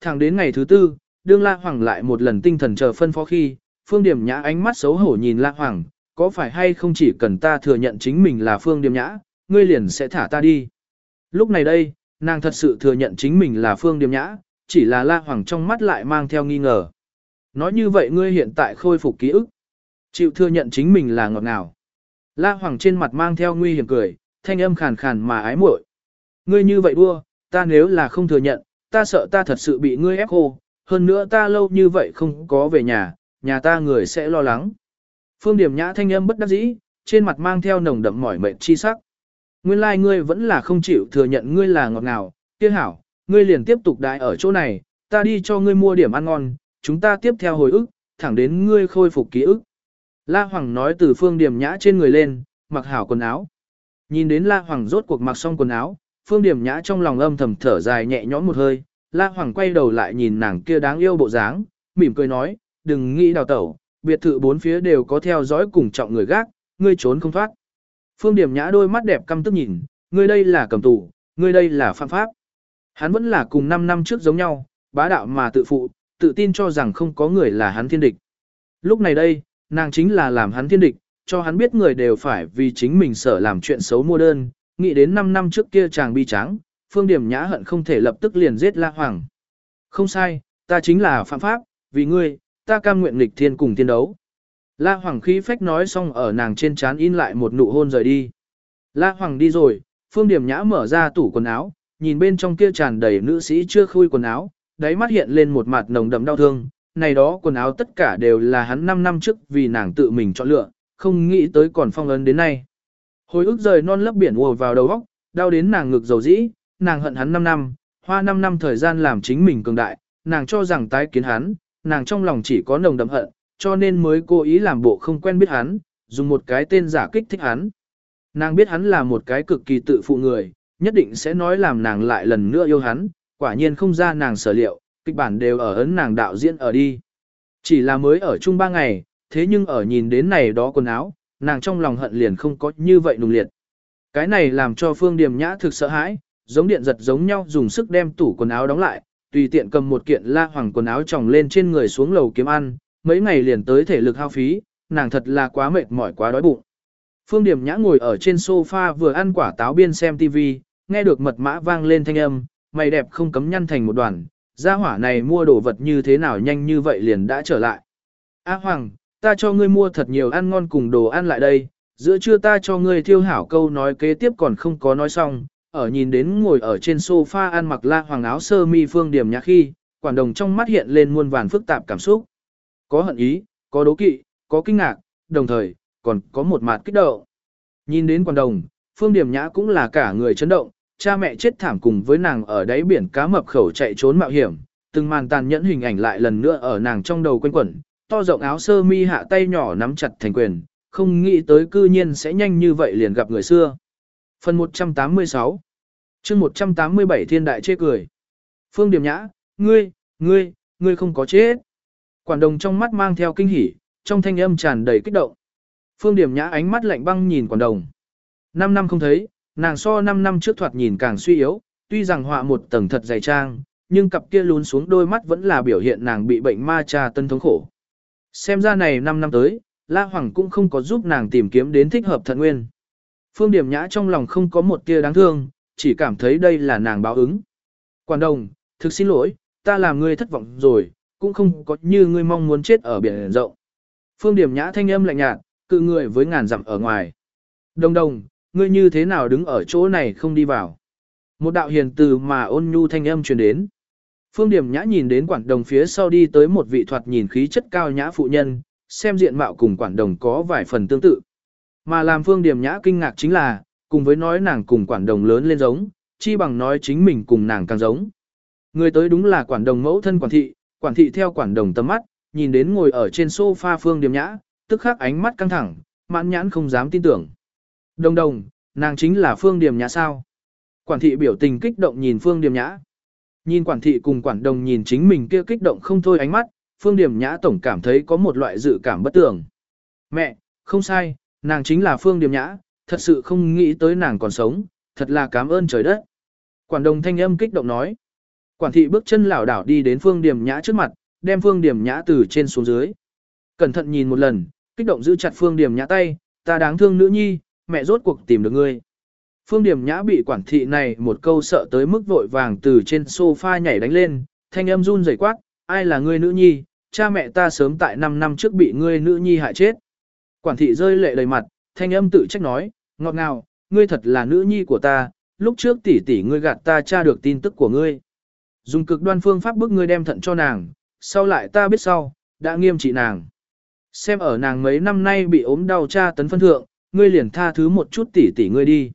thẳng đến ngày thứ tư, đương La Hoàng lại một lần tinh thần chờ phân phó khi, Phương Điểm Nhã ánh mắt xấu hổ nhìn La Hoàng, có phải hay không chỉ cần ta thừa nhận chính mình là Phương Điểm Nhã, ngươi liền sẽ thả ta đi. Lúc này đây, nàng thật sự thừa nhận chính mình là Phương Điểm Nhã, chỉ là La Hoàng trong mắt lại mang theo nghi ngờ. Nói như vậy ngươi hiện tại khôi phục ký ức, chịu thừa nhận chính mình là ngọt ngào. La Hoàng trên mặt mang theo nguy hiểm cười, thanh âm khàn khàn mà ái muội. Ngươi như vậy đua, ta nếu là không thừa nhận, ta sợ ta thật sự bị ngươi ép khô, hơn nữa ta lâu như vậy không có về nhà, nhà ta người sẽ lo lắng. Phương Điểm Nhã thanh âm bất đắc dĩ, trên mặt mang theo nồng đậm mỏi mệt chi sắc. Nguyên lai like ngươi vẫn là không chịu thừa nhận ngươi là ngọt ngào, kia hảo, ngươi liền tiếp tục đại ở chỗ này, ta đi cho ngươi mua điểm ăn ngon, chúng ta tiếp theo hồi ức, thẳng đến ngươi khôi phục ký ức. La Hoàng nói từ Phương Điểm Nhã trên người lên, mặc hảo quần áo. Nhìn đến La Hoàng rốt cuộc mặc xong quần áo, Phương Điểm Nhã trong lòng âm thầm thở dài nhẹ nhõm một hơi, La Hoàng quay đầu lại nhìn nàng kia đáng yêu bộ dáng, mỉm cười nói, đừng nghĩ đào tẩu, biệt thự bốn phía đều có theo dõi cùng trọng người gác, ngươi trốn không thoát. Phương Điểm Nhã đôi mắt đẹp căm tức nhìn, ngươi đây là cầm tù, ngươi đây là phạm pháp. Hắn vẫn là cùng 5 năm trước giống nhau, bá đạo mà tự phụ, tự tin cho rằng không có người là hắn thiên địch. Lúc này đây, nàng chính là làm hắn thiên địch, cho hắn biết người đều phải vì chính mình sợ làm chuyện xấu mua đơn, nghĩ đến 5 năm trước kia chàng bi tráng, Phương Điểm Nhã hận không thể lập tức liền giết La Hoàng. Không sai, ta chính là phạm pháp, vì ngươi, ta cam nguyện nghịch thiên cùng tiên đấu. La Hoàng khí phách nói xong ở nàng trên trán in lại một nụ hôn rời đi. La Hoàng đi rồi, Phương Điểm Nhã mở ra tủ quần áo, nhìn bên trong kia tràn đầy nữ sĩ chưa khui quần áo, đáy mắt hiện lên một mặt nồng đậm đau thương. Này đó quần áo tất cả đều là hắn 5 năm trước vì nàng tự mình chọn lựa, không nghĩ tới còn phong ấn đến nay. Hồi ức rời non lấp biển ùa vào đầu óc, đau đến nàng ngực dầu dĩ, nàng hận hắn 5 năm, hoa 5 năm thời gian làm chính mình cường đại, nàng cho rằng tái kiến hắn, nàng trong lòng chỉ có nồng đậm hận, cho nên mới cố ý làm bộ không quen biết hắn, dùng một cái tên giả kích thích hắn. Nàng biết hắn là một cái cực kỳ tự phụ người, nhất định sẽ nói làm nàng lại lần nữa yêu hắn, quả nhiên không ra nàng sở liệu, kịch bản đều ở ấn nàng đạo diễn ở đi. Chỉ là mới ở chung ba ngày, thế nhưng ở nhìn đến này đó quần áo, nàng trong lòng hận liền không có như vậy nùng liệt. Cái này làm cho Phương Điềm Nhã thực sợ hãi, giống điện giật giống nhau dùng sức đem tủ quần áo đóng lại, tùy tiện cầm một kiện la hoàng quần áo tròng lên trên người xuống lầu kiếm ăn, mấy ngày liền tới thể lực hao phí, nàng thật là quá mệt mỏi quá đói bụng. Phương Điểm Nhã ngồi ở trên sofa vừa ăn quả táo biên xem TV, nghe được mật mã vang lên thanh âm, mày đẹp không cấm nhăn thành một đoàn, gia hỏa này mua đồ vật như thế nào nhanh như vậy liền đã trở lại. A Hoàng, ta cho ngươi mua thật nhiều ăn ngon cùng đồ ăn lại đây, giữa trưa ta cho ngươi thiêu hảo câu nói kế tiếp còn không có nói xong, ở nhìn đến ngồi ở trên sofa ăn mặc la hoàng áo sơ mi phương điểm nhã khi, quản đồng trong mắt hiện lên muôn vàn phức tạp cảm xúc. Có hận ý, có đố kỵ, có kinh ngạc, đồng thời, còn có một mặt kích động. Nhìn đến quản đồng, phương điểm nhã cũng là cả người chấn động, cha mẹ chết thảm cùng với nàng ở đáy biển cá mập khẩu chạy trốn mạo hiểm, từng màn tàn nhẫn hình ảnh lại lần nữa ở nàng trong đầu quanh quẩn, to rộng áo sơ mi hạ tay nhỏ nắm chặt thành quyền, không nghĩ tới cư nhiên sẽ nhanh như vậy liền gặp người xưa. Phần 186 chương 187 thiên đại chê cười. Phương Điểm Nhã, ngươi, ngươi, ngươi không có chết. Quản đồng trong mắt mang theo kinh hỉ, trong thanh âm tràn đầy kích động. Phương Điểm Nhã ánh mắt lạnh băng nhìn quản đồng. Năm năm không thấy, nàng so năm năm trước thoạt nhìn càng suy yếu, tuy rằng họa một tầng thật dày trang, nhưng cặp kia lún xuống đôi mắt vẫn là biểu hiện nàng bị bệnh ma cha tân thống khổ. Xem ra này 5 năm tới, La Hoàng cũng không có giúp nàng tìm kiếm đến thích hợp thận nguyên. Phương Điểm Nhã trong lòng không có một tia đáng thương, chỉ cảm thấy đây là nàng báo ứng. Quản đồng, thực xin lỗi, ta làm ngươi thất vọng rồi, cũng không có như ngươi mong muốn chết ở biển rộng. Phương Điểm Nhã thanh âm lạnh nhạt, cự người với ngàn dặm ở ngoài. Đồng đồng, ngươi như thế nào đứng ở chỗ này không đi vào. Một đạo hiền từ mà ôn nhu thanh âm truyền đến. Phương Điểm Nhã nhìn đến quản đồng phía sau đi tới một vị thoạt nhìn khí chất cao nhã phụ nhân, xem diện mạo cùng quản đồng có vài phần tương tự. Mà làm Phương Điểm Nhã kinh ngạc chính là, cùng với nói nàng cùng quản đồng lớn lên giống, chi bằng nói chính mình cùng nàng càng giống. Người tới đúng là quản đồng mẫu thân quản thị, quản thị theo quản đồng tầm mắt, nhìn đến ngồi ở trên sofa Phương Điểm Nhã, tức khắc ánh mắt căng thẳng, mãn nhãn không dám tin tưởng. Đồng đồng, nàng chính là Phương Điểm Nhã sao? Quản thị biểu tình kích động nhìn Phương Điểm Nhã. Nhìn quản thị cùng quản đồng nhìn chính mình kia kích động không thôi ánh mắt, Phương Điểm Nhã tổng cảm thấy có một loại dự cảm bất tường. Mẹ, không sai, nàng chính là Phương Điểm Nhã, thật sự không nghĩ tới nàng còn sống, thật là cảm ơn trời đất. Quản đồng thanh âm kích động nói. Quản thị bước chân lảo đảo đi đến Phương Điểm Nhã trước mặt, đem Phương Điểm Nhã từ trên xuống dưới. Cẩn thận nhìn một lần, kích động giữ chặt Phương Điểm Nhã tay, ta đáng thương nữ nhi, mẹ rốt cuộc tìm được ngươi. Phương Điểm Nhã bị quản thị này một câu sợ tới mức vội vàng từ trên sofa nhảy đánh lên, thanh âm run rẩy quát, ai là ngươi nữ nhi, cha mẹ ta sớm tại 5 năm trước bị ngươi nữ nhi hại chết. Quản thị rơi lệ đầy mặt, thanh âm tự trách nói, ngọt ngào, ngươi thật là nữ nhi của ta, lúc trước tỷ tỷ ngươi gạt ta tra được tin tức của ngươi. Dùng cực đoan phương pháp bức ngươi đem thận cho nàng, sau lại ta biết sau, đã nghiêm trị nàng. Xem ở nàng mấy năm nay bị ốm đau cha tấn phân thượng, ngươi liền tha thứ một chút tỷ tỷ ngươi đi.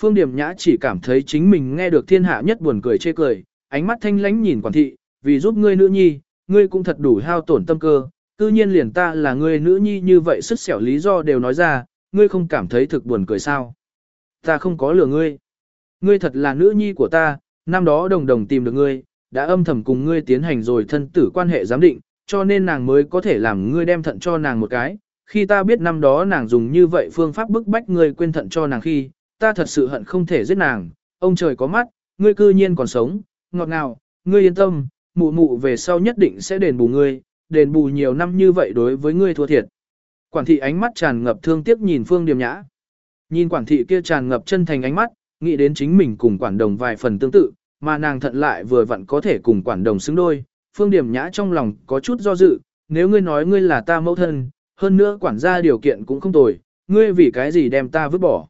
Phương Điểm Nhã chỉ cảm thấy chính mình nghe được thiên hạ nhất buồn cười chê cười, ánh mắt thanh lánh nhìn quản thị, vì giúp ngươi nữ nhi, ngươi cũng thật đủ hao tổn tâm cơ, tự nhiên liền ta là ngươi nữ nhi như vậy sức xẻo lý do đều nói ra, ngươi không cảm thấy thực buồn cười sao. Ta không có lừa ngươi. Ngươi thật là nữ nhi của ta, năm đó đồng đồng tìm được ngươi, đã âm thầm cùng ngươi tiến hành rồi thân tử quan hệ giám định, cho nên nàng mới có thể làm ngươi đem thận cho nàng một cái. Khi ta biết năm đó nàng dùng như vậy phương pháp bức bách ngươi quên thận cho nàng khi, ta thật sự hận không thể giết nàng, ông trời có mắt, ngươi cư nhiên còn sống, ngọt ngào, ngươi yên tâm, mụ mụ về sau nhất định sẽ đền bù ngươi, đền bù nhiều năm như vậy đối với ngươi thua thiệt. Quản thị ánh mắt tràn ngập thương tiếc nhìn Phương Điềm Nhã. Nhìn quản thị kia tràn ngập chân thành ánh mắt, nghĩ đến chính mình cùng quản đồng vài phần tương tự, mà nàng thận lại vừa vặn có thể cùng quản đồng xứng đôi. Phương Điềm Nhã trong lòng có chút do dự, nếu ngươi nói ngươi là ta mẫu thân, hơn nữa quản gia điều kiện cũng không tồi, ngươi vì cái gì đem ta vứt bỏ.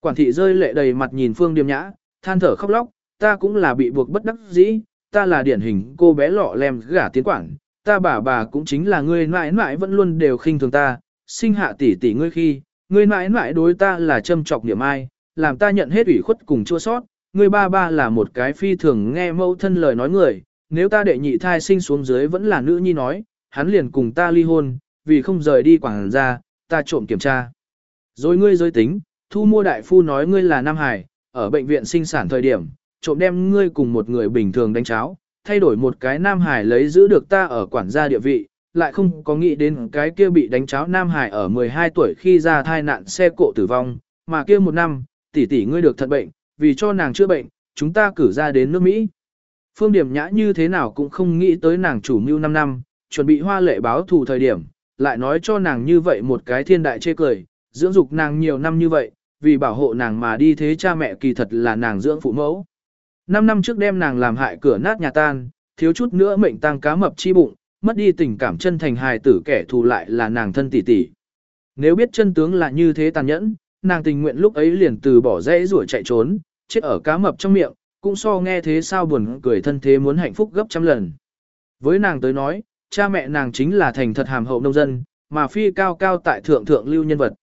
Quản thị rơi lệ đầy mặt nhìn Phương Điềm Nhã, than thở khóc lóc, ta cũng là bị buộc bất đắc dĩ, ta là điển hình cô bé lọ lem gả tiến quản, ta bà bà cũng chính là ngươi mãi mãi vẫn luôn đều khinh thường ta, sinh hạ tỷ tỷ ngươi khi, ngươi mãi mãi đối ta là châm trọc niệm ai, làm ta nhận hết ủy khuất cùng chua sót, ngươi ba ba là một cái phi thường nghe mẫu thân lời nói người, nếu ta đệ nhị thai sinh xuống dưới vẫn là nữ nhi nói, hắn liền cùng ta ly hôn, vì không rời đi quảng ra, ta trộm kiểm tra. Rồi ngươi giới tính, thu mua đại phu nói ngươi là Nam Hải, ở bệnh viện sinh sản thời điểm, trộm đem ngươi cùng một người bình thường đánh cháo, thay đổi một cái Nam Hải lấy giữ được ta ở quản gia địa vị, lại không có nghĩ đến cái kia bị đánh cháo Nam Hải ở 12 tuổi khi ra thai nạn xe cộ tử vong, mà kia một năm, tỷ tỷ ngươi được thật bệnh, vì cho nàng chữa bệnh, chúng ta cử ra đến nước Mỹ. Phương Điểm Nhã như thế nào cũng không nghĩ tới nàng chủ mưu 5 năm, chuẩn bị hoa lệ báo thù thời điểm, lại nói cho nàng như vậy một cái thiên đại chê cười, dưỡng dục nàng nhiều năm như vậy, vì bảo hộ nàng mà đi thế cha mẹ kỳ thật là nàng dưỡng phụ mẫu. Năm năm trước đem nàng làm hại cửa nát nhà tan, thiếu chút nữa mệnh tăng cá mập chi bụng, mất đi tình cảm chân thành hài tử kẻ thù lại là nàng thân tỷ tỷ. Nếu biết chân tướng là như thế tàn nhẫn, nàng tình nguyện lúc ấy liền từ bỏ dãy rủa chạy trốn, chết ở cá mập trong miệng, cũng so nghe thế sao buồn cười thân thế muốn hạnh phúc gấp trăm lần. Với nàng tới nói, cha mẹ nàng chính là thành thật hàm hậu nông dân, mà phi cao cao tại thượng thượng lưu nhân vật.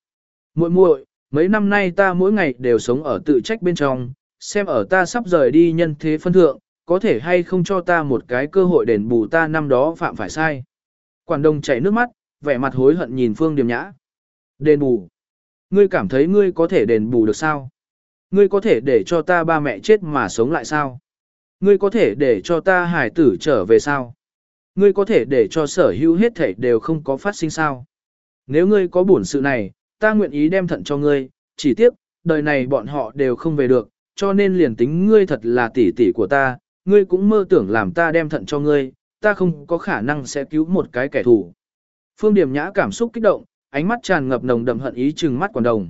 Muội muội, mấy năm nay ta mỗi ngày đều sống ở tự trách bên trong, xem ở ta sắp rời đi nhân thế phân thượng, có thể hay không cho ta một cái cơ hội đền bù ta năm đó phạm phải sai. Quản đồng chảy nước mắt, vẻ mặt hối hận nhìn Phương Điềm Nhã. Đền bù. Ngươi cảm thấy ngươi có thể đền bù được sao? Ngươi có thể để cho ta ba mẹ chết mà sống lại sao? Ngươi có thể để cho ta hải tử trở về sao? Ngươi có thể để cho sở hữu hết thảy đều không có phát sinh sao? Nếu ngươi có buồn sự này, ta nguyện ý đem thận cho ngươi, chỉ tiếc, đời này bọn họ đều không về được, cho nên liền tính ngươi thật là tỷ tỷ của ta, ngươi cũng mơ tưởng làm ta đem thận cho ngươi, ta không có khả năng sẽ cứu một cái kẻ thù. Phương Điểm Nhã cảm xúc kích động, ánh mắt tràn ngập nồng đậm hận ý trừng mắt quản đồng.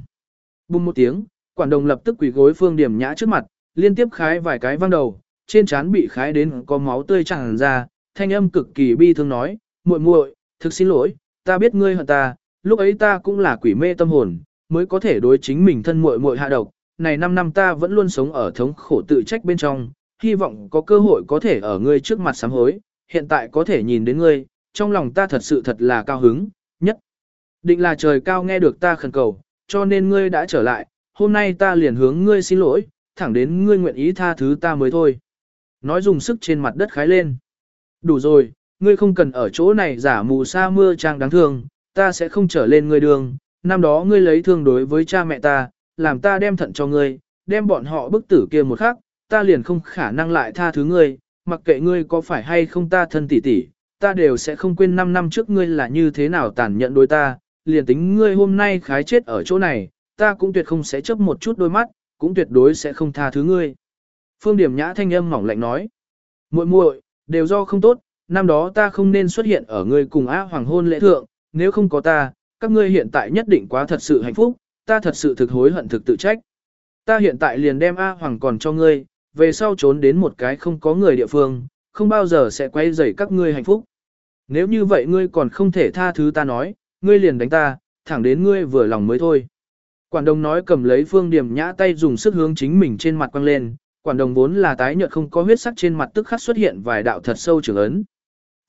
Bùng một tiếng, quản đồng lập tức quỳ gối Phương Điểm Nhã trước mặt, liên tiếp khái vài cái văng đầu, trên trán bị khái đến có máu tươi tràn ra, thanh âm cực kỳ bi thương nói, muội muội, thực xin lỗi, ta biết ngươi hận ta, lúc ấy ta cũng là quỷ mê tâm hồn, mới có thể đối chính mình thân muội muội hạ độc, này 5 năm ta vẫn luôn sống ở thống khổ tự trách bên trong, hy vọng có cơ hội có thể ở ngươi trước mặt sám hối, hiện tại có thể nhìn đến ngươi, trong lòng ta thật sự thật là cao hứng, nhất. Định là trời cao nghe được ta khẩn cầu, cho nên ngươi đã trở lại, hôm nay ta liền hướng ngươi xin lỗi, thẳng đến ngươi nguyện ý tha thứ ta mới thôi. Nói dùng sức trên mặt đất khái lên. Đủ rồi, ngươi không cần ở chỗ này giả mù sa mưa trang đáng thương, ta sẽ không trở lên ngươi đường, năm đó ngươi lấy thương đối với cha mẹ ta, làm ta đem thận cho ngươi, đem bọn họ bức tử kia một khắc, ta liền không khả năng lại tha thứ ngươi, mặc kệ ngươi có phải hay không ta thân tỷ tỷ, ta đều sẽ không quên 5 năm trước ngươi là như thế nào tàn nhẫn đối ta, liền tính ngươi hôm nay khái chết ở chỗ này, ta cũng tuyệt không sẽ chấp một chút đôi mắt, cũng tuyệt đối sẽ không tha thứ ngươi. Phương Điểm Nhã thanh âm mỏng lạnh nói. Muội muội, đều do không tốt, năm đó ta không nên xuất hiện ở ngươi cùng á Hoàng hôn lễ thượng, nếu không có ta, các ngươi hiện tại nhất định quá thật sự hạnh phúc, ta thật sự thực hối hận thực tự trách. Ta hiện tại liền đem A Hoàng còn cho ngươi, về sau trốn đến một cái không có người địa phương, không bao giờ sẽ quay rầy các ngươi hạnh phúc. Nếu như vậy ngươi còn không thể tha thứ ta nói, ngươi liền đánh ta, thẳng đến ngươi vừa lòng mới thôi. Quản đồng nói cầm lấy phương điểm nhã tay dùng sức hướng chính mình trên mặt quăng lên, quản đồng vốn là tái nhợt không có huyết sắc trên mặt tức khắc xuất hiện vài đạo thật sâu trưởng ấn.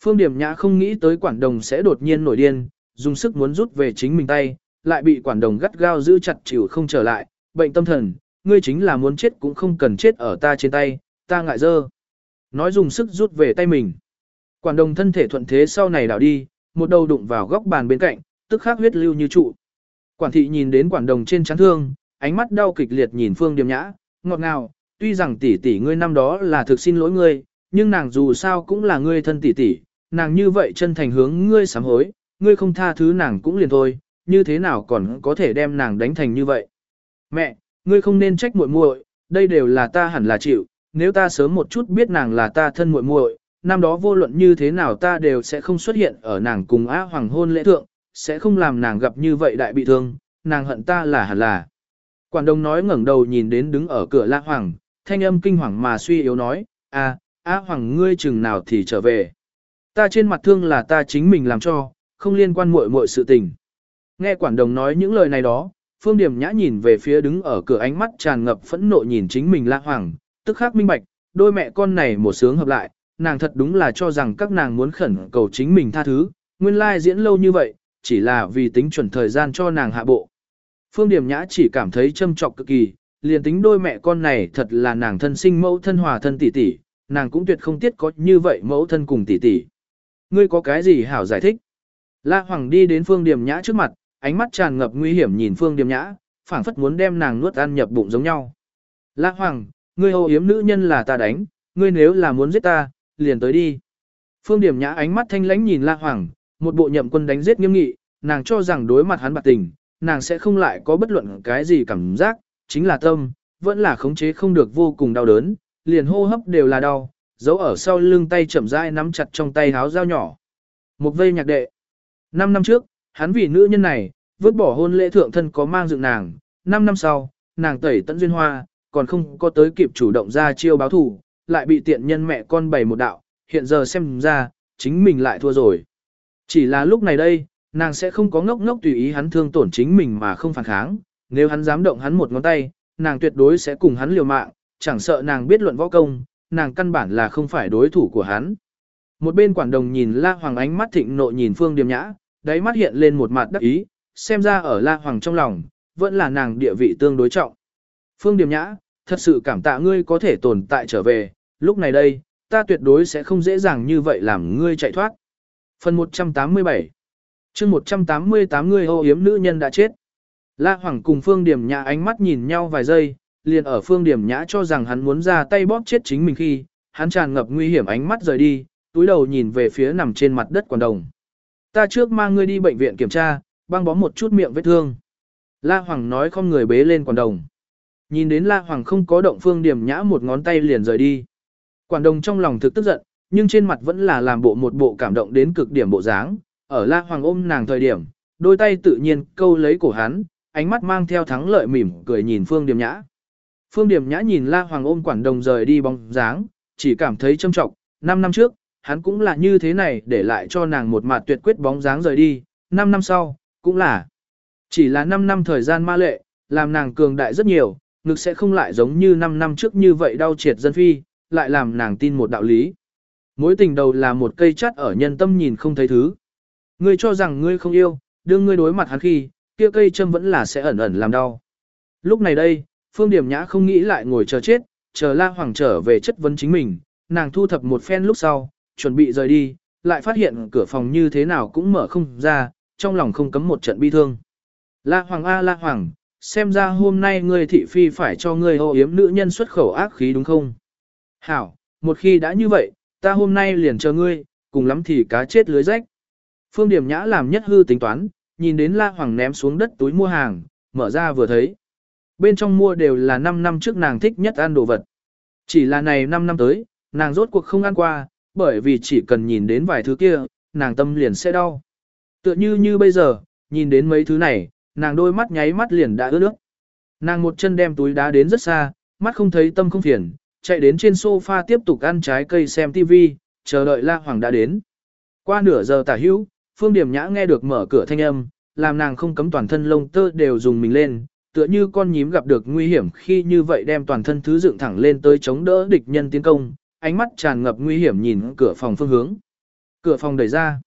Phương điểm nhã không nghĩ tới quản đồng sẽ đột nhiên nổi điên, dùng sức muốn rút về chính mình tay, lại bị quản đồng gắt gao giữ chặt chịu không trở lại, bệnh tâm thần, ngươi chính là muốn chết cũng không cần chết ở ta trên tay, ta ngại dơ. Nói dùng sức rút về tay mình. Quản đồng thân thể thuận thế sau này đảo đi, một đầu đụng vào góc bàn bên cạnh, tức khắc huyết lưu như trụ. Quản thị nhìn đến quản đồng trên chán thương, ánh mắt đau kịch liệt nhìn Phương Điềm Nhã, ngọt ngào, tuy rằng tỷ tỷ ngươi năm đó là thực xin lỗi ngươi, nhưng nàng dù sao cũng là ngươi thân tỷ tỷ, nàng như vậy chân thành hướng ngươi sám hối, ngươi không tha thứ nàng cũng liền thôi, như thế nào còn có thể đem nàng đánh thành như vậy. Mẹ, ngươi không nên trách muội muội, đây đều là ta hẳn là chịu, nếu ta sớm một chút biết nàng là ta thân muội muội, năm đó vô luận như thế nào ta đều sẽ không xuất hiện ở nàng cùng Á Hoàng hôn lễ thượng, sẽ không làm nàng gặp như vậy đại bị thương, nàng hận ta là hẳn là. Quản Đông nói ngẩng đầu nhìn đến đứng ở cửa La Hoàng, thanh âm kinh hoàng mà suy yếu nói, a, Á Hoàng ngươi chừng nào thì trở về. Ta trên mặt thương là ta chính mình làm cho, không liên quan muội muội sự tình. Nghe quản đồng nói những lời này đó, Phương Điểm Nhã nhìn về phía đứng ở cửa ánh mắt tràn ngập phẫn nộ nhìn chính mình La Hoàng, tức khắc minh bạch, đôi mẹ con này một sướng hợp lại, nàng thật đúng là cho rằng các nàng muốn khẩn cầu chính mình tha thứ, nguyên lai diễn lâu như vậy, chỉ là vì tính chuẩn thời gian cho nàng hạ bộ. Phương Điểm Nhã chỉ cảm thấy châm trọc cực kỳ, liền tính đôi mẹ con này thật là nàng thân sinh mẫu thân hòa thân tỷ tỷ, nàng cũng tuyệt không tiết có như vậy mẫu thân cùng tỷ tỷ. Ngươi có cái gì hảo giải thích? La Hoàng đi đến Phương Điểm Nhã trước mặt, ánh mắt tràn ngập nguy hiểm nhìn Phương Điểm Nhã, phảng phất muốn đem nàng nuốt ăn nhập bụng giống nhau. La Hoàng, ngươi ô yếm nữ nhân là ta đánh, ngươi nếu là muốn giết ta, liền tới đi. Phương Điểm Nhã ánh mắt thanh lãnh nhìn La Hoàng, một bộ nhậm quân đánh giết nghiêm nghị, nàng cho rằng đối mặt hắn bạc tình, nàng sẽ không lại có bất luận cái gì cảm giác, chính là tâm, vẫn là khống chế không được vô cùng đau đớn, liền hô hấp đều là đau, giấu ở sau lưng tay chậm rãi nắm chặt trong tay háo dao nhỏ. Một vây nhạc đệ. Năm năm trước, hắn vì nữ nhân này, vứt bỏ hôn lễ thượng thân có mang dựng nàng, năm năm sau, nàng tẩy tận duyên hoa, còn không có tới kịp chủ động ra chiêu báo thù, lại bị tiện nhân mẹ con bày một đạo, hiện giờ xem ra, chính mình lại thua rồi. Chỉ là lúc này đây, nàng sẽ không có ngốc ngốc tùy ý hắn thương tổn chính mình mà không phản kháng, nếu hắn dám động hắn một ngón tay, nàng tuyệt đối sẽ cùng hắn liều mạng, chẳng sợ nàng biết luận võ công, nàng căn bản là không phải đối thủ của hắn. Một bên quản đồng nhìn La Hoàng ánh mắt thịnh nộ nhìn Phương Điềm Nhã, đáy mắt hiện lên một mặt đắc ý, xem ra ở La Hoàng trong lòng, vẫn là nàng địa vị tương đối trọng. Phương Điềm Nhã, thật sự cảm tạ ngươi có thể tồn tại trở về, lúc này đây, ta tuyệt đối sẽ không dễ dàng như vậy làm ngươi chạy thoát. Phần 187 chương 188 người hô yếm nữ nhân đã chết. La Hoàng cùng Phương Điểm Nhã ánh mắt nhìn nhau vài giây, liền ở Phương Điểm Nhã cho rằng hắn muốn ra tay bóp chết chính mình khi, hắn tràn ngập nguy hiểm ánh mắt rời đi, túi đầu nhìn về phía nằm trên mặt đất quản đồng. Ta trước mang ngươi đi bệnh viện kiểm tra, băng bó một chút miệng vết thương. La Hoàng nói không người bế lên quản đồng. Nhìn đến La Hoàng không có động Phương Điểm Nhã một ngón tay liền rời đi. Quản đồng trong lòng thực tức giận, nhưng trên mặt vẫn là làm bộ một bộ cảm động đến cực điểm bộ dáng, ở La Hoàng ôm nàng thời điểm, đôi tay tự nhiên câu lấy cổ hắn, ánh mắt mang theo thắng lợi mỉm cười nhìn Phương Điềm Nhã. Phương Điềm Nhã nhìn La Hoàng ôm quản đồng rời đi bóng dáng, chỉ cảm thấy châm trọng, 5 năm trước, hắn cũng là như thế này để lại cho nàng một mặt tuyệt quyết bóng dáng rời đi, 5 năm sau, cũng là. Chỉ là 5 năm thời gian ma lệ, làm nàng cường đại rất nhiều, ngực sẽ không lại giống như 5 năm trước như vậy đau triệt dân phi, lại làm nàng tin một đạo lý. Mối tình đầu là một cây chắt ở nhân tâm nhìn không thấy thứ. Ngươi cho rằng ngươi không yêu, đương ngươi đối mặt hắn khi, kia cây châm vẫn là sẽ ẩn ẩn làm đau. Lúc này đây, Phương Điểm Nhã không nghĩ lại ngồi chờ chết, chờ La Hoàng trở về chất vấn chính mình, nàng thu thập một phen lúc sau, chuẩn bị rời đi, lại phát hiện cửa phòng như thế nào cũng mở không ra, trong lòng không cấm một trận bi thương. La Hoàng A La Hoàng, xem ra hôm nay ngươi thị phi phải cho ngươi hô yếm nữ nhân xuất khẩu ác khí đúng không? Hảo, một khi đã như vậy, ta hôm nay liền chờ ngươi, cùng lắm thì cá chết lưới rách. Phương Điểm Nhã làm nhất hư tính toán, nhìn đến La Hoàng ném xuống đất túi mua hàng, mở ra vừa thấy. Bên trong mua đều là 5 năm trước nàng thích nhất ăn đồ vật. Chỉ là này 5 năm tới, nàng rốt cuộc không ăn qua, bởi vì chỉ cần nhìn đến vài thứ kia, nàng tâm liền sẽ đau. Tựa như như bây giờ, nhìn đến mấy thứ này, nàng đôi mắt nháy mắt liền đã ướt nước. Nàng một chân đem túi đá đến rất xa, mắt không thấy tâm không phiền, chạy đến trên sofa tiếp tục ăn trái cây xem TV, chờ đợi La Hoàng đã đến. Qua nửa giờ tả hữu, Phương Điểm Nhã nghe được mở cửa thanh âm, làm nàng không cấm toàn thân lông tơ đều dùng mình lên, tựa như con nhím gặp được nguy hiểm khi như vậy đem toàn thân thứ dựng thẳng lên tới chống đỡ địch nhân tiến công, ánh mắt tràn ngập nguy hiểm nhìn cửa phòng phương hướng. Cửa phòng đẩy ra.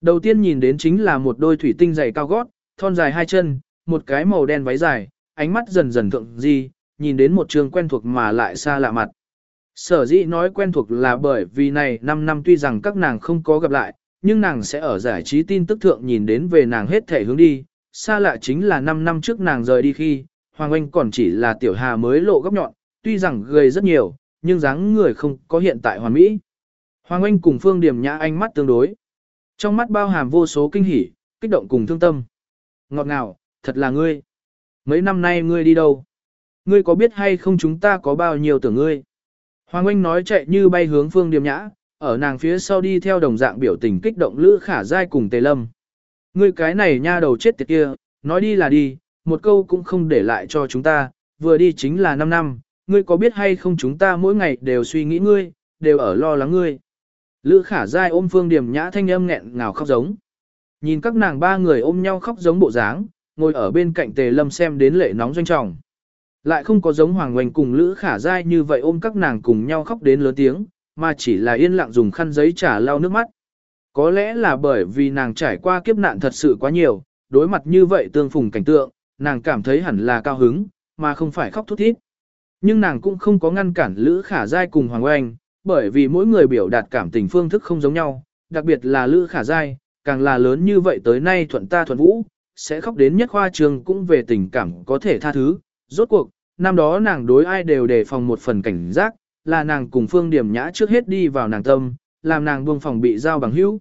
Đầu tiên nhìn đến chính là một đôi thủy tinh dày cao gót, thon dài hai chân, một cái màu đen váy dài, ánh mắt dần dần thượng di, nhìn đến một trường quen thuộc mà lại xa lạ mặt. Sở dĩ nói quen thuộc là bởi vì này 5 năm tuy rằng các nàng không có gặp lại, nhưng nàng sẽ ở giải trí tin tức thượng nhìn đến về nàng hết thể hướng đi. Xa lạ chính là 5 năm trước nàng rời đi khi, Hoàng Anh còn chỉ là tiểu hà mới lộ góc nhọn, tuy rằng gầy rất nhiều, nhưng dáng người không có hiện tại hoàn mỹ. Hoàng Anh cùng Phương Điểm Nhã ánh mắt tương đối. Trong mắt bao hàm vô số kinh hỉ, kích động cùng thương tâm. Ngọt ngào, thật là ngươi. Mấy năm nay ngươi đi đâu? Ngươi có biết hay không chúng ta có bao nhiêu tưởng ngươi? Hoàng Anh nói chạy như bay hướng Phương Điềm Nhã, ở nàng phía sau đi theo đồng dạng biểu tình kích động Lữ Khả Giai cùng Tề Lâm. Ngươi cái này nha đầu chết tiệt kia, nói đi là đi, một câu cũng không để lại cho chúng ta, vừa đi chính là 5 năm, ngươi có biết hay không chúng ta mỗi ngày đều suy nghĩ ngươi, đều ở lo lắng ngươi. Lữ Khả dai ôm Phương Điểm Nhã thanh âm nghẹn ngào khóc giống. Nhìn các nàng ba người ôm nhau khóc giống bộ dáng, ngồi ở bên cạnh Tề Lâm xem đến lệ nóng doanh trọng. Lại không có giống Hoàng Hoành cùng Lữ Khả dai như vậy ôm các nàng cùng nhau khóc đến lớn tiếng, mà chỉ là yên lặng dùng khăn giấy trả lau nước mắt. Có lẽ là bởi vì nàng trải qua kiếp nạn thật sự quá nhiều, đối mặt như vậy tương phùng cảnh tượng, nàng cảm thấy hẳn là cao hứng, mà không phải khóc thút thít. Nhưng nàng cũng không có ngăn cản Lữ Khả Giai cùng Hoàng Oanh, bởi vì mỗi người biểu đạt cảm tình phương thức không giống nhau, đặc biệt là Lữ Khả Giai, càng là lớn như vậy tới nay thuận ta thuận vũ, sẽ khóc đến nhất khoa trường cũng về tình cảm có thể tha thứ. Rốt cuộc, năm đó nàng đối ai đều đề phòng một phần cảnh giác, là nàng cùng phương điểm nhã trước hết đi vào nàng tâm, làm nàng buông phòng bị giao bằng hữu.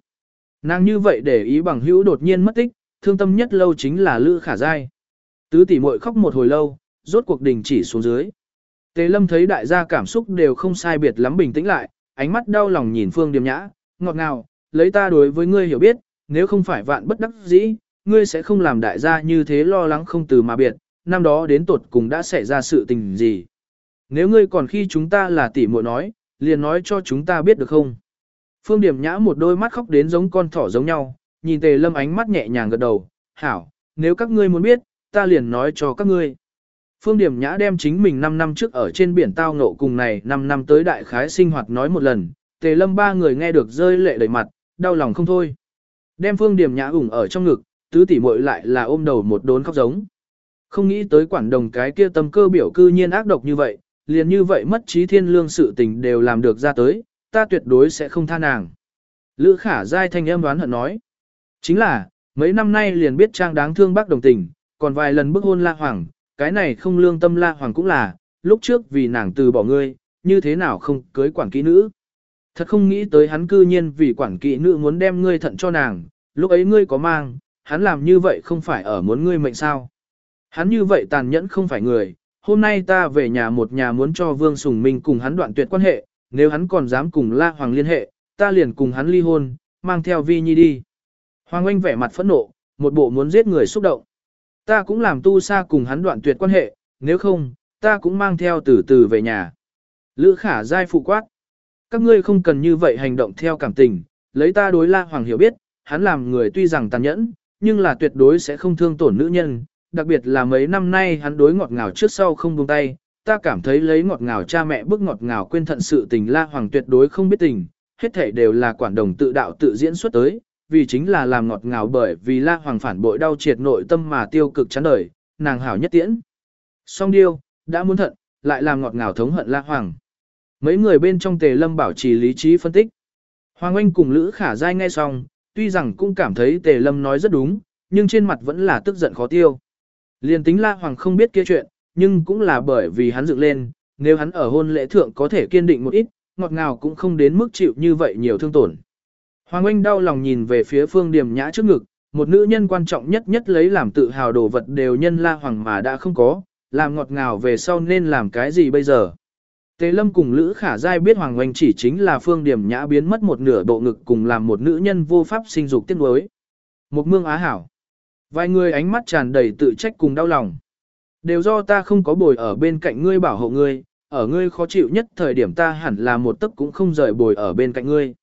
Nàng như vậy để ý bằng hữu đột nhiên mất tích, thương tâm nhất lâu chính là Lữ Khả Giai. Tứ tỷ muội khóc một hồi lâu, rốt cuộc đình chỉ xuống dưới. Tề Lâm thấy đại gia cảm xúc đều không sai biệt lắm bình tĩnh lại, ánh mắt đau lòng nhìn Phương Điềm Nhã, ngọt ngào, lấy ta đối với ngươi hiểu biết, nếu không phải vạn bất đắc dĩ, ngươi sẽ không làm đại gia như thế lo lắng không từ mà biệt, năm đó đến tột cùng đã xảy ra sự tình gì. Nếu ngươi còn khi chúng ta là tỷ muội nói, liền nói cho chúng ta biết được không. Phương Điểm Nhã một đôi mắt khóc đến giống con thỏ giống nhau, nhìn Tề Lâm ánh mắt nhẹ nhàng gật đầu, hảo, nếu các ngươi muốn biết, ta liền nói cho các ngươi. Phương Điểm Nhã đem chính mình 5 năm trước ở trên biển tao ngộ cùng này 5 năm tới đại khái sinh hoạt nói một lần, Tề Lâm ba người nghe được rơi lệ đầy mặt, đau lòng không thôi. Đem Phương Điểm Nhã ủng ở trong ngực, tứ tỷ muội lại là ôm đầu một đốn khóc giống. Không nghĩ tới quản đồng cái kia tâm cơ biểu cư nhiên ác độc như vậy, liền như vậy mất trí thiên lương sự tình đều làm được ra tới, ta tuyệt đối sẽ không tha nàng. Lữ khả dai thanh âm đoán hận nói. Chính là, mấy năm nay liền biết trang đáng thương bác đồng tình, còn vài lần bức hôn la hoàng, cái này không lương tâm la hoàng cũng là, lúc trước vì nàng từ bỏ ngươi, như thế nào không cưới quản kỹ nữ. Thật không nghĩ tới hắn cư nhiên vì quản kỹ nữ muốn đem ngươi thận cho nàng, lúc ấy ngươi có mang, hắn làm như vậy không phải ở muốn ngươi mệnh sao. Hắn như vậy tàn nhẫn không phải người, hôm nay ta về nhà một nhà muốn cho Vương Sùng Minh cùng hắn đoạn tuyệt quan hệ, nếu hắn còn dám cùng La Hoàng liên hệ, ta liền cùng hắn ly hôn, mang theo Vi Nhi đi. Hoàng Anh vẻ mặt phẫn nộ, một bộ muốn giết người xúc động. Ta cũng làm tu sa cùng hắn đoạn tuyệt quan hệ, nếu không, ta cũng mang theo từ từ về nhà. Lữ khả dai phụ quát. Các ngươi không cần như vậy hành động theo cảm tình, lấy ta đối La Hoàng hiểu biết, hắn làm người tuy rằng tàn nhẫn, nhưng là tuyệt đối sẽ không thương tổn nữ nhân, đặc biệt là mấy năm nay hắn đối ngọt ngào trước sau không buông tay, ta cảm thấy lấy ngọt ngào cha mẹ bức ngọt ngào quên thận sự tình La Hoàng tuyệt đối không biết tình, hết thể đều là quản đồng tự đạo tự diễn xuất tới, vì chính là làm ngọt ngào bởi vì La Hoàng phản bội đau triệt nội tâm mà tiêu cực chán đời, nàng hảo nhất tiễn. Song điêu, đã muốn thận, lại làm ngọt ngào thống hận La Hoàng. Mấy người bên trong tề lâm bảo trì lý trí phân tích. Hoàng Anh cùng Lữ Khả Giai nghe xong, tuy rằng cũng cảm thấy tề lâm nói rất đúng, nhưng trên mặt vẫn là tức giận khó tiêu. Liên tính La Hoàng không biết kia chuyện, nhưng cũng là bởi vì hắn dựng lên, nếu hắn ở hôn lễ thượng có thể kiên định một ít, ngọt ngào cũng không đến mức chịu như vậy nhiều thương tổn. Hoàng Anh đau lòng nhìn về phía phương điểm nhã trước ngực, một nữ nhân quan trọng nhất nhất lấy làm tự hào đồ vật đều nhân La Hoàng mà đã không có, làm ngọt ngào về sau nên làm cái gì bây giờ. Tề Lâm cùng Lữ Khả Giai biết Hoàng Oanh chỉ chính là phương điểm nhã biến mất một nửa bộ ngực cùng làm một nữ nhân vô pháp sinh dục tiết đối. Một mương á hảo. Vài người ánh mắt tràn đầy tự trách cùng đau lòng. Đều do ta không có bồi ở bên cạnh ngươi bảo hộ ngươi, ở ngươi khó chịu nhất thời điểm ta hẳn là một tấc cũng không rời bồi ở bên cạnh ngươi.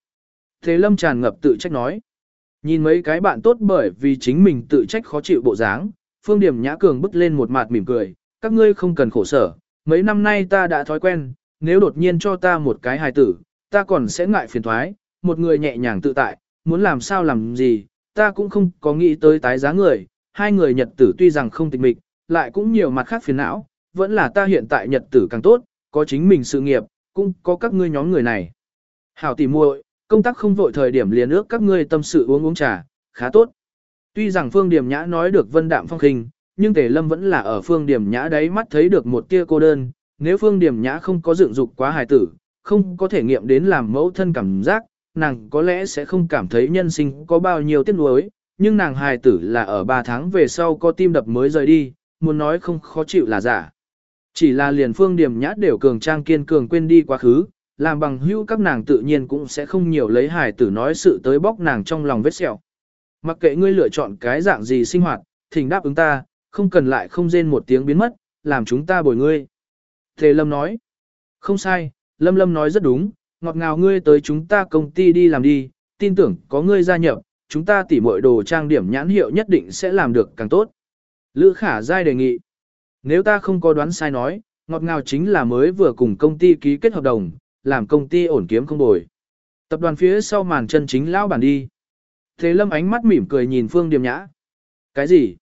Thế Lâm tràn ngập tự trách nói. Nhìn mấy cái bạn tốt bởi vì chính mình tự trách khó chịu bộ dáng, Phương Điểm Nhã Cường bứt lên một mặt mỉm cười, các ngươi không cần khổ sở, mấy năm nay ta đã thói quen, nếu đột nhiên cho ta một cái hài tử, ta còn sẽ ngại phiền thoái, một người nhẹ nhàng tự tại, muốn làm sao làm gì, ta cũng không có nghĩ tới tái giá người, hai người nhật tử tuy rằng không tịch mịch, lại cũng nhiều mặt khác phiền não, vẫn là ta hiện tại nhật tử càng tốt, có chính mình sự nghiệp, cũng có các ngươi nhóm người này. Hảo tỉ muội, công tác không vội thời điểm liền ước các ngươi tâm sự uống uống trà, khá tốt. Tuy rằng Phương Điểm Nhã nói được vân đạm phong khinh, nhưng Tề Lâm vẫn là ở Phương Điểm Nhã đấy mắt thấy được một tia cô đơn, nếu Phương Điểm Nhã không có dựng dục quá hài tử, không có thể nghiệm đến làm mẫu thân cảm giác, nàng có lẽ sẽ không cảm thấy nhân sinh có bao nhiêu tiếc nuối, nhưng nàng hài tử là ở 3 tháng về sau có tim đập mới rời đi, muốn nói không khó chịu là giả. Chỉ là liền Phương Điểm Nhã đều cường trang kiên cường quên đi quá khứ, làm bằng hữu các nàng tự nhiên cũng sẽ không nhiều lấy hài tử nói sự tới bóc nàng trong lòng vết sẹo. Mặc kệ ngươi lựa chọn cái dạng gì sinh hoạt, thỉnh đáp ứng ta, không cần lại không rên một tiếng biến mất, làm chúng ta bồi ngươi. Thề Lâm nói, không sai, Lâm Lâm nói rất đúng, ngọt ngào ngươi tới chúng ta công ty đi làm đi, tin tưởng có ngươi gia nhập, chúng ta tỉ mọi đồ trang điểm nhãn hiệu nhất định sẽ làm được càng tốt. Lữ Khả Giai đề nghị, nếu ta không có đoán sai nói, ngọt ngào chính là mới vừa cùng công ty ký kết hợp đồng, làm công ty ổn kiếm không bồi. Tập đoàn phía sau màn chân chính lão bản đi. Thế lâm ánh mắt mỉm cười nhìn Phương Điềm Nhã. Cái gì?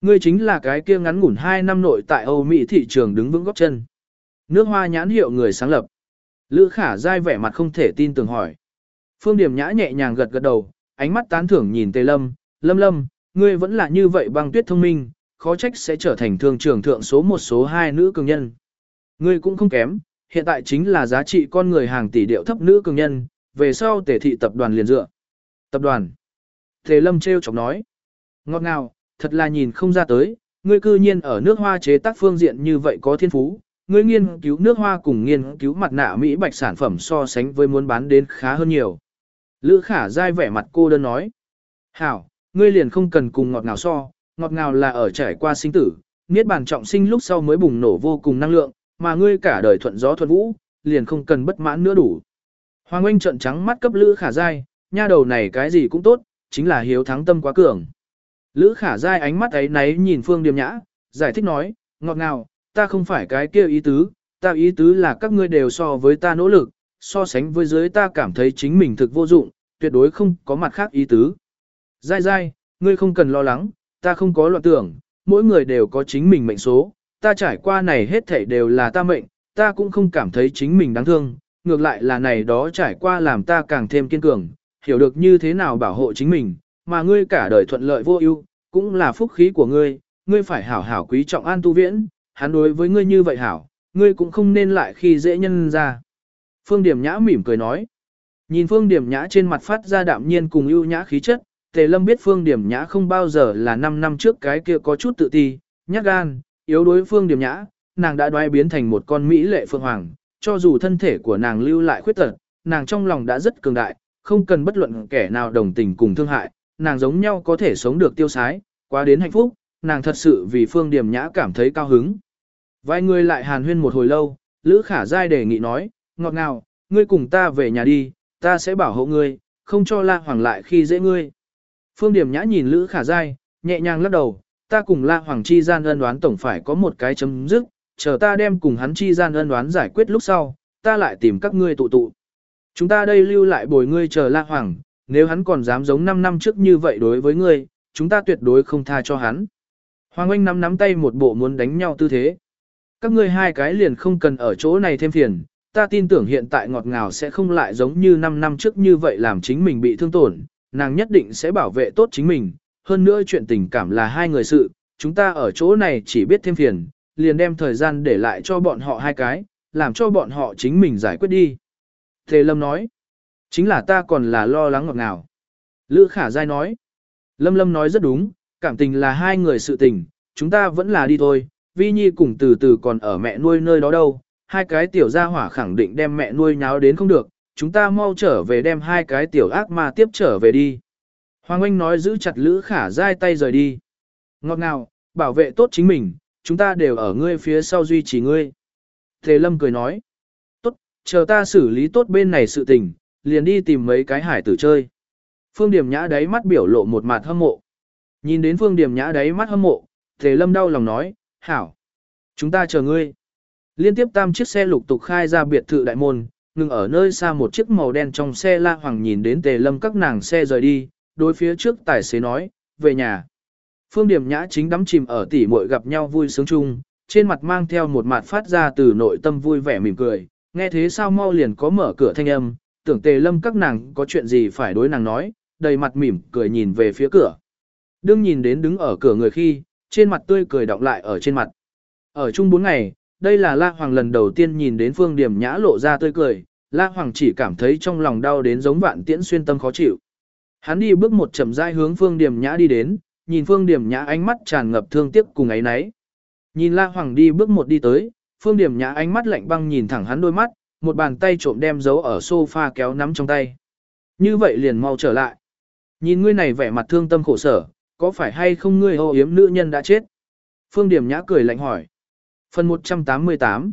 Ngươi chính là cái kia ngắn ngủn 2 năm nội tại Âu Mỹ thị trường đứng vững góc chân. Nước hoa nhãn hiệu người sáng lập. Lữ khả dai vẻ mặt không thể tin tưởng hỏi. Phương Điềm Nhã nhẹ nhàng gật gật đầu, ánh mắt tán thưởng nhìn Tề Lâm. Lâm Lâm, ngươi vẫn là như vậy băng tuyết thông minh, khó trách sẽ trở thành thương trưởng thượng số một số hai nữ cường nhân. Ngươi cũng không kém, hiện tại chính là giá trị con người hàng tỷ điệu thấp nữ cường nhân, về sau tể thị tập đoàn liền dựa. Tập đoàn. Tề lâm treo chọc nói. Ngọt ngào, thật là nhìn không ra tới, ngươi cư nhiên ở nước hoa chế tác phương diện như vậy có thiên phú. Ngươi nghiên cứu nước hoa cùng nghiên cứu mặt nạ Mỹ bạch sản phẩm so sánh với muốn bán đến khá hơn nhiều. Lữ khả dai vẻ mặt cô đơn nói. Hảo, ngươi liền không cần cùng ngọt ngào so, ngọt ngào là ở trải qua sinh tử, niết bàn trọng sinh lúc sau mới bùng nổ vô cùng năng lượng, mà ngươi cả đời thuận gió thuận vũ, liền không cần bất mãn nữa đủ. Hoàng Anh trợn trắng mắt cấp Lữ Khả Giai, nha đầu này cái gì cũng tốt, chính là hiếu thắng tâm quá cường. Lữ Khả Giai ánh mắt ấy náy nhìn Phương Điềm Nhã, giải thích nói, ngọt ngào, ta không phải cái kia ý tứ, ta ý tứ là các ngươi đều so với ta nỗ lực, so sánh với dưới ta cảm thấy chính mình thực vô dụng, tuyệt đối không có mặt khác ý tứ. Giai Giai, ngươi không cần lo lắng, ta không có loạn tưởng, mỗi người đều có chính mình mệnh số, ta trải qua này hết thảy đều là ta mệnh, ta cũng không cảm thấy chính mình đáng thương, ngược lại là này đó trải qua làm ta càng thêm kiên cường, hiểu được như thế nào bảo hộ chính mình, mà ngươi cả đời thuận lợi vô ưu, cũng là phúc khí của ngươi, ngươi phải hảo hảo quý trọng an tu viễn, hắn đối với ngươi như vậy hảo, ngươi cũng không nên lại khi dễ nhân ra. Phương Điểm Nhã mỉm cười nói. Nhìn Phương Điểm Nhã trên mặt phát ra đạm nhiên cùng ưu nhã khí chất, Tề Lâm biết Phương Điểm Nhã không bao giờ là 5 năm trước cái kia có chút tự ti, nhát gan, yếu đối phương điểm nhã, nàng đã đoái biến thành một con mỹ lệ phượng hoàng, cho dù thân thể của nàng lưu lại khuyết tật, nàng trong lòng đã rất cường đại, không cần bất luận kẻ nào đồng tình cùng thương hại, nàng giống nhau có thể sống được tiêu sái, quá đến hạnh phúc, nàng thật sự vì phương điểm nhã cảm thấy cao hứng. Vài người lại hàn huyên một hồi lâu, Lữ Khả Giai đề nghị nói, ngọt ngào, ngươi cùng ta về nhà đi, ta sẽ bảo hộ ngươi, không cho La Hoàng lại khi dễ ngươi. Phương Điểm Nhã nhìn Lữ Khả Giai, nhẹ nhàng lắc đầu, ta cùng La Hoàng chi gian ân đoán tổng phải có một cái chấm dứt, chờ ta đem cùng hắn chi gian ân đoán giải quyết lúc sau, ta lại tìm các ngươi tụ tụ. Chúng ta đây lưu lại bồi ngươi chờ La Hoàng, nếu hắn còn dám giống 5 năm trước như vậy đối với ngươi, chúng ta tuyệt đối không tha cho hắn. Hoàng Anh nắm nắm tay một bộ muốn đánh nhau tư thế. Các ngươi hai cái liền không cần ở chỗ này thêm phiền, ta tin tưởng hiện tại ngọt ngào sẽ không lại giống như 5 năm trước như vậy làm chính mình bị thương tổn, nàng nhất định sẽ bảo vệ tốt chính mình, hơn nữa chuyện tình cảm là hai người sự, chúng ta ở chỗ này chỉ biết thêm phiền, liền đem thời gian để lại cho bọn họ hai cái, làm cho bọn họ chính mình giải quyết đi. Tề Lâm nói, chính là ta còn là lo lắng ngọt ngào. Lữ Khả Giai nói, Lâm Lâm nói rất đúng, cảm tình là hai người sự tình, chúng ta vẫn là đi thôi, Vi Nhi cùng từ từ còn ở mẹ nuôi nơi đó đâu, hai cái tiểu gia hỏa khẳng định đem mẹ nuôi nháo đến không được, chúng ta mau trở về đem hai cái tiểu ác ma tiếp trở về đi. Hoàng Anh nói giữ chặt Lữ Khả dai tay rời đi. Ngọt ngào, bảo vệ tốt chính mình, chúng ta đều ở ngươi phía sau duy trì ngươi. Thế Lâm cười nói. Tốt, chờ ta xử lý tốt bên này sự tình, liền đi tìm mấy cái hải tử chơi. Phương Điểm Nhã đáy mắt biểu lộ một mặt hâm mộ. Nhìn đến Phương Điểm Nhã đáy mắt hâm mộ, Thế Lâm đau lòng nói, hảo. Chúng ta chờ ngươi. Liên tiếp tam chiếc xe lục tục khai ra biệt thự đại môn, ngừng ở nơi xa một chiếc màu đen trong xe La Hoàng nhìn đến Tề Lâm các nàng xe rời đi, đối phía trước tài xế nói, về nhà. Phương Điểm Nhã chính đắm chìm ở tỉ muội gặp nhau vui sướng chung, trên mặt mang theo một mặt phát ra từ nội tâm vui vẻ mỉm cười, nghe thế sao mau liền có mở cửa thanh âm, tưởng Tề Lâm các nàng có chuyện gì phải đối nàng nói, đầy mặt mỉm cười nhìn về phía cửa. Đương nhìn đến đứng ở cửa người khi, trên mặt tươi cười đọng lại ở trên mặt. Ở chung 4 ngày, đây là La Hoàng lần đầu tiên nhìn đến Phương Điểm Nhã lộ ra tươi cười, La Hoàng chỉ cảm thấy trong lòng đau đến giống vạn tiễn xuyên tâm khó chịu. Hắn đi bước một chậm rãi hướng Phương Điểm Nhã đi đến, nhìn Phương Điểm Nhã ánh mắt tràn ngập thương tiếc cùng ấy nấy. Nhìn La Hoàng đi bước một đi tới, Phương Điểm Nhã ánh mắt lạnh băng nhìn thẳng hắn đôi mắt, một bàn tay trộm đem giấu ở sofa kéo nắm trong tay. Như vậy liền mau trở lại. Nhìn ngươi này vẻ mặt thương tâm khổ sở, có phải hay không ngươi ô yếm nữ nhân đã chết? Phương Điểm Nhã cười lạnh hỏi. Phần 188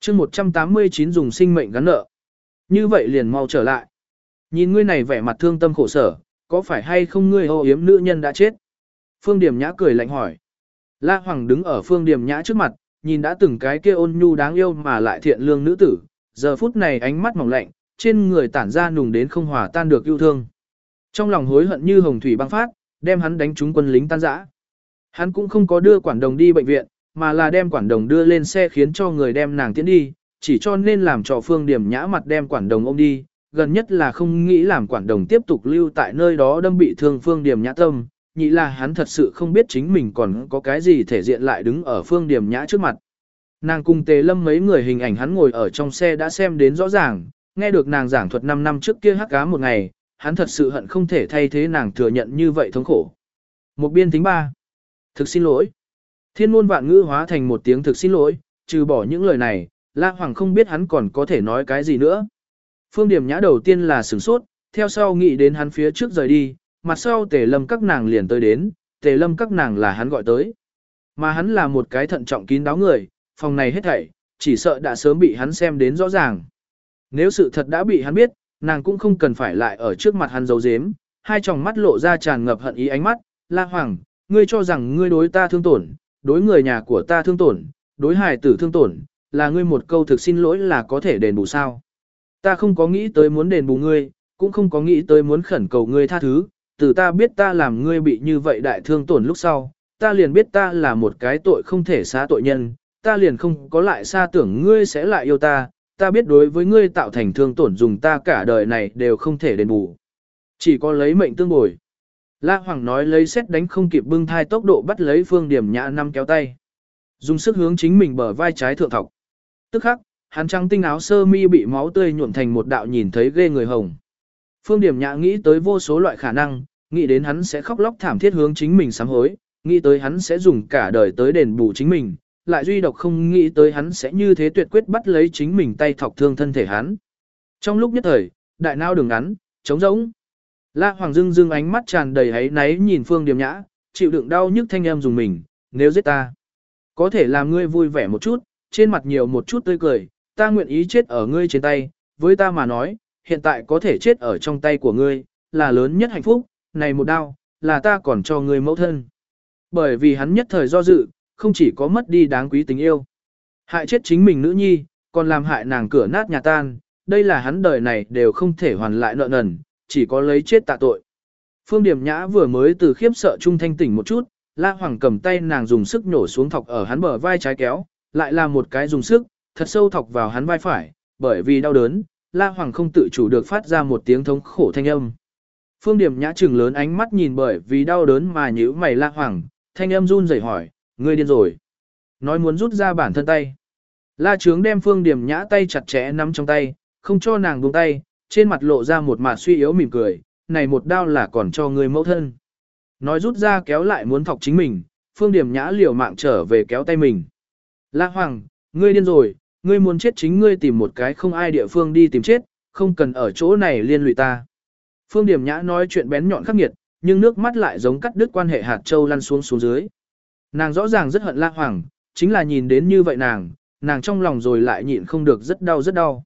chương 189 dùng sinh mệnh gắn nợ. Như vậy liền mau trở lại. Nhìn ngươi này vẻ mặt thương tâm khổ sở, có phải hay không ngươi ô yếm nữ nhân đã chết? Phương Điểm Nhã cười lạnh hỏi. La Hoàng đứng ở Phương Điểm Nhã trước mặt, nhìn đã từng cái kia ôn nhu đáng yêu mà lại thiện lương nữ tử, giờ phút này ánh mắt mỏng lạnh, trên người tản ra nùng đến không hòa tan được yêu thương. Trong lòng hối hận như hồng thủy băng phát, đem hắn đánh trúng quân lính tan rã. Hắn cũng không có đưa quản đồng đi bệnh viện, mà là đem quản đồng đưa lên xe khiến cho người đem nàng tiến đi, chỉ cho nên làm cho phương điểm nhã mặt đem quản đồng ôm đi, gần nhất là không nghĩ làm quản đồng tiếp tục lưu tại nơi đó đâm bị thương phương điểm nhã tâm, nhị là hắn thật sự không biết chính mình còn có cái gì thể diện lại đứng ở phương điểm nhã trước mặt. Nàng cùng tề lâm mấy người hình ảnh hắn ngồi ở trong xe đã xem đến rõ ràng, nghe được nàng giảng thuật 5 năm trước kia hắc cá một ngày, hắn thật sự hận không thể thay thế nàng thừa nhận như vậy thống khổ. Một biên tính ba. Thực xin lỗi. Thiên ngôn vạn ngữ hóa thành một tiếng thực xin lỗi, trừ bỏ những lời này, La Hoàng không biết hắn còn có thể nói cái gì nữa. Phương điểm nhã đầu tiên là sửng sốt, theo sau nghĩ đến hắn phía trước rời đi, mặt sau tề lâm các nàng liền tới đến, tề lâm các nàng là hắn gọi tới. Mà hắn là một cái thận trọng kín đáo người, phòng này hết thảy, chỉ sợ đã sớm bị hắn xem đến rõ ràng. Nếu sự thật đã bị hắn biết, nàng cũng không cần phải lại ở trước mặt hắn giấu giếm, hai tròng mắt lộ ra tràn ngập hận ý ánh mắt, La Hoàng, ngươi cho rằng ngươi đối ta thương tổn, đối người nhà của ta thương tổn, đối hài tử thương tổn, là ngươi một câu thực xin lỗi là có thể đền bù sao. Ta không có nghĩ tới muốn đền bù ngươi, cũng không có nghĩ tới muốn khẩn cầu ngươi tha thứ, từ ta biết ta làm ngươi bị như vậy đại thương tổn lúc sau, ta liền biết ta là một cái tội không thể xá tội nhân, ta liền không có lại xa tưởng ngươi sẽ lại yêu ta, ta biết đối với ngươi tạo thành thương tổn dùng ta cả đời này đều không thể đền bù. Chỉ có lấy mệnh tương bồi. La Hoàng nói lấy xét đánh không kịp bưng thai tốc độ bắt lấy phương điểm nhã năm kéo tay. Dùng sức hướng chính mình bờ vai trái thượng thọc. Tức khắc, hắn trắng tinh áo sơ mi bị máu tươi nhuộm thành một đạo nhìn thấy ghê người hồng. Phương điểm nhã nghĩ tới vô số loại khả năng, nghĩ đến hắn sẽ khóc lóc thảm thiết hướng chính mình sám hối, nghĩ tới hắn sẽ dùng cả đời tới đền bù chính mình, lại duy độc không nghĩ tới hắn sẽ như thế tuyệt quyết bắt lấy chính mình tay thọc thương thân thể hắn. Trong lúc nhất thời, đại nao đường ngắn, trống rỗng. La Hoàng Dương Dương ánh mắt tràn đầy hấy náy nhìn Phương Điềm Nhã, chịu đựng đau nhức thanh em dùng mình, nếu giết ta, có thể làm ngươi vui vẻ một chút, trên mặt nhiều một chút tươi cười, ta nguyện ý chết ở ngươi trên tay, với ta mà nói, hiện tại có thể chết ở trong tay của ngươi, là lớn nhất hạnh phúc, này một đau, là ta còn cho ngươi mẫu thân. Bởi vì hắn nhất thời do dự, không chỉ có mất đi đáng quý tình yêu. Hại chết chính mình nữ nhi, còn làm hại nàng cửa nát nhà tan, đây là hắn đời này đều không thể hoàn lại nợ nần, chỉ có lấy chết tạ tội. Phương Điểm Nhã vừa mới từ khiếp sợ trung thanh tỉnh một chút, La Hoàng cầm tay nàng dùng sức nhổ xuống thọc ở hắn bờ vai trái kéo, lại là một cái dùng sức, thật sâu thọc vào hắn vai phải, bởi vì đau đớn, La Hoàng không tự chủ được phát ra một tiếng thống khổ thanh âm. Phương Điểm Nhã trừng lớn ánh mắt nhìn bởi vì đau đớn mà nhíu mày La Hoàng, thanh âm run rẩy hỏi, ngươi điên rồi. Nói muốn rút ra bản thân tay. La Trướng đem Phương Điểm Nhã tay chặt chẽ nắm trong tay, không cho nàng buông tay, trên mặt lộ ra một mạt suy yếu mỉm cười, này một đao là còn cho ngươi mẫu thân. Nói rút ra kéo lại muốn thọc chính mình, Phương Điểm Nhã liều mạng trở về kéo tay mình. La Hoàng, ngươi điên rồi, ngươi muốn chết chính ngươi tìm một cái không ai địa phương đi tìm chết, không cần ở chỗ này liên lụy ta. Phương Điểm Nhã nói chuyện bén nhọn khắc nghiệt, nhưng nước mắt lại giống cắt đứt quan hệ hạt châu lăn xuống xuống dưới. Nàng rõ ràng rất hận La Hoàng, chính là nhìn đến như vậy nàng, nàng trong lòng rồi lại nhịn không được rất đau rất đau.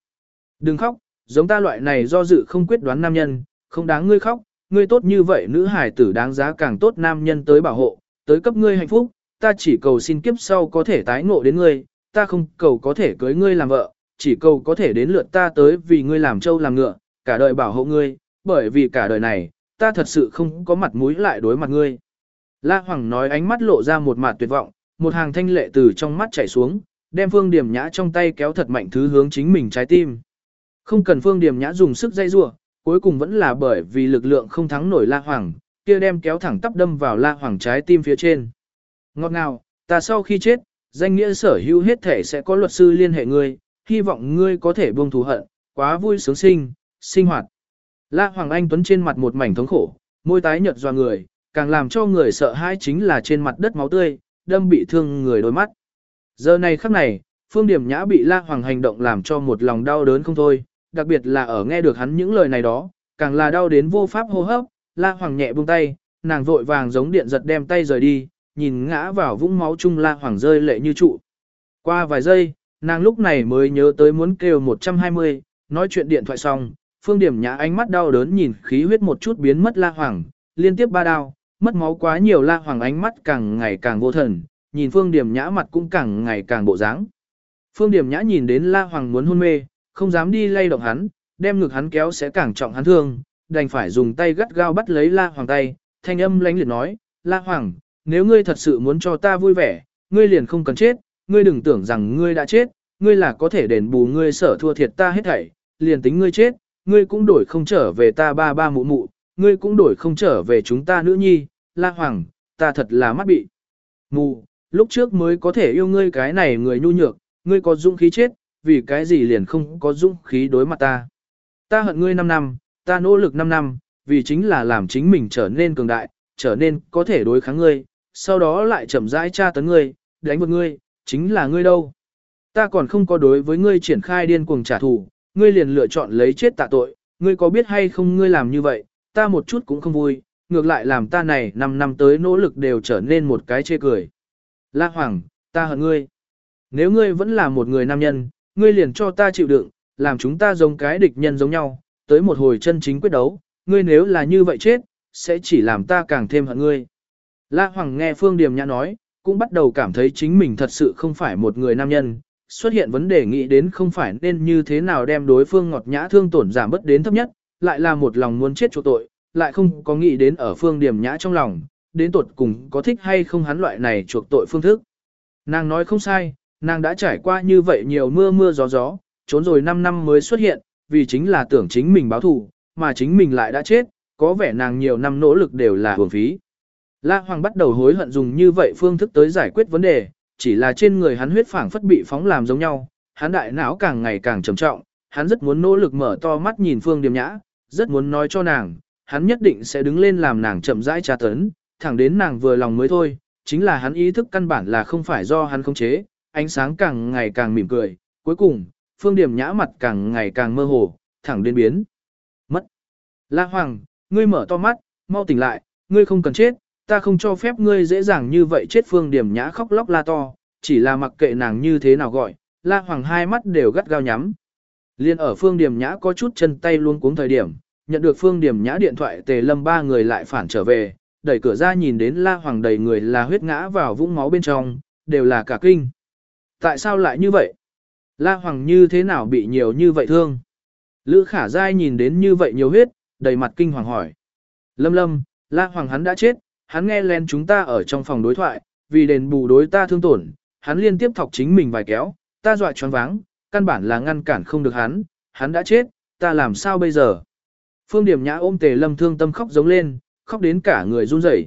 Đừng khóc, giống ta loại này do dự không quyết đoán nam nhân, không đáng ngươi khóc, ngươi tốt như vậy nữ hải tử đáng giá càng tốt nam nhân tới bảo hộ, tới cấp ngươi hạnh phúc, ta chỉ cầu xin kiếp sau có thể tái ngộ đến ngươi, ta không cầu có thể cưới ngươi làm vợ, chỉ cầu có thể đến lượt ta tới vì ngươi làm trâu làm ngựa, cả đời bảo hộ ngươi, bởi vì cả đời này, ta thật sự không có mặt mũi lại đối mặt ngươi. La Hoàng nói ánh mắt lộ ra một mặt tuyệt vọng, một hàng thanh lệ từ trong mắt chảy xuống, đem Phương Điểm Nhã trong tay kéo thật mạnh thứ hướng chính mình trái tim. Không cần Phương Điểm Nhã dùng sức dây rủa, cuối cùng vẫn là bởi vì lực lượng không thắng nổi La Hoàng, kia đem kéo thẳng tắp đâm vào La Hoàng trái tim phía trên. Ngọt ngào, ta sau khi chết, danh nghĩa sở hữu hết thể sẽ có luật sư liên hệ ngươi, hy vọng ngươi có thể buông thù hận, quá vui sướng sinh, sinh hoạt. La Hoàng Anh Tuấn trên mặt một mảnh thống khổ, môi tái nhợt doa người, càng làm cho người sợ hãi chính là trên mặt đất máu tươi, đâm bị thương người đôi mắt. Giờ này khắc này, Phương Điểm Nhã bị La Hoàng hành động làm cho một lòng đau đớn không thôi, đặc biệt là ở nghe được hắn những lời này đó, càng là đau đến vô pháp hô hấp, La Hoàng nhẹ buông tay, nàng vội vàng giống điện giật đem tay rời đi, nhìn ngã vào vũng máu chung La Hoàng rơi lệ như trụ. Qua vài giây, nàng lúc này mới nhớ tới muốn kêu 120, nói chuyện điện thoại xong, Phương Điểm Nhã ánh mắt đau đớn nhìn khí huyết một chút biến mất La Hoàng, liên tiếp ba đao mất máu quá nhiều La Hoàng ánh mắt càng ngày càng vô thần, nhìn Phương Điểm Nhã mặt cũng càng ngày càng bộ dáng. Phương Điểm Nhã nhìn đến La Hoàng muốn hôn mê, không dám đi lay động hắn, đem ngực hắn kéo sẽ càng trọng hắn thương, đành phải dùng tay gắt gao bắt lấy La Hoàng tay, thanh âm lánh liệt nói, La Hoàng, nếu ngươi thật sự muốn cho ta vui vẻ, ngươi liền không cần chết, ngươi đừng tưởng rằng ngươi đã chết, ngươi là có thể đền bù ngươi sở thua thiệt ta hết thảy, liền tính ngươi chết, ngươi cũng đổi không trở về ta ba ba mụ mụ, ngươi cũng đổi không trở về chúng ta nữ nhi, La Hoàng, ta thật là mắt bị. Mù, lúc trước mới có thể yêu ngươi cái này người nhu nhược, ngươi có dũng khí chết, vì cái gì liền không có dũng khí đối mặt ta. Ta hận ngươi 5 năm, ta nỗ lực 5 năm, vì chính là làm chính mình trở nên cường đại, trở nên có thể đối kháng ngươi, sau đó lại chậm rãi tra tấn ngươi, đánh một ngươi, chính là ngươi đâu. Ta còn không có đối với ngươi triển khai điên cuồng trả thù, ngươi liền lựa chọn lấy chết tạ tội, ngươi có biết hay không ngươi làm như vậy, ta một chút cũng không vui, ngược lại làm ta này 5 năm tới nỗ lực đều trở nên một cái chê cười. La Hoàng, ta hận ngươi. Nếu ngươi vẫn là một người nam nhân, ngươi liền cho ta chịu đựng, làm chúng ta giống cái địch nhân giống nhau, tới một hồi chân chính quyết đấu, ngươi nếu là như vậy chết, sẽ chỉ làm ta càng thêm hận ngươi. La Hoàng nghe Phương Điềm Nhã nói, cũng bắt đầu cảm thấy chính mình thật sự không phải một người nam nhân, xuất hiện vấn đề nghĩ đến không phải nên như thế nào đem đối phương ngọt nhã thương tổn giảm bất đến thấp nhất, lại là một lòng muốn chết chỗ tội, lại không có nghĩ đến ở Phương Điềm Nhã trong lòng, đến tột cùng có thích hay không hắn loại này chuộc tội phương thức. Nàng nói không sai, nàng đã trải qua như vậy nhiều mưa mưa gió gió, trốn rồi 5 năm mới xuất hiện, vì chính là tưởng chính mình báo thù, mà chính mình lại đã chết, có vẻ nàng nhiều năm nỗ lực đều là hưởng phí. La Hoàng bắt đầu hối hận dùng như vậy phương thức tới giải quyết vấn đề, chỉ là trên người hắn huyết phảng phất bị phóng làm giống nhau, hắn đại não càng ngày càng trầm trọng, hắn rất muốn nỗ lực mở to mắt nhìn Phương Điềm Nhã, rất muốn nói cho nàng, hắn nhất định sẽ đứng lên làm nàng chậm rãi tra tấn, thẳng đến nàng vừa lòng mới thôi, chính là hắn ý thức căn bản là không phải do hắn khống chế, ánh sáng càng ngày càng mỉm cười, cuối cùng, Phương Điềm Nhã mặt càng ngày càng mơ hồ, thẳng đến biến. Mất. La Hoàng, ngươi mở to mắt, mau tỉnh lại, ngươi không cần chết, ta không cho phép ngươi dễ dàng như vậy chết phương điểm nhã khóc lóc la to, chỉ là mặc kệ nàng như thế nào gọi, la hoàng hai mắt đều gắt gao nhắm. Liên ở phương điểm nhã có chút chân tay luôn cuống thời điểm, nhận được phương điểm nhã điện thoại tề lâm ba người lại phản trở về, đẩy cửa ra nhìn đến la hoàng đầy người là huyết ngã vào vũng máu bên trong, đều là cả kinh. Tại sao lại như vậy? La hoàng như thế nào bị nhiều như vậy thương? Lữ khả dai nhìn đến như vậy nhiều huyết, đầy mặt kinh hoàng hỏi. Lâm lâm, la hoàng hắn đã chết, hắn nghe lén chúng ta ở trong phòng đối thoại, vì đền bù đối ta thương tổn, hắn liên tiếp thọc chính mình vài kéo, ta dọa choáng váng, căn bản là ngăn cản không được hắn, hắn đã chết, ta làm sao bây giờ? Phương Điểm Nhã ôm Tề Lâm thương tâm khóc giống lên, khóc đến cả người run rẩy.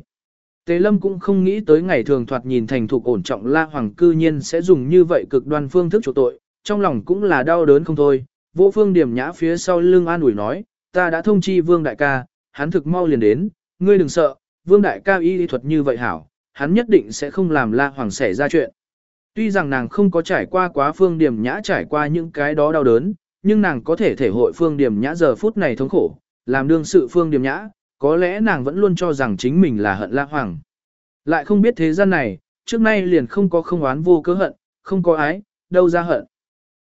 Tề Lâm cũng không nghĩ tới ngày thường thoạt nhìn thành thục ổn trọng La Hoàng cư nhiên sẽ dùng như vậy cực đoan phương thức chỗ tội, trong lòng cũng là đau đớn không thôi. Vô Phương Điểm Nhã phía sau lưng an ủi nói, ta đã thông chi Vương Đại ca, hắn thực mau liền đến, ngươi đừng sợ, vương đại ca y lý thuật như vậy hảo, hắn nhất định sẽ không làm la hoàng xảy ra chuyện. Tuy rằng nàng không có trải qua quá phương điểm nhã trải qua những cái đó đau đớn, nhưng nàng có thể thể hội phương điểm nhã giờ phút này thống khổ, làm đương sự phương điểm nhã, có lẽ nàng vẫn luôn cho rằng chính mình là hận la hoàng. Lại không biết thế gian này, trước nay liền không có không oán vô cớ hận, không có ái, đâu ra hận.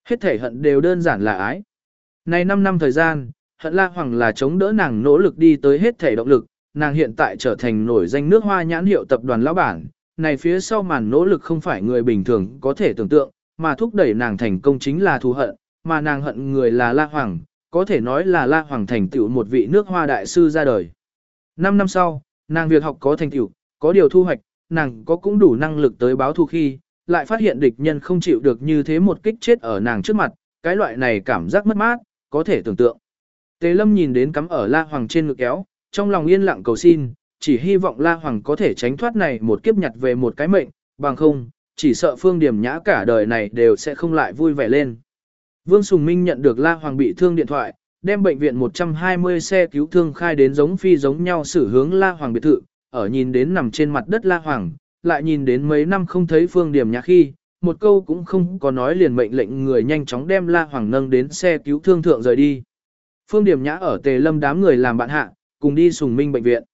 Hết thể hận đều đơn giản là ái. Này 5 năm thời gian, hận la hoàng là chống đỡ nàng nỗ lực đi tới hết thể động lực, nàng hiện tại trở thành nổi danh nước hoa nhãn hiệu tập đoàn lão bản. Này phía sau màn nỗ lực không phải người bình thường có thể tưởng tượng, mà thúc đẩy nàng thành công chính là thù hận, mà nàng hận người là La Hoàng, có thể nói là La Hoàng thành tựu một vị nước hoa đại sư ra đời. Năm năm sau, nàng việc học có thành tựu, có điều thu hoạch, nàng có cũng đủ năng lực tới báo thù khi, lại phát hiện địch nhân không chịu được như thế một kích chết ở nàng trước mặt, cái loại này cảm giác mất mát, có thể tưởng tượng. Tề Lâm nhìn đến cắm ở La Hoàng trên ngực kéo, trong lòng yên lặng cầu xin, chỉ hy vọng La Hoàng có thể tránh thoát này một kiếp nhặt về một cái mệnh, bằng không, chỉ sợ Phương Điểm Nhã cả đời này đều sẽ không lại vui vẻ lên. Vương Sùng Minh nhận được La Hoàng bị thương điện thoại, đem bệnh viện 120 xe cứu thương khai đến giống phi giống nhau xử hướng La Hoàng biệt thự, ở nhìn đến nằm trên mặt đất La Hoàng, lại nhìn đến mấy năm không thấy Phương Điểm Nhã khi, một câu cũng không có nói liền mệnh lệnh người nhanh chóng đem La Hoàng nâng đến xe cứu thương thượng rời đi. Phương Điểm Nhã ở Tề Lâm đám người làm bạn hạ, cùng đi Sùng Minh bệnh viện.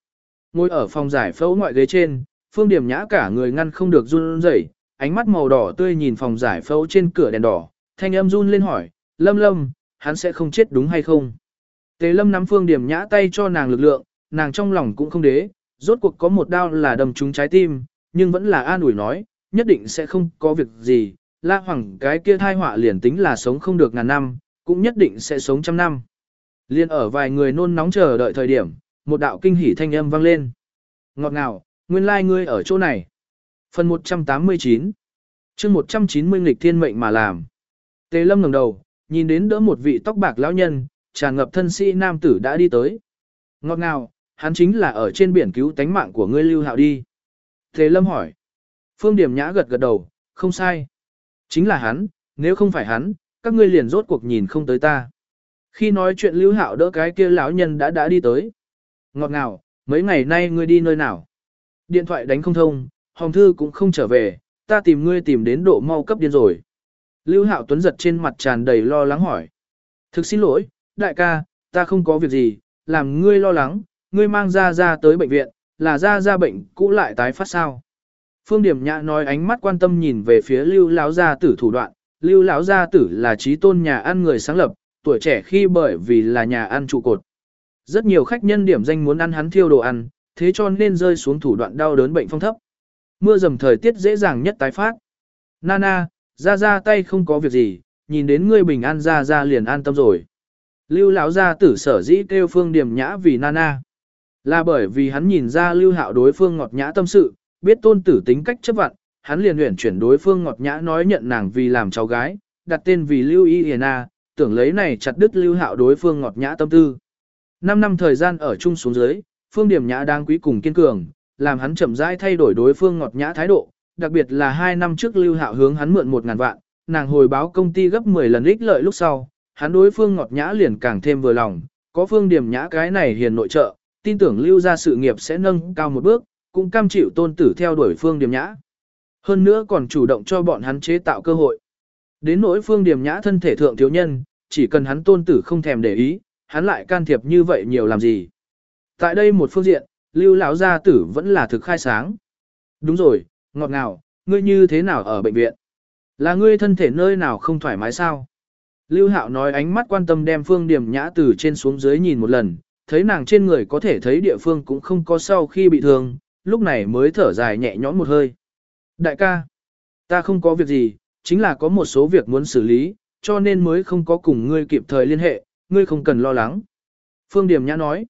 Ngồi ở phòng giải phẫu ngoại ghế trên, Phương Điểm Nhã cả người ngăn không được run rẩy, ánh mắt màu đỏ tươi nhìn phòng giải phẫu trên cửa đèn đỏ, thanh âm run lên hỏi, Lâm Lâm, hắn sẽ không chết đúng hay không? Tề Lâm nắm Phương Điểm Nhã tay cho nàng lực lượng, nàng trong lòng cũng không đế, rốt cuộc có một đau là đâm trúng trái tim, nhưng vẫn là an ủi nói, nhất định sẽ không có việc gì, La Hoàng cái kia thai họa liền tính là sống không được ngàn năm, cũng nhất định sẽ sống trăm năm. Liên ở vài người nôn nóng chờ đợi thời điểm, một đạo kinh hỉ thanh âm vang lên. Ngọt ngào, nguyên lai like ngươi ở chỗ này. Phần 189 chương 190 nghịch thiên mệnh mà làm. Tề lâm ngẩng đầu, nhìn đến đỡ một vị tóc bạc lão nhân, tràn ngập thân sĩ nam tử đã đi tới. Ngọt ngào, hắn chính là ở trên biển cứu tánh mạng của ngươi lưu hạo đi. Tề lâm hỏi. Phương Điểm Nhã gật gật đầu, không sai. Chính là hắn, nếu không phải hắn, các ngươi liền rốt cuộc nhìn không tới ta. Khi nói chuyện Lưu Hạo đỡ cái kia lão nhân đã đã đi tới. Ngọt ngào, mấy ngày nay ngươi đi nơi nào? Điện thoại đánh không thông, Hồng Thư cũng không trở về, ta tìm ngươi tìm đến độ mau cấp điên rồi. Lưu Hạo Tuấn giật trên mặt tràn đầy lo lắng hỏi. Thực xin lỗi, đại ca, ta không có việc gì, làm ngươi lo lắng, ngươi mang ra ra tới bệnh viện, là ra ra bệnh cũ lại tái phát sao. Phương Điểm Nhã nói ánh mắt quan tâm nhìn về phía Lưu lão gia tử thủ đoạn, Lưu lão gia tử là trí tôn nhà ăn người sáng lập, tuổi trẻ khi bởi vì là nhà ăn trụ cột. Rất nhiều khách nhân điểm danh muốn ăn hắn thiêu đồ ăn, thế cho nên rơi xuống thủ đoạn đau đớn bệnh phong thấp. Mưa dầm thời tiết dễ dàng nhất tái phát. Nana, ra ra tay không có việc gì, nhìn đến ngươi bình an ra ra liền an tâm rồi. Lưu lão gia tử sở dĩ kêu phương điểm nhã vì Nana. Là bởi vì hắn nhìn ra lưu hạo đối phương ngọt nhã tâm sự, biết tôn tử tính cách chấp vặn, hắn liền luyện chuyển đối phương ngọt nhã nói nhận nàng vì làm cháu gái, đặt tên vì Lưu Y Hiena, tưởng lấy này chặt đứt Lưu Hạo đối phương ngọt nhã tâm tư. Năm năm thời gian ở chung xuống dưới, phương điểm nhã đang quý cùng kiên cường, làm hắn chậm rãi thay đổi đối phương ngọt nhã thái độ, đặc biệt là hai năm trước Lưu Hạo hướng hắn mượn một ngàn vạn, nàng hồi báo công ty gấp 10 lần ích lợi lúc sau, hắn đối phương ngọt nhã liền càng thêm vừa lòng, có phương điểm nhã cái này hiền nội trợ, tin tưởng Lưu ra sự nghiệp sẽ nâng cao một bước, cũng cam chịu tôn tử theo đuổi phương điểm nhã. Hơn nữa còn chủ động cho bọn hắn chế tạo cơ hội. Đến nỗi phương điểm nhã thân thể thượng thiếu nhân, chỉ cần hắn tôn tử không thèm để ý, hắn lại can thiệp như vậy nhiều làm gì. Tại đây một phương diện, lưu lão gia tử vẫn là thực khai sáng. Đúng rồi, ngọt ngào, ngươi như thế nào ở bệnh viện? Là ngươi thân thể nơi nào không thoải mái sao? Lưu Hạo nói ánh mắt quan tâm đem Phương Điểm Nhã từ trên xuống dưới nhìn một lần, thấy nàng trên người có thể thấy địa phương cũng không có sau khi bị thương, lúc này mới thở dài nhẹ nhõm một hơi. Đại ca, ta không có việc gì, chính là có một số việc muốn xử lý, cho nên mới không có cùng ngươi kịp thời liên hệ, ngươi không cần lo lắng. Phương Điểm Nhã nói.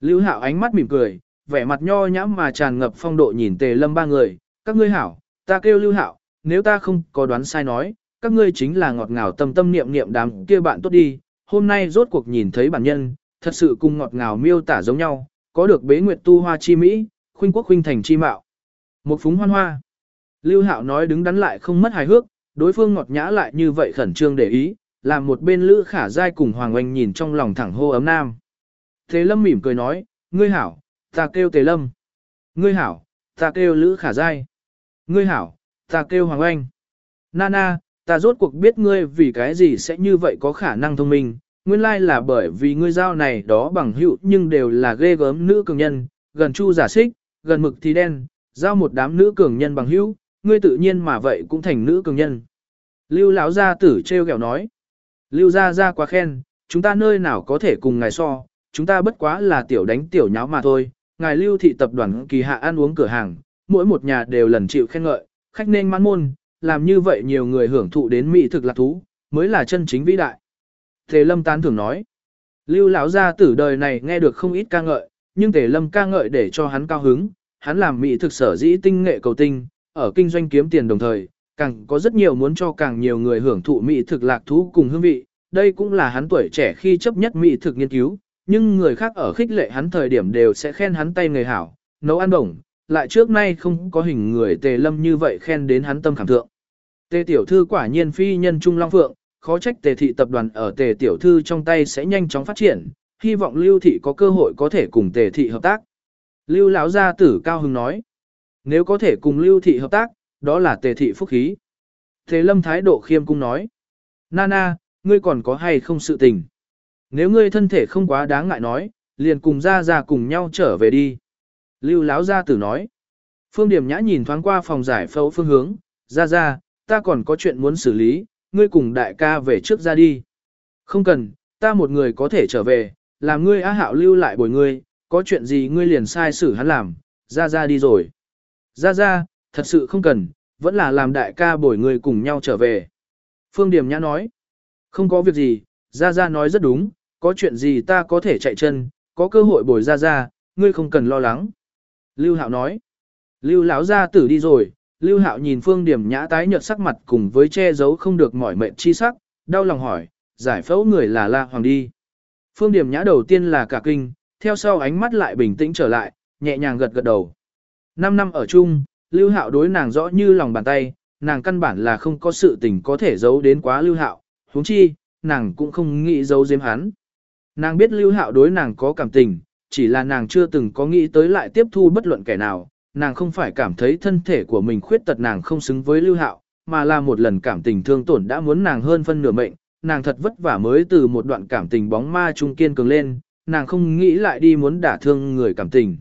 Lưu Hạo ánh mắt mỉm cười, vẻ mặt nho nhã mà tràn ngập phong độ nhìn Tề Lâm ba người, các ngươi hảo, ta kêu Lưu Hạo, nếu ta không có đoán sai nói, các ngươi chính là ngọt ngào tâm tâm niệm niệm đám kia bạn tốt đi, hôm nay rốt cuộc nhìn thấy bản nhân, thật sự cùng ngọt ngào miêu tả giống nhau, có được bế nguyệt tu hoa chi mỹ, khuynh quốc khuynh thành chi mạo. Một phúng hoan hoa. Lưu Hạo nói đứng đắn lại không mất hài hước, đối phương ngọt nhã lại như vậy khẩn trương để ý, làm một bên Lữ Khả Giai cùng Hoàng Oanh nhìn trong lòng thẳng hô ấm nam. Thế Lâm mỉm cười nói, ngươi hảo, ta kêu Tề Lâm. Ngươi hảo, ta kêu Lữ Khả Giai. Ngươi hảo, ta kêu Hoàng Oanh. Nana, ta rốt cuộc biết ngươi vì cái gì sẽ như vậy có khả năng thông minh, nguyên lai là bởi vì ngươi giao này đó bằng hữu nhưng đều là ghê gớm nữ cường nhân, gần chu giả xích, gần mực thì đen, giao một đám nữ cường nhân bằng hữu, ngươi tự nhiên mà vậy cũng thành nữ cường nhân. Lưu lão gia tử treo gẹo nói. Lưu gia gia quá khen, chúng ta nơi nào có thể cùng ngài so, chúng ta bất quá là tiểu đánh tiểu nháo mà thôi. Ngài lưu thị tập đoàn kỳ hạ ăn uống cửa hàng, mỗi một nhà đều lần chịu khen ngợi, khách nên mãn môn, làm như vậy nhiều người hưởng thụ đến mỹ thực lạc thú, mới là chân chính vĩ đại. Tề Lâm tán thưởng nói, Lưu lão gia tử đời này nghe được không ít ca ngợi, nhưng Tề Lâm ca ngợi để cho hắn cao hứng, hắn làm mỹ thực sở dĩ tinh nghệ cầu tinh, ở kinh doanh kiếm tiền đồng thời, càng có rất nhiều muốn cho càng nhiều người hưởng thụ mỹ thực lạc thú cùng hương vị, đây cũng là hắn tuổi trẻ khi chấp nhất mỹ thực nghiên cứu, nhưng người khác ở khích lệ hắn thời điểm đều sẽ khen hắn tay người hảo, nấu ăn đồng, lại trước nay không có hình người Tề Lâm như vậy khen đến hắn tâm cảm thượng. Tề tiểu thư quả nhiên phi nhân trung long phượng, khó trách Tề thị tập đoàn ở Tề tiểu thư trong tay sẽ nhanh chóng phát triển, hy vọng Lưu thị có cơ hội có thể cùng Tề thị hợp tác. Lưu lão gia tử cao hứng nói, nếu có thể cùng Lưu thị hợp tác, đó là Tề thị phúc khí. Thế Lâm thái độ khiêm cung nói, Nana, ngươi còn có hay không sự tình? Nếu ngươi thân thể không quá đáng ngại nói, liền cùng ra ra cùng nhau trở về đi. Lưu Láo gia tử nói. Phương Điểm Nhã nhìn thoáng qua phòng giải phẫu phương hướng, ra ra, ta còn có chuyện muốn xử lý, ngươi cùng đại ca về trước ra đi. Không cần, ta một người có thể trở về, làm ngươi á hạo lưu lại bồi ngươi, có chuyện gì ngươi liền sai xử hắn làm, ra ra đi rồi. Ra ra, thật sự không cần, vẫn là làm đại ca bồi người cùng nhau trở về. Phương Điểm Nhã nói, không có việc gì, ra ra nói rất đúng, có chuyện gì ta có thể chạy chân, có cơ hội bồi ra ra, ngươi không cần lo lắng. Lưu Hạo nói, Lưu lão gia tử đi rồi, Lưu Hạo nhìn Phương Điểm Nhã tái nhợt sắc mặt cùng với che giấu không được mỏi mệt chi sắc, đau lòng hỏi, giải phẫu người là La Hoàng đi. Phương Điểm Nhã đầu tiên là cả kinh, theo sau ánh mắt lại bình tĩnh trở lại, nhẹ nhàng gật gật đầu. Năm năm ở chung, Lưu Hạo đối nàng rõ như lòng bàn tay, nàng căn bản là không có sự tình có thể giấu đến quá Lưu Hạo, huống chi, nàng cũng không nghĩ giấu giếm hắn. Nàng biết Lưu Hạo đối nàng có cảm tình, chỉ là nàng chưa từng có nghĩ tới lại tiếp thu bất luận kẻ nào, nàng không phải cảm thấy thân thể của mình khuyết tật nàng không xứng với Lưu Hạo, mà là một lần cảm tình thương tổn đã muốn nàng hơn phân nửa mệnh, nàng thật vất vả mới từ một đoạn cảm tình bóng ma trung kiên cường lên, nàng không nghĩ lại đi muốn đả thương người cảm tình.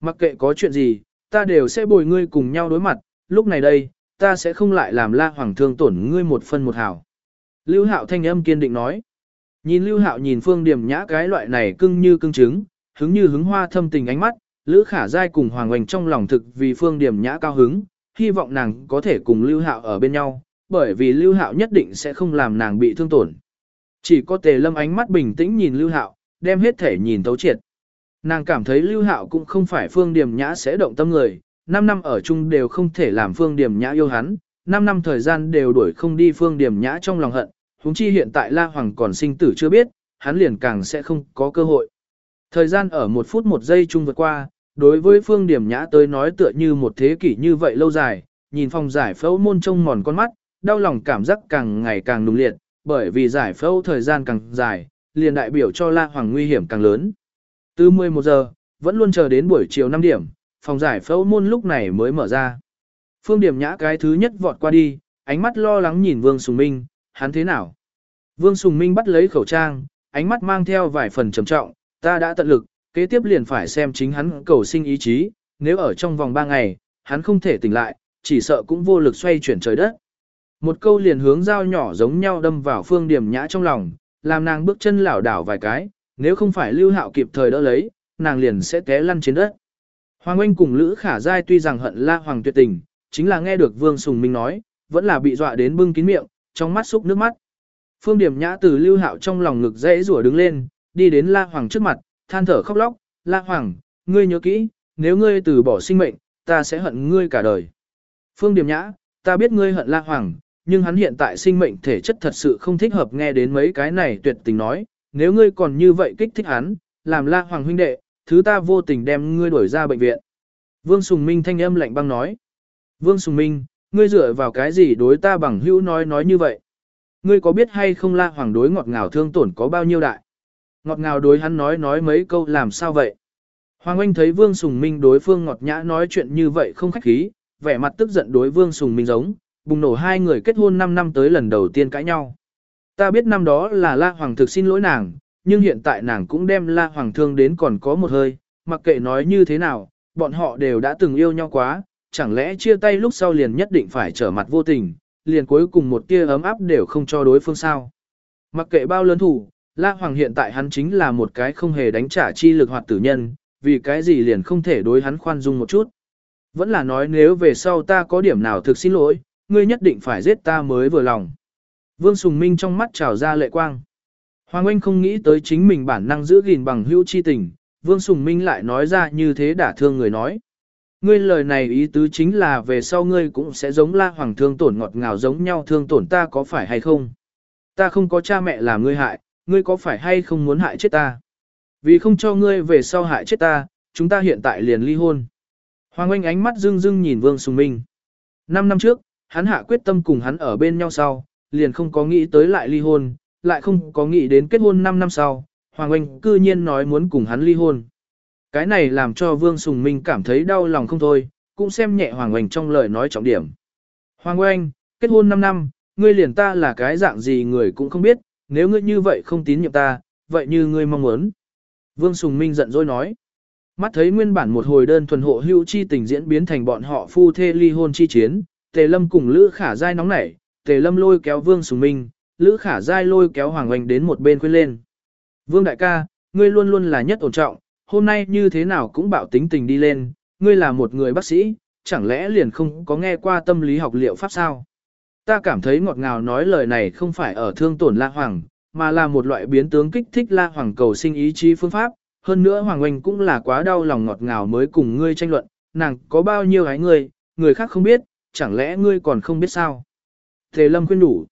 Mặc kệ có chuyện gì, ta đều sẽ bồi ngươi cùng nhau đối mặt, lúc này đây, ta sẽ không lại làm la hoàng thương tổn ngươi một phân một hào. Lưu Hạo thanh âm kiên định nói. Nhìn Lưu Hạo nhìn Phương Điểm Nhã cái loại này cưng như cưng trứng, hứng như hứng hoa thâm tình ánh mắt, Lữ Khả dai cùng Hoàng Oanh trong lòng thực vì Phương Điểm Nhã cao hứng, hy vọng nàng có thể cùng Lưu Hạo ở bên nhau, bởi vì Lưu Hạo nhất định sẽ không làm nàng bị thương tổn. Chỉ có Tề Lâm ánh mắt bình tĩnh nhìn Lưu Hạo, đem hết thể nhìn tấu triệt. Nàng cảm thấy Lưu Hạo cũng không phải Phương Điểm Nhã sẽ động tâm người, 5 năm ở chung đều không thể làm Phương Điểm Nhã yêu hắn, 5 năm thời gian đều đuổi không đi Phương Điểm Nhã trong lòng hận, huống chi hiện tại La Hoàng còn sinh tử chưa biết, hắn liền càng sẽ không có cơ hội. Thời gian ở một phút một giây chung vượt qua, đối với Phương Điểm Nhã tới nói tựa như một thế kỷ như vậy lâu dài, nhìn phòng giải phẫu môn trông mòn con mắt, đau lòng cảm giác càng ngày càng nùng liệt, bởi vì giải phẫu thời gian càng dài, liền đại biểu cho La Hoàng nguy hiểm càng lớn. Từ 11 giờ, vẫn luôn chờ đến buổi chiều 5 điểm, phòng giải phẫu môn lúc này mới mở ra. Phương Điểm Nhã cái thứ nhất vọt qua đi, ánh mắt lo lắng nhìn Vương Sùng Minh, hắn thế nào? Vương Sùng Minh bắt lấy khẩu trang, ánh mắt mang theo vài phần trầm trọng, ta đã tận lực, kế tiếp liền phải xem chính hắn cầu sinh ý chí, nếu ở trong vòng 3 ngày, hắn không thể tỉnh lại, chỉ sợ cũng vô lực xoay chuyển trời đất. Một câu liền hướng dao nhỏ giống nhau đâm vào phương điểm nhã trong lòng, làm nàng bước chân lảo đảo vài cái, nếu không phải lưu hạo kịp thời đỡ lấy, nàng liền sẽ té lăn trên đất. Hoàng Anh cùng Lữ Khả Giai tuy rằng hận la hoàng tuyệt tình, chính là nghe được Vương Sùng Minh nói, vẫn là bị dọa đến bưng kín miệng, trong mắt xúc nước mắt. Phương Điểm Nhã từ Lưu Hạo trong lòng ngực dễ rủa đứng lên, đi đến La Hoàng trước mặt, than thở khóc lóc, La Hoàng, ngươi nhớ kỹ, nếu ngươi từ bỏ sinh mệnh, ta sẽ hận ngươi cả đời. Phương Điểm Nhã, ta biết ngươi hận La Hoàng, nhưng hắn hiện tại sinh mệnh thể chất thật sự không thích hợp nghe đến mấy cái này tuyệt tình nói, nếu ngươi còn như vậy kích thích hắn, làm La Hoàng huynh đệ, thứ ta vô tình đem ngươi đuổi ra bệnh viện. Vương Sùng Minh thanh âm lạnh băng nói. Vương Sùng Minh, ngươi dựa vào cái gì đối ta bằng hữu nói nói như vậy? Ngươi có biết hay không La Hoàng đối ngọt ngào thương tổn có bao nhiêu đại? Ngọt ngào đối hắn nói nói mấy câu làm sao vậy? Hoàng Anh thấy Vương Sùng Minh đối phương ngọt nhã nói chuyện như vậy không khách khí, vẻ mặt tức giận đối Vương Sùng Minh giống, bùng nổ hai người kết hôn 5 năm tới lần đầu tiên cãi nhau. Ta biết năm đó là La Hoàng thực xin lỗi nàng, nhưng hiện tại nàng cũng đem La Hoàng thương đến còn có một hơi, mặc kệ nói như thế nào, bọn họ đều đã từng yêu nhau quá, chẳng lẽ chia tay lúc sau liền nhất định phải trở mặt vô tình, liền cuối cùng một tia ấm áp đều không cho đối phương sao. Mặc kệ bao lớn thủ, La Hoàng hiện tại hắn chính là một cái không hề đánh trả chi lực hoạt tử nhân, vì cái gì liền không thể đối hắn khoan dung một chút. Vẫn là nói nếu về sau ta có điểm nào thực xin lỗi, ngươi nhất định phải giết ta mới vừa lòng. Vương Sùng Minh trong mắt trào ra lệ quang. Hoàng Anh không nghĩ tới chính mình bản năng giữ gìn bằng hữu chi tình, Vương Sùng Minh lại nói ra như thế đả thương người nói. Ngươi lời này ý tứ chính là về sau ngươi cũng sẽ giống la hoàng thương tổn ngọt ngào giống nhau thương tổn ta có phải hay không? Ta không có cha mẹ làm ngươi hại, ngươi có phải hay không muốn hại chết ta? Vì không cho ngươi về sau hại chết ta, chúng ta hiện tại liền ly hôn. Hoàng Anh ánh mắt dưng dưng nhìn Vương Sùng Minh. Năm năm trước, hắn hạ quyết tâm cùng hắn ở bên nhau sau, liền không có nghĩ tới lại ly hôn, lại không có nghĩ đến kết hôn 5 năm sau, Hoàng Anh cư nhiên nói muốn cùng hắn ly hôn. Cái này làm cho Vương Sùng Minh cảm thấy đau lòng không thôi, cũng xem nhẹ Hoàng Anh trong lời nói trọng điểm. Hoàng Anh, kết hôn 5 năm, ngươi liền ta là cái dạng gì người cũng không biết, nếu ngươi như vậy không tín nhiệm ta, vậy như ngươi mong muốn. Vương Sùng Minh giận dỗi nói. Mắt thấy nguyên bản một hồi đơn thuần hộ hữu chi tình diễn biến thành bọn họ phu thê ly hôn chi chiến, Tề Lâm cùng Lữ Khả Giai nóng nảy, Tề Lâm lôi kéo Vương Sùng Minh, Lữ Khả Giai lôi kéo Hoàng Oanh đến một bên khuyên lên. Vương đại ca, ngươi luôn luôn là nhất ổn trọng, hôm nay như thế nào cũng bảo tính tình đi lên, ngươi là một người bác sĩ, chẳng lẽ liền không có nghe qua tâm lý học liệu pháp sao? Ta cảm thấy ngọt ngào nói lời này không phải ở thương tổn La Hoàng, mà là một loại biến tướng kích thích La Hoàng cầu sinh ý chí phương pháp. Hơn nữa Hoàng Oanh cũng là quá đau lòng ngọt ngào mới cùng ngươi tranh luận, nàng có bao nhiêu hái ngươi, người khác không biết, chẳng lẽ ngươi còn không biết sao? Tề Lâm khuyên đủ.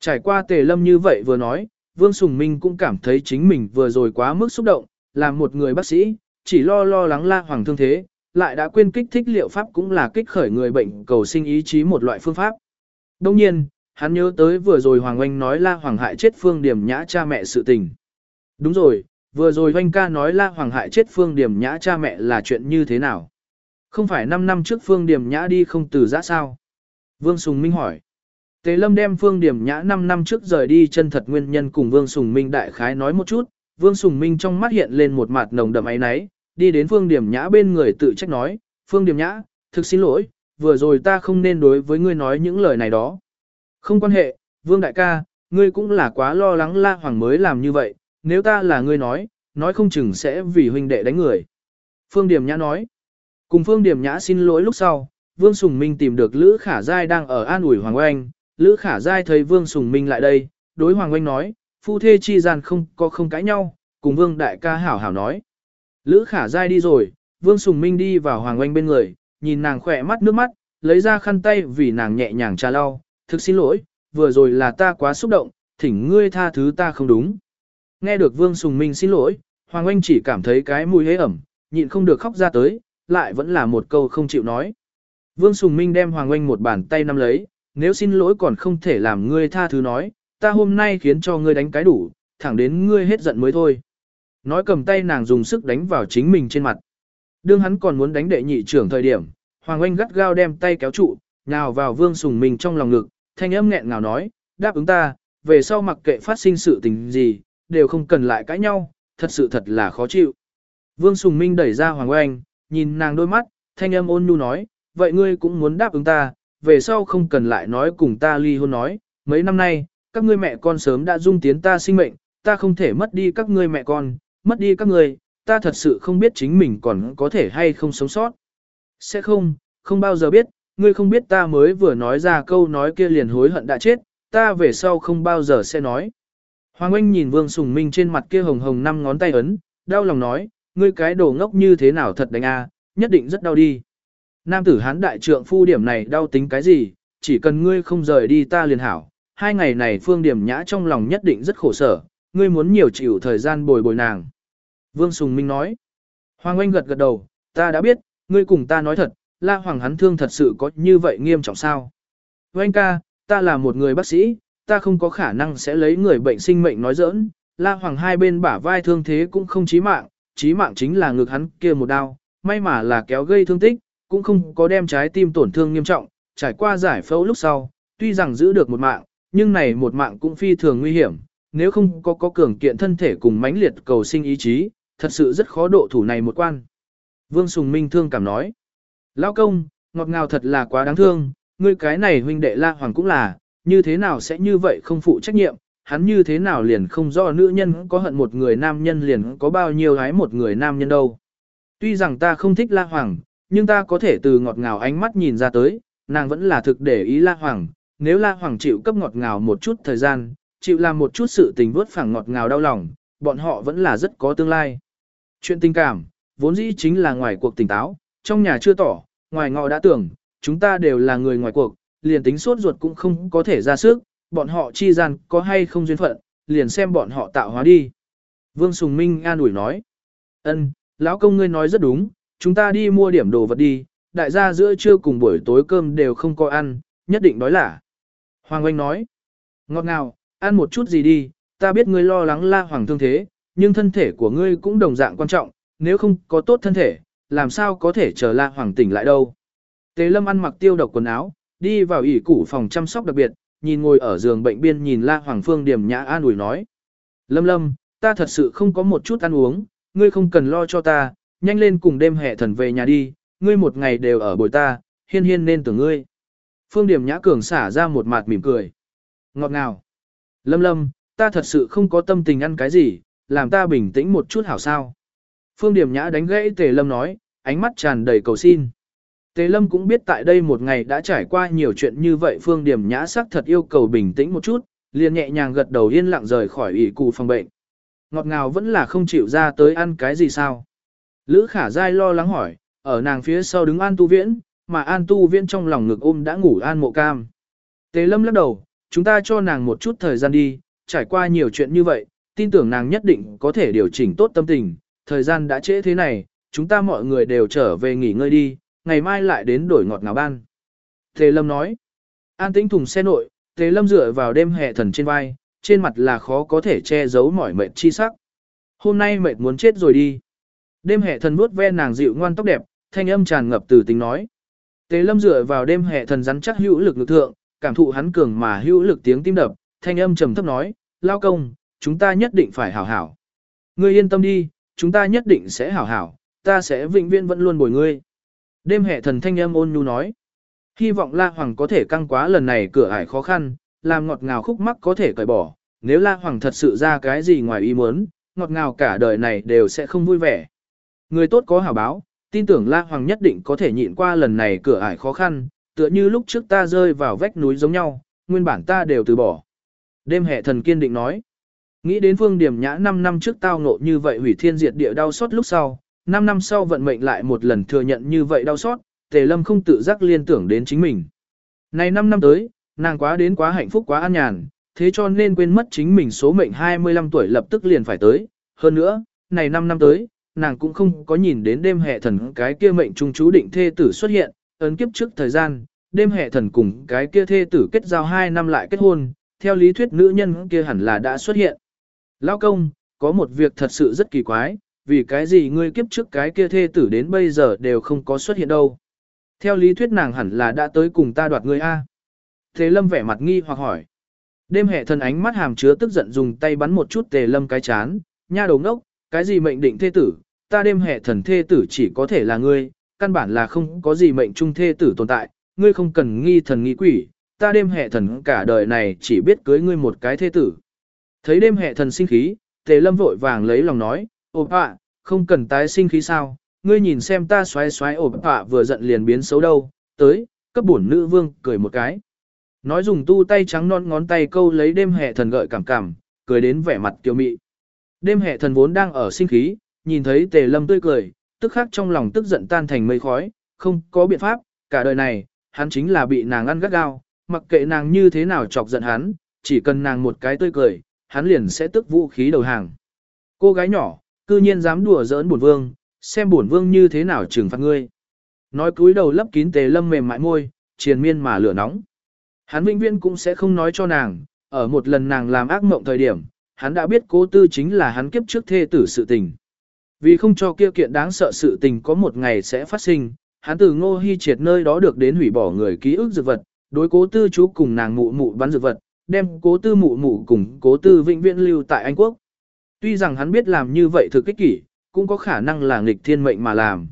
Trải qua Tề Lâm như vậy vừa nói, Vương Sùng Minh cũng cảm thấy chính mình vừa rồi quá mức xúc động, làm một người bác sĩ, chỉ lo lo lắng la hoàng thương thế, lại đã quên kích thích liệu pháp cũng là kích khởi người bệnh cầu sinh ý chí một loại phương pháp. Đồng nhiên, hắn nhớ tới vừa rồi Hoàng Oanh nói la hoàng hại chết phương điểm nhã cha mẹ sự tình. Đúng rồi, vừa rồi Oanh ca nói la hoàng hại chết phương điểm nhã cha mẹ là chuyện như thế nào? Không phải 5 năm trước phương điểm nhã đi không từ giã sao? Vương Sùng Minh hỏi. Tề Lâm đem Phương Điểm Nhã 5 năm trước rời đi chân thật nguyên nhân cùng Vương Sùng Minh đại khái nói một chút, Vương Sùng Minh trong mắt hiện lên một mặt nồng đậm ấy náy, đi đến Phương Điểm Nhã bên người tự trách nói, Phương Điểm Nhã, thực xin lỗi, vừa rồi ta không nên đối với ngươi nói những lời này đó. Không quan hệ, Vương Đại ca, ngươi cũng là quá lo lắng La Hoàng mới làm như vậy, nếu ta là ngươi nói, nói không chừng sẽ vì huynh đệ đánh người. Phương Điểm Nhã nói, cùng Phương Điểm Nhã xin lỗi lúc sau, Vương Sùng Minh tìm được Lữ Khả Giai đang ở an ủi Hoàng Oanh, Lữ Khả Giai thấy Vương Sùng Minh lại đây, đối Hoàng Oanh nói, phu thê chi gian không có không cãi nhau, cùng Vương Đại ca hảo hảo nói. Lữ Khả Giai đi rồi, Vương Sùng Minh đi vào Hoàng Oanh bên người, nhìn nàng khỏe mắt nước mắt, lấy ra khăn tay vì nàng nhẹ nhàng trà lau, thực xin lỗi, vừa rồi là ta quá xúc động, thỉnh ngươi tha thứ ta không đúng. Nghe được Vương Sùng Minh xin lỗi, Hoàng Oanh chỉ cảm thấy cái mùi hế ẩm, nhịn không được khóc ra tới, lại vẫn là một câu không chịu nói. Vương Sùng Minh đem Hoàng Oanh một bàn tay nắm lấy, nếu xin lỗi còn không thể làm ngươi tha thứ nói, ta hôm nay khiến cho ngươi đánh cái đủ, thẳng đến ngươi hết giận mới thôi. Nói cầm tay nàng dùng sức đánh vào chính mình trên mặt. Đương hắn còn muốn đánh đệ nhị trưởng thời điểm, Hoàng Anh gắt gao đem tay kéo trụ, nhào vào Vương Sùng Minh trong lòng ngực, thanh âm nghẹn ngào nói, đáp ứng ta, về sau mặc kệ phát sinh sự tình gì, đều không cần lại cãi nhau, thật sự thật là khó chịu. Vương Sùng Minh đẩy ra Hoàng Anh, nhìn nàng đôi mắt, thanh âm ôn nhu nói, vậy ngươi cũng muốn đáp ứng ta, về sau không cần lại nói cùng ta ly hôn nói, mấy năm nay, các ngươi mẹ con sớm đã dung tiến ta sinh mệnh, ta không thể mất đi các ngươi mẹ con, mất đi các ngươi, ta thật sự không biết chính mình còn có thể hay không sống sót. Sẽ không, không bao giờ biết, ngươi không biết ta mới vừa nói ra câu nói kia liền hối hận đã chết, ta về sau không bao giờ sẽ nói. Hoàng Anh nhìn Vương Sùng Minh trên mặt kia hồng hồng năm ngón tay ấn, đau lòng nói, ngươi cái đồ ngốc như thế nào thật đánh a, nhất định rất đau đi. Nam tử hán đại trượng phu điểm này đau tính cái gì, chỉ cần ngươi không rời đi ta liền hảo. Hai ngày này phương điểm nhã trong lòng nhất định rất khổ sở, ngươi muốn nhiều chịu thời gian bồi bồi nàng. Vương Sùng Minh nói. Hoàng Anh gật gật đầu, ta đã biết, ngươi cùng ta nói thật, la hoàng hắn thương thật sự có như vậy nghiêm trọng sao. Anh ca, ta là một người bác sĩ, ta không có khả năng sẽ lấy người bệnh sinh mệnh nói giỡn. La hoàng hai bên bả vai thương thế cũng không chí mạng, chí mạng chính là ngực hắn kia một đau, may mà là kéo gây thương tích, cũng không có đem trái tim tổn thương nghiêm trọng, trải qua giải phẫu lúc sau, tuy rằng giữ được một mạng, nhưng này một mạng cũng phi thường nguy hiểm, nếu không có có cường kiện thân thể cùng mãnh liệt cầu sinh ý chí, thật sự rất khó độ thủ này một quan. Vương Sùng Minh thương cảm nói, Lão công, ngọt ngào thật là quá đáng thương, ngươi cái này huynh đệ La Hoàng cũng là, như thế nào sẽ như vậy không phụ trách nhiệm, hắn như thế nào liền không do nữ nhân có hận một người nam nhân liền có bao nhiêu gái một người nam nhân đâu. Tuy rằng ta không thích La Hoàng, nhưng ta có thể từ ngọt ngào ánh mắt nhìn ra tới, nàng vẫn là thực để ý La Hoàng, nếu La Hoàng chịu cấp ngọt ngào một chút thời gian, chịu làm một chút sự tình vớt phẳng ngọt ngào đau lòng, bọn họ vẫn là rất có tương lai. Chuyện tình cảm, vốn dĩ chính là ngoài cuộc tỉnh táo, trong nhà chưa tỏ, ngoài ngọ đã tưởng, chúng ta đều là người ngoài cuộc, liền tính sốt ruột cũng không có thể ra sức, bọn họ chi gian có hay không duyên phận, liền xem bọn họ tạo hóa đi. Vương Sùng Minh an ủi nói, ân, lão công ngươi nói rất đúng, chúng ta đi mua điểm đồ vật đi, đại gia giữa trưa cùng buổi tối cơm đều không có ăn, nhất định đói là Hoàng Oanh nói, ngọt ngào, ăn một chút gì đi, ta biết ngươi lo lắng la hoàng thương thế, nhưng thân thể của ngươi cũng đồng dạng quan trọng, nếu không có tốt thân thể, làm sao có thể chờ la hoàng tỉnh lại đâu. Tế lâm ăn mặc tiêu độc quần áo, đi vào ỉ củ phòng chăm sóc đặc biệt, nhìn ngồi ở giường bệnh biên nhìn la hoàng phương điểm nhã an ủi nói. Lâm lâm, ta thật sự không có một chút ăn uống, ngươi không cần lo cho ta, nhanh lên cùng đêm hệ thần về nhà đi, ngươi một ngày đều ở bồi ta, hiên hiên nên tưởng ngươi. Phương điểm nhã cường xả ra một mặt mỉm cười. Ngọt ngào. Lâm lâm, ta thật sự không có tâm tình ăn cái gì, làm ta bình tĩnh một chút hảo sao. Phương điểm nhã đánh gãy tề lâm nói, ánh mắt tràn đầy cầu xin. Tề lâm cũng biết tại đây một ngày đã trải qua nhiều chuyện như vậy phương điểm nhã sắc thật yêu cầu bình tĩnh một chút, liền nhẹ nhàng gật đầu yên lặng rời khỏi ủy cụ phòng bệnh. Ngọt ngào vẫn là không chịu ra tới ăn cái gì sao. Lữ khả dai lo lắng hỏi, ở nàng phía sau đứng an tu viễn, mà an tu viễn trong lòng ngực ôm đã ngủ an mộ cam. Tề lâm lắc đầu, chúng ta cho nàng một chút thời gian đi, trải qua nhiều chuyện như vậy, tin tưởng nàng nhất định có thể điều chỉnh tốt tâm tình, thời gian đã trễ thế này, chúng ta mọi người đều trở về nghỉ ngơi đi, ngày mai lại đến đổi ngọt ngào ban. Tề Lâm nói, an tĩnh thùng xe nội, Tề Lâm dựa vào đêm hệ thần trên vai, trên mặt là khó có thể che giấu mỏi mệt chi sắc. Hôm nay mệt muốn chết rồi đi. Đêm hệ thần vuốt ve nàng dịu ngoan tóc đẹp, thanh âm tràn ngập từ tính nói. Tề Lâm dựa vào đêm hệ thần rắn chắc hữu lực lực thượng, cảm thụ hắn cường mà hữu lực tiếng tim đập, thanh âm trầm thấp nói, lao công, chúng ta nhất định phải hảo hảo. Ngươi yên tâm đi, chúng ta nhất định sẽ hảo hảo, ta sẽ vĩnh viễn vẫn luôn bồi ngươi. Đêm hệ thần thanh âm ôn nhu nói, hy vọng La Hoàng có thể căng quá lần này cửa ải khó khăn, làm ngọt ngào khúc mắc có thể cởi bỏ, nếu La Hoàng thật sự ra cái gì ngoài ý muốn, ngọt ngào cả đời này đều sẽ không vui vẻ. Người tốt có hảo báo, tin tưởng La Hoàng nhất định có thể nhịn qua lần này cửa ải khó khăn, tựa như lúc trước ta rơi vào vách núi giống nhau, nguyên bản ta đều từ bỏ. Đêm hệ thần kiên định nói. Nghĩ đến phương điểm nhã 5 năm trước tao ngộ như vậy hủy thiên diệt địa đau xót lúc sau, 5 năm sau vận mệnh lại một lần thừa nhận như vậy đau xót, tề lâm không tự giác liên tưởng đến chính mình. Này 5 năm tới, nàng quá đến quá hạnh phúc quá an nhàn, thế cho nên quên mất chính mình số mệnh 25 tuổi lập tức liền phải tới. Hơn nữa, này 5 năm tới, nàng cũng không có nhìn đến đêm hệ thần cái kia mệnh trung chú định thê tử xuất hiện, ấn kiếp trước thời gian, đêm hệ thần cùng cái kia thê tử kết giao 2 năm lại kết hôn, theo lý thuyết nữ nhân kia hẳn là đã xuất hiện. Lao công, có một việc thật sự rất kỳ quái, vì cái gì ngươi kiếp trước cái kia thê tử đến bây giờ đều không có xuất hiện đâu. Theo lý thuyết nàng hẳn là đã tới cùng ta đoạt ngươi A. Thế lâm vẻ mặt nghi hoặc hỏi. Đêm hệ thần ánh mắt hàm chứa tức giận dùng tay bắn một chút tề lâm cái chán, nha đầu ngốc, cái gì mệnh định thê tử, ta đêm hệ thần thê tử chỉ có thể là ngươi, căn bản là không có gì mệnh trung thê tử tồn tại, ngươi không cần nghi thần nghi quỷ, ta đêm hệ thần cả đời này chỉ biết cưới ngươi một cái thê tử. Thấy đêm hệ thần sinh khí, tề lâm vội vàng lấy lòng nói, ồ ạ, không cần tái sinh khí sao, ngươi nhìn xem ta xoáy xoáy ồ ạ vừa giận liền biến xấu đâu, tới, cấp bổn nữ vương cười một cái. Nói dùng tu tay trắng non ngón tay câu lấy đêm hệ thần gợi cảm cảm, cười đến vẻ mặt kiều mị. Đêm hệ thần vốn đang ở sinh khí, nhìn thấy tề lâm tươi cười, tức khắc trong lòng tức giận tan thành mây khói, không có biện pháp, cả đời này, hắn chính là bị nàng ăn gắt gao, mặc kệ nàng như thế nào chọc giận hắn, chỉ cần nàng một cái tươi cười, hắn liền sẽ tức vũ khí đầu hàng. Cô gái nhỏ, cư nhiên dám đùa giỡn bổn vương, xem bổn vương như thế nào trừng phạt ngươi. Nói cúi đầu lấp kín tề lâm mềm mại môi, triền miên mà lửa nóng. Hắn vĩnh viên cũng sẽ không nói cho nàng, ở một lần nàng làm ác mộng thời điểm, hắn đã biết cố tư chính là hắn kiếp trước thê tử sự tình. Vì không cho kia kiện đáng sợ sự tình có một ngày sẽ phát sinh, hắn từ ngô hy triệt nơi đó được đến hủy bỏ người ký ức dược vật, đối cố tư chú cùng nàng mụ mụ bắn dược vật, đem cố tư mụ mụ cùng cố tư vĩnh viễn lưu tại Anh Quốc. Tuy rằng hắn biết làm như vậy thực kích kỷ, cũng có khả năng là nghịch thiên mệnh mà làm.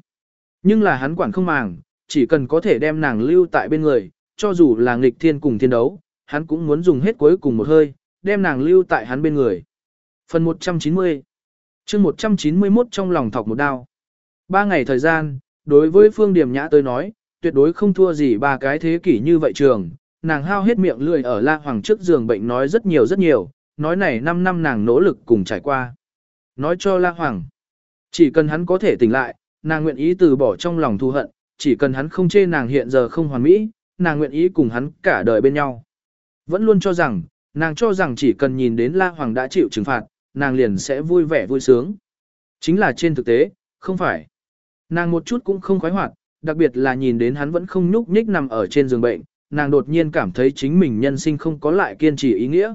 Nhưng là hắn quản không màng, chỉ cần có thể đem nàng lưu tại bên người, cho dù là nghịch thiên cùng thiên đấu, hắn cũng muốn dùng hết cuối cùng một hơi, đem nàng lưu tại hắn bên người. Phần 190 chương 191 trong lòng thọc một đao. Ba ngày thời gian, đối với Phương Điểm Nhã tới nói, tuyệt đối không thua gì ba cái thế kỷ như vậy trường. Nàng hao hết miệng lười ở La Hoàng trước giường bệnh nói rất nhiều rất nhiều, nói này 5 năm nàng nỗ lực cùng trải qua. Nói cho La Hoàng, chỉ cần hắn có thể tỉnh lại, nàng nguyện ý từ bỏ trong lòng thù hận, chỉ cần hắn không chê nàng hiện giờ không hoàn mỹ, nàng nguyện ý cùng hắn cả đời bên nhau. Vẫn luôn cho rằng, nàng cho rằng chỉ cần nhìn đến La Hoàng đã chịu trừng phạt, nàng liền sẽ vui vẻ vui sướng. Chính là trên thực tế, không phải. Nàng một chút cũng không khoái hoạt, đặc biệt là nhìn đến hắn vẫn không nhúc nhích nằm ở trên giường bệnh, nàng đột nhiên cảm thấy chính mình nhân sinh không có lại kiên trì ý nghĩa.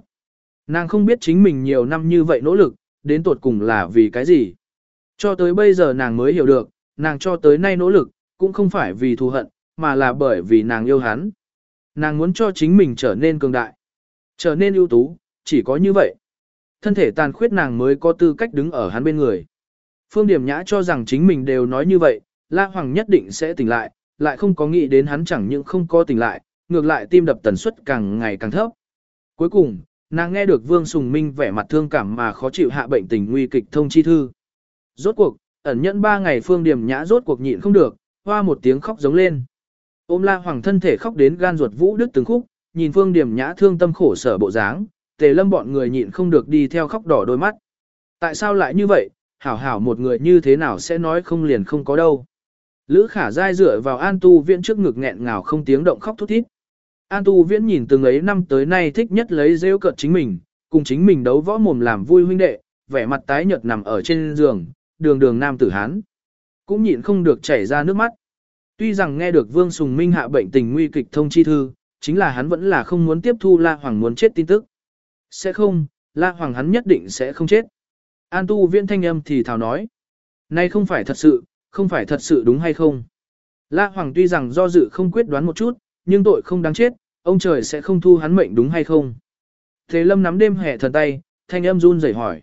Nàng không biết chính mình nhiều năm như vậy nỗ lực, đến tột cùng là vì cái gì. Cho tới bây giờ nàng mới hiểu được, nàng cho tới nay nỗ lực, cũng không phải vì thù hận, mà là bởi vì nàng yêu hắn. Nàng muốn cho chính mình trở nên cường đại, trở nên ưu tú, chỉ có như vậy. Thân thể tàn khuyết nàng mới có tư cách đứng ở hắn bên người. Phương Điểm Nhã cho rằng chính mình đều nói như vậy, La Hoàng nhất định sẽ tỉnh lại, lại không có nghĩ đến hắn chẳng những không có tỉnh lại, ngược lại tim đập tần suất càng ngày càng thấp. Cuối cùng, nàng nghe được Vương Sùng Minh vẻ mặt thương cảm mà khó chịu hạ bệnh tình nguy kịch thông chi thư. Rốt cuộc, ẩn nhẫn ba ngày Phương Điểm Nhã rốt cuộc nhịn không được, hoa một tiếng khóc giống lên. Ôm La Hoàng thân thể khóc đến gan ruột vũ đứt từng khúc, nhìn Phương Điểm Nhã thương tâm khổ sở bộ dáng, Tề Lâm bọn người nhịn không được đi theo khóc đỏ đôi mắt. Tại sao lại như vậy, hảo hảo một người như thế nào sẽ nói không liền không có đâu. Lữ khả dai dựa vào An Tu Viễn trước ngực nghẹn ngào không tiếng động khóc thút thít. An Tu Viễn nhìn từng ấy năm tới nay thích nhất lấy rêu cợt chính mình, cùng chính mình đấu võ mồm làm vui huynh đệ, vẻ mặt tái nhợt nằm ở trên giường, đường đường nam tử hán. Cũng nhịn không được chảy ra nước mắt. Tuy rằng nghe được Vương Sùng Minh hạ bệnh tình nguy kịch thông chi thư, chính là hắn vẫn là không muốn tiếp thu La Hoàng muốn chết tin tức. Sẽ không, La Hoàng hắn nhất định sẽ không chết. An tu viễn thanh âm thì thào nói. nay không phải thật sự, không phải thật sự đúng hay không. La Hoàng tuy rằng do dự không quyết đoán một chút, nhưng tội không đáng chết, ông trời sẽ không thu hắn mệnh đúng hay không. Thế lâm nắm đêm hệ thần tay, thanh âm run rẩy hỏi.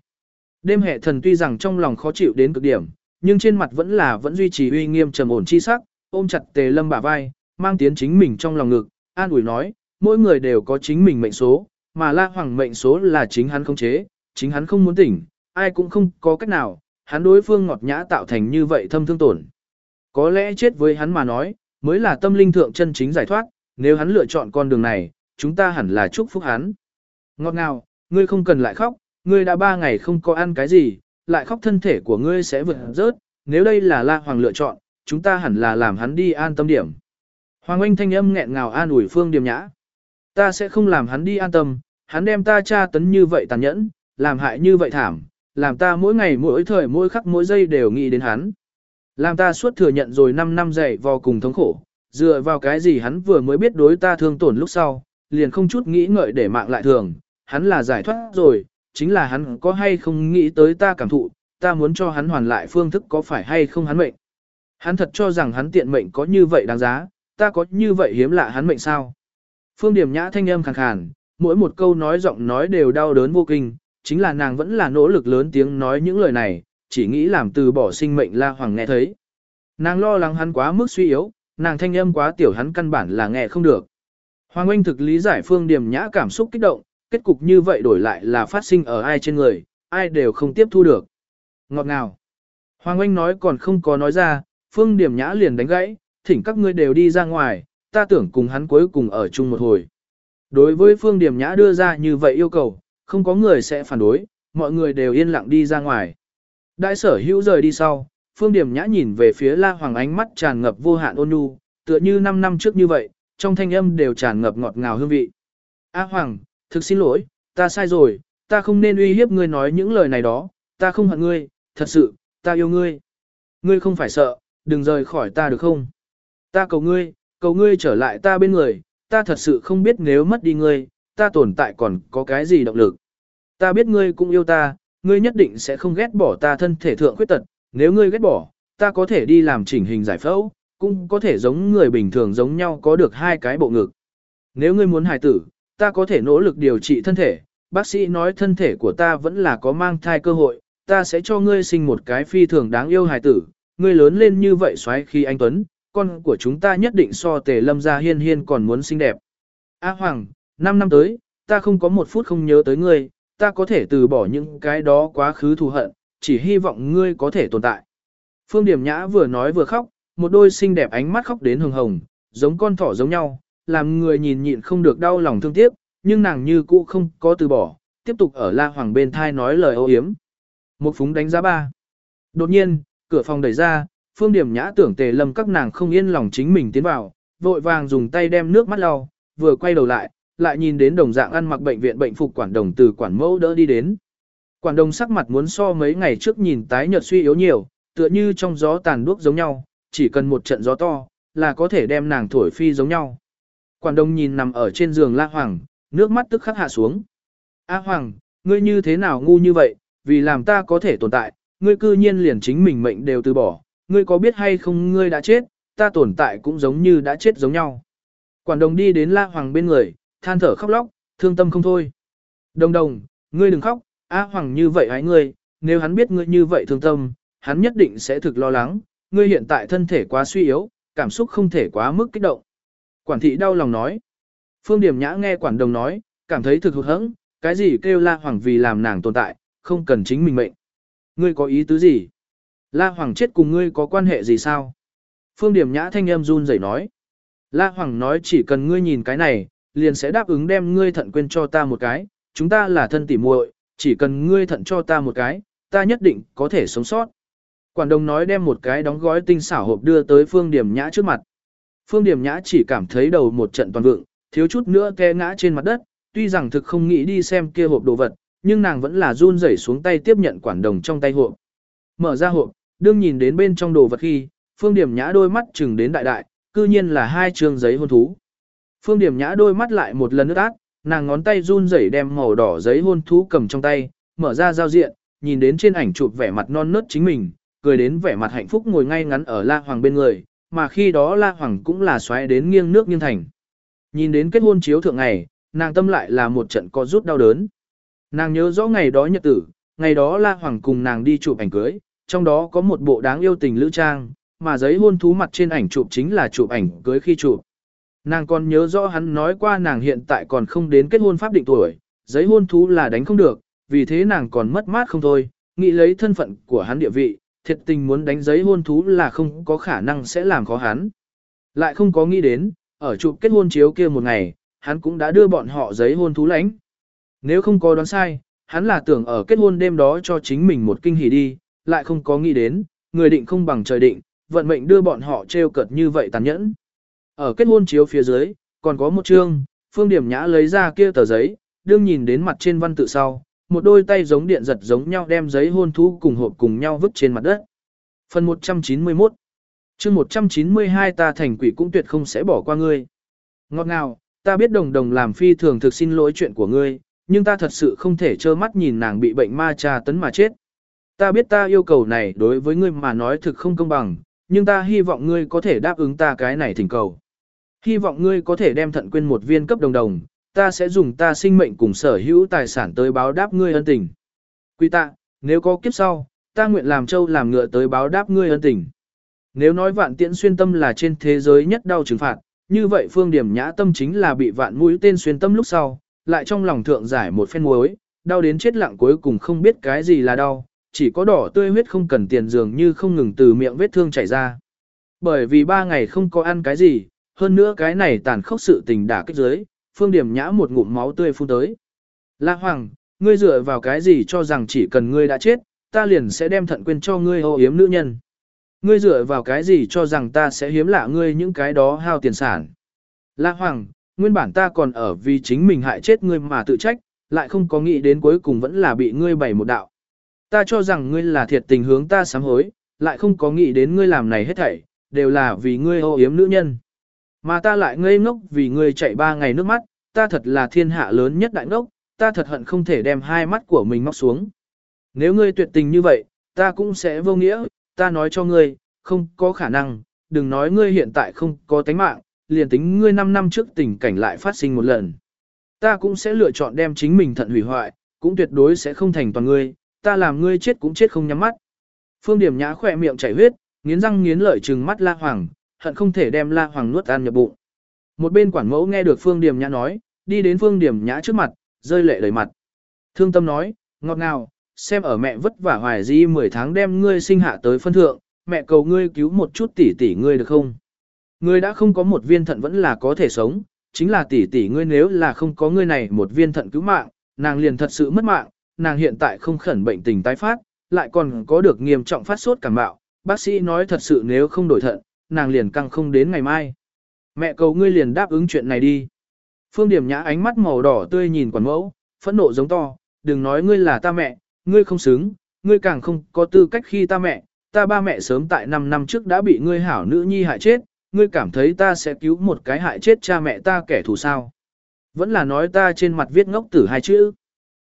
Đêm hệ thần tuy rằng trong lòng khó chịu đến cực điểm, nhưng trên mặt vẫn là vẫn duy trì uy nghiêm trầm ổn chi sắc, ôm chặt tề lâm bả vai, mang tiến chính mình trong lòng ngực, an ủi nói, mỗi người đều có chính mình mệnh số, mà La Hoàng mệnh số là chính hắn không chế, chính hắn không muốn tỉnh, ai cũng không có cách nào, hắn đối phương ngọt nhã tạo thành như vậy thâm thương tổn. Có lẽ chết với hắn mà nói, mới là tâm linh thượng chân chính giải thoát, nếu hắn lựa chọn con đường này, chúng ta hẳn là chúc phúc hắn. Ngọt ngào, ngươi không cần lại khóc, ngươi đã ba ngày không có ăn cái gì, lại khóc thân thể của ngươi sẽ vượt rớt, nếu đây là La Hoàng lựa chọn, chúng ta hẳn là làm hắn đi an tâm điểm. Hoàng Anh thanh âm nghẹn ngào an ủi Phương Điềm Nhã. Ta sẽ không làm hắn đi an tâm, hắn đem ta tra tấn như vậy tàn nhẫn, làm hại như vậy thảm, làm ta mỗi ngày mỗi thời mỗi khắc mỗi giây đều nghĩ đến hắn. Làm ta suốt thừa nhận rồi 5 năm dày vò cùng thống khổ, dựa vào cái gì hắn vừa mới biết đối ta thương tổn lúc sau, liền không chút nghĩ ngợi để mạng lại thường, hắn là giải thoát rồi, chính là hắn có hay không nghĩ tới ta cảm thụ, ta muốn cho hắn hoàn lại phương thức có phải hay không hắn mệnh. Hắn thật cho rằng hắn tiện mệnh có như vậy đáng giá, ta có như vậy hiếm lạ hắn mệnh sao. Phương điểm nhã thanh âm khàn khàn, mỗi một câu nói giọng nói đều đau đớn vô kinh, chính là nàng vẫn là nỗ lực lớn tiếng nói những lời này, chỉ nghĩ làm từ bỏ sinh mệnh La Hoàng nghe thấy. Nàng lo lắng hắn quá mức suy yếu, nàng thanh âm quá tiểu hắn căn bản là nghe không được. Hoàng Anh thực lý giải phương điểm nhã cảm xúc kích động, kết cục như vậy đổi lại là phát sinh ở ai trên người, ai đều không tiếp thu được. Ngọt ngào. Hoàng Anh nói còn không có nói ra, phương điểm nhã liền đánh gãy, thỉnh các ngươi đều đi ra ngoài, ta tưởng cùng hắn cuối cùng ở chung một hồi. Đối với phương điểm nhã đưa ra như vậy yêu cầu, không có người sẽ phản đối, mọi người đều yên lặng đi ra ngoài. Đại sở hữu rời đi sau, Phương Điểm Nhã nhìn về phía La Hoàng ánh mắt tràn ngập vô hạn ôn nhu, tựa như 5 năm trước như vậy, trong thanh âm đều tràn ngập ngọt ngào hương vị. A Hoàng, thực xin lỗi, ta sai rồi, ta không nên uy hiếp ngươi nói những lời này đó, ta không hận ngươi, thật sự, ta yêu ngươi. Ngươi không phải sợ, đừng rời khỏi ta được không? Ta cầu ngươi, cầu ngươi trở lại ta bên người, ta thật sự không biết nếu mất đi ngươi, ta tồn tại còn có cái gì động lực. Ta biết ngươi cũng yêu ta, ngươi nhất định sẽ không ghét bỏ ta thân thể thượng khuyết tật, nếu ngươi ghét bỏ, ta có thể đi làm chỉnh hình giải phẫu, cũng có thể giống người bình thường giống nhau có được hai cái bộ ngực. Nếu ngươi muốn hài tử, ta có thể nỗ lực điều trị thân thể, bác sĩ nói thân thể của ta vẫn là có mang thai cơ hội, ta sẽ cho ngươi sinh một cái phi thường đáng yêu hài tử, ngươi lớn lên như vậy xoáy khi anh Tuấn, con của chúng ta nhất định so tề lâm gia hiên hiên còn muốn xinh đẹp. A Hoàng, 5 năm tới, ta không có một phút không nhớ tới ngươi, ta có thể từ bỏ những cái đó quá khứ thù hận, chỉ hy vọng ngươi có thể tồn tại. Phương Điểm Nhã vừa nói vừa khóc, một đôi xinh đẹp ánh mắt khóc đến hồng hồng, giống con thỏ giống nhau, làm người nhìn nhịn không được đau lòng thương tiếc, nhưng nàng như cũ không có từ bỏ, tiếp tục ở La Hoàng bên thai nói lời ô hiếm. Một phúng đánh giá ba. Đột nhiên, cửa phòng đẩy ra, Phương Điểm Nhã tưởng Tề Lâm các nàng không yên lòng chính mình tiến vào, vội vàng dùng tay đem nước mắt lau, vừa quay đầu lại, lại nhìn đến đồng dạng ăn mặc bệnh viện bệnh phục quản đồng từ quản mẫu đỡ đi đến. Quản đồng sắc mặt muốn so mấy ngày trước nhìn tái nhợt suy yếu nhiều, tựa như trong gió tàn đuốc giống nhau, chỉ cần một trận gió to, là có thể đem nàng thổi phi giống nhau. Quản đồng nhìn nằm ở trên giường La Hoàng, nước mắt tức khắc hạ xuống. A Hoàng, ngươi như thế nào ngu như vậy, vì làm ta có thể tồn tại, ngươi cư nhiên liền chính mình mệnh đều từ bỏ, ngươi có biết hay không ngươi đã chết, ta tồn tại cũng giống như đã chết giống nhau. Quản đồng đi đến La Hoàng bên người, than thở khóc lóc, thương tâm không thôi. Đồng đồng, ngươi đừng khóc, A Hoàng như vậy hãy ngươi, nếu hắn biết ngươi như vậy thương tâm, hắn nhất định sẽ thực lo lắng, ngươi hiện tại thân thể quá suy yếu, cảm xúc không thể quá mức kích động. Quản thị đau lòng nói. Phương Điểm Nhã nghe quản đồng nói, cảm thấy thực hụt hẫng, cái gì kêu La Hoàng vì làm nàng tồn tại, không cần chính mình mệnh. Ngươi có ý tứ gì? La Hoàng chết cùng ngươi có quan hệ gì sao? Phương Điểm Nhã thanh âm run rẩy nói. La Hoàng nói chỉ cần ngươi nhìn cái này, liền sẽ đáp ứng đem ngươi thận quên cho ta một cái, chúng ta là thân tỉ muội, chỉ cần ngươi thận cho ta một cái, ta nhất định có thể sống sót. Quản đồng nói đem một cái đóng gói tinh xảo hộp đưa tới Phương Điểm Nhã trước mặt. Phương Điểm Nhã chỉ cảm thấy đầu một trận toàn vượng, thiếu chút nữa té ngã trên mặt đất, tuy rằng thực không nghĩ đi xem kia hộp đồ vật, nhưng nàng vẫn là run rẩy xuống tay tiếp nhận quản đồng trong tay hộp. Mở ra hộp, đương nhìn đến bên trong đồ vật khi, Phương Điểm Nhã đôi mắt chừng đến đại đại, cư nhiên là hai trường giấy hôn thú. Phương Điểm Nhã đôi mắt lại một lần nước át, nàng ngón tay run rẩy đem màu đỏ giấy hôn thú cầm trong tay, mở ra giao diện, nhìn đến trên ảnh chụp vẻ mặt non nớt chính mình, cười đến vẻ mặt hạnh phúc ngồi ngay ngắn ở La Hoàng bên người, mà khi đó La Hoàng cũng là xoáy đến nghiêng nước nghiêng thành. Nhìn đến kết hôn chiếu thượng ngày, nàng tâm lại là một trận có rút đau đớn. Nàng nhớ rõ ngày đó nhật tử, ngày đó La Hoàng cùng nàng đi chụp ảnh cưới, trong đó có một bộ đáng yêu tình lữ trang, mà giấy hôn thú mặt trên ảnh chụp chính là chụp ảnh cưới khi chụp. Nàng còn nhớ rõ hắn nói qua nàng hiện tại còn không đến kết hôn pháp định tuổi, giấy hôn thú là đánh không được, vì thế nàng còn mất mát không thôi, nghĩ lấy thân phận của hắn địa vị, thiệt tình muốn đánh giấy hôn thú là không có khả năng sẽ làm khó hắn. Lại không có nghĩ đến, ở chụp kết hôn chiếu kia một ngày, hắn cũng đã đưa bọn họ giấy hôn thú lãnh. Nếu không có đoán sai, hắn là tưởng ở kết hôn đêm đó cho chính mình một kinh hỉ đi, lại không có nghĩ đến, người định không bằng trời định, vận mệnh đưa bọn họ treo cợt như vậy tàn nhẫn. Ở kết hôn chiếu phía dưới, còn có một chương, Phương Điểm Nhã lấy ra kia tờ giấy, đương nhìn đến mặt trên văn tự sau, một đôi tay giống điện giật giống nhau đem giấy hôn thú cùng hộp cùng nhau vứt trên mặt đất. Phần 191 chương 192 ta thành quỷ cũng tuyệt không sẽ bỏ qua ngươi. Ngọt ngào, ta biết đồng đồng làm phi thường thực xin lỗi chuyện của ngươi, nhưng ta thật sự không thể trơ mắt nhìn nàng bị bệnh ma trà tấn mà chết. Ta biết ta yêu cầu này đối với ngươi mà nói thực không công bằng, nhưng ta hy vọng ngươi có thể đáp ứng ta cái này thỉnh cầu. Hy vọng ngươi có thể đem thận quên một viên cấp đồng đồng, ta sẽ dùng ta sinh mệnh cùng sở hữu tài sản tới báo đáp ngươi ân tình. Quy tạ, nếu có kiếp sau, ta nguyện làm châu làm ngựa tới báo đáp ngươi ân tình. Nếu nói vạn tiễn xuyên tâm là trên thế giới nhất đau trừng phạt, như vậy phương điểm nhã tâm chính là bị vạn mũi tên xuyên tâm lúc sau, lại trong lòng thượng giải một phen muối, đau đến chết lặng cuối cùng không biết cái gì là đau, chỉ có đỏ tươi huyết không cần tiền dường như không ngừng từ miệng vết thương chảy ra. Bởi vì ba ngày không có ăn cái gì, hơn nữa cái này tàn khốc sự tình đả kích dưới phương điểm nhã một ngụm máu tươi phun tới. La Hoàng, ngươi dựa vào cái gì cho rằng chỉ cần ngươi đã chết, ta liền sẽ đem thận quên cho ngươi ô yếm nữ nhân. Ngươi dựa vào cái gì cho rằng ta sẽ hiếm lạ ngươi những cái đó hao tiền sản. La Hoàng, nguyên bản ta còn ở vì chính mình hại chết ngươi mà tự trách, lại không có nghĩ đến cuối cùng vẫn là bị ngươi bày một đạo. Ta cho rằng ngươi là thiệt tình hướng ta sám hối, lại không có nghĩ đến ngươi làm này hết thảy, đều là vì ngươi ô yếm nữ nhân. Mà ta lại ngây ngốc vì ngươi chạy ba ngày nước mắt, ta thật là thiên hạ lớn nhất đại ngốc, ta thật hận không thể đem hai mắt của mình móc xuống. Nếu ngươi tuyệt tình như vậy, ta cũng sẽ vô nghĩa, ta nói cho ngươi, không có khả năng, đừng nói ngươi hiện tại không có tánh mạng, liền tính ngươi 5 năm trước tình cảnh lại phát sinh một lần. Ta cũng sẽ lựa chọn đem chính mình thận hủy hoại, cũng tuyệt đối sẽ không thành toàn ngươi, ta làm ngươi chết cũng chết không nhắm mắt. Phương Điểm Nhã khỏe miệng chảy huyết, nghiến răng nghiến lợi trừng mắt La Hoàng, hận không thể đem La Hoàng nuốt ăn nhập bụng. Một bên quản mẫu nghe được Phương Điểm Nhã nói, đi đến Phương Điểm Nhã trước mặt, rơi lệ đầy mặt. Thương tâm nói, ngọt ngào, xem ở mẹ vất vả hoài di 10 tháng đem ngươi sinh hạ tới phân thượng, mẹ cầu ngươi cứu một chút tỷ tỷ ngươi được không? Ngươi đã không có một viên thận vẫn là có thể sống, chính là tỷ tỷ ngươi nếu là không có ngươi này một viên thận cứu mạng, nàng liền thật sự mất mạng, nàng hiện tại không khẩn bệnh tình tái phát, lại còn có được nghiêm trọng phát sốt cảm bạo, bác sĩ nói thật sự nếu không đổi thận, nàng liền căng không đến ngày mai. Mẹ cầu ngươi liền đáp ứng chuyện này đi. Phương Điểm Nhã ánh mắt màu đỏ tươi nhìn quản mẫu, phẫn nộ giống to, đừng nói ngươi là ta mẹ, ngươi không xứng, ngươi càng không có tư cách khi ta mẹ, ta ba mẹ sớm tại 5 năm trước đã bị ngươi hảo nữ nhi hại chết, ngươi cảm thấy ta sẽ cứu một cái hại chết cha mẹ ta kẻ thù sao. Vẫn là nói ta trên mặt viết ngốc tử hai chữ.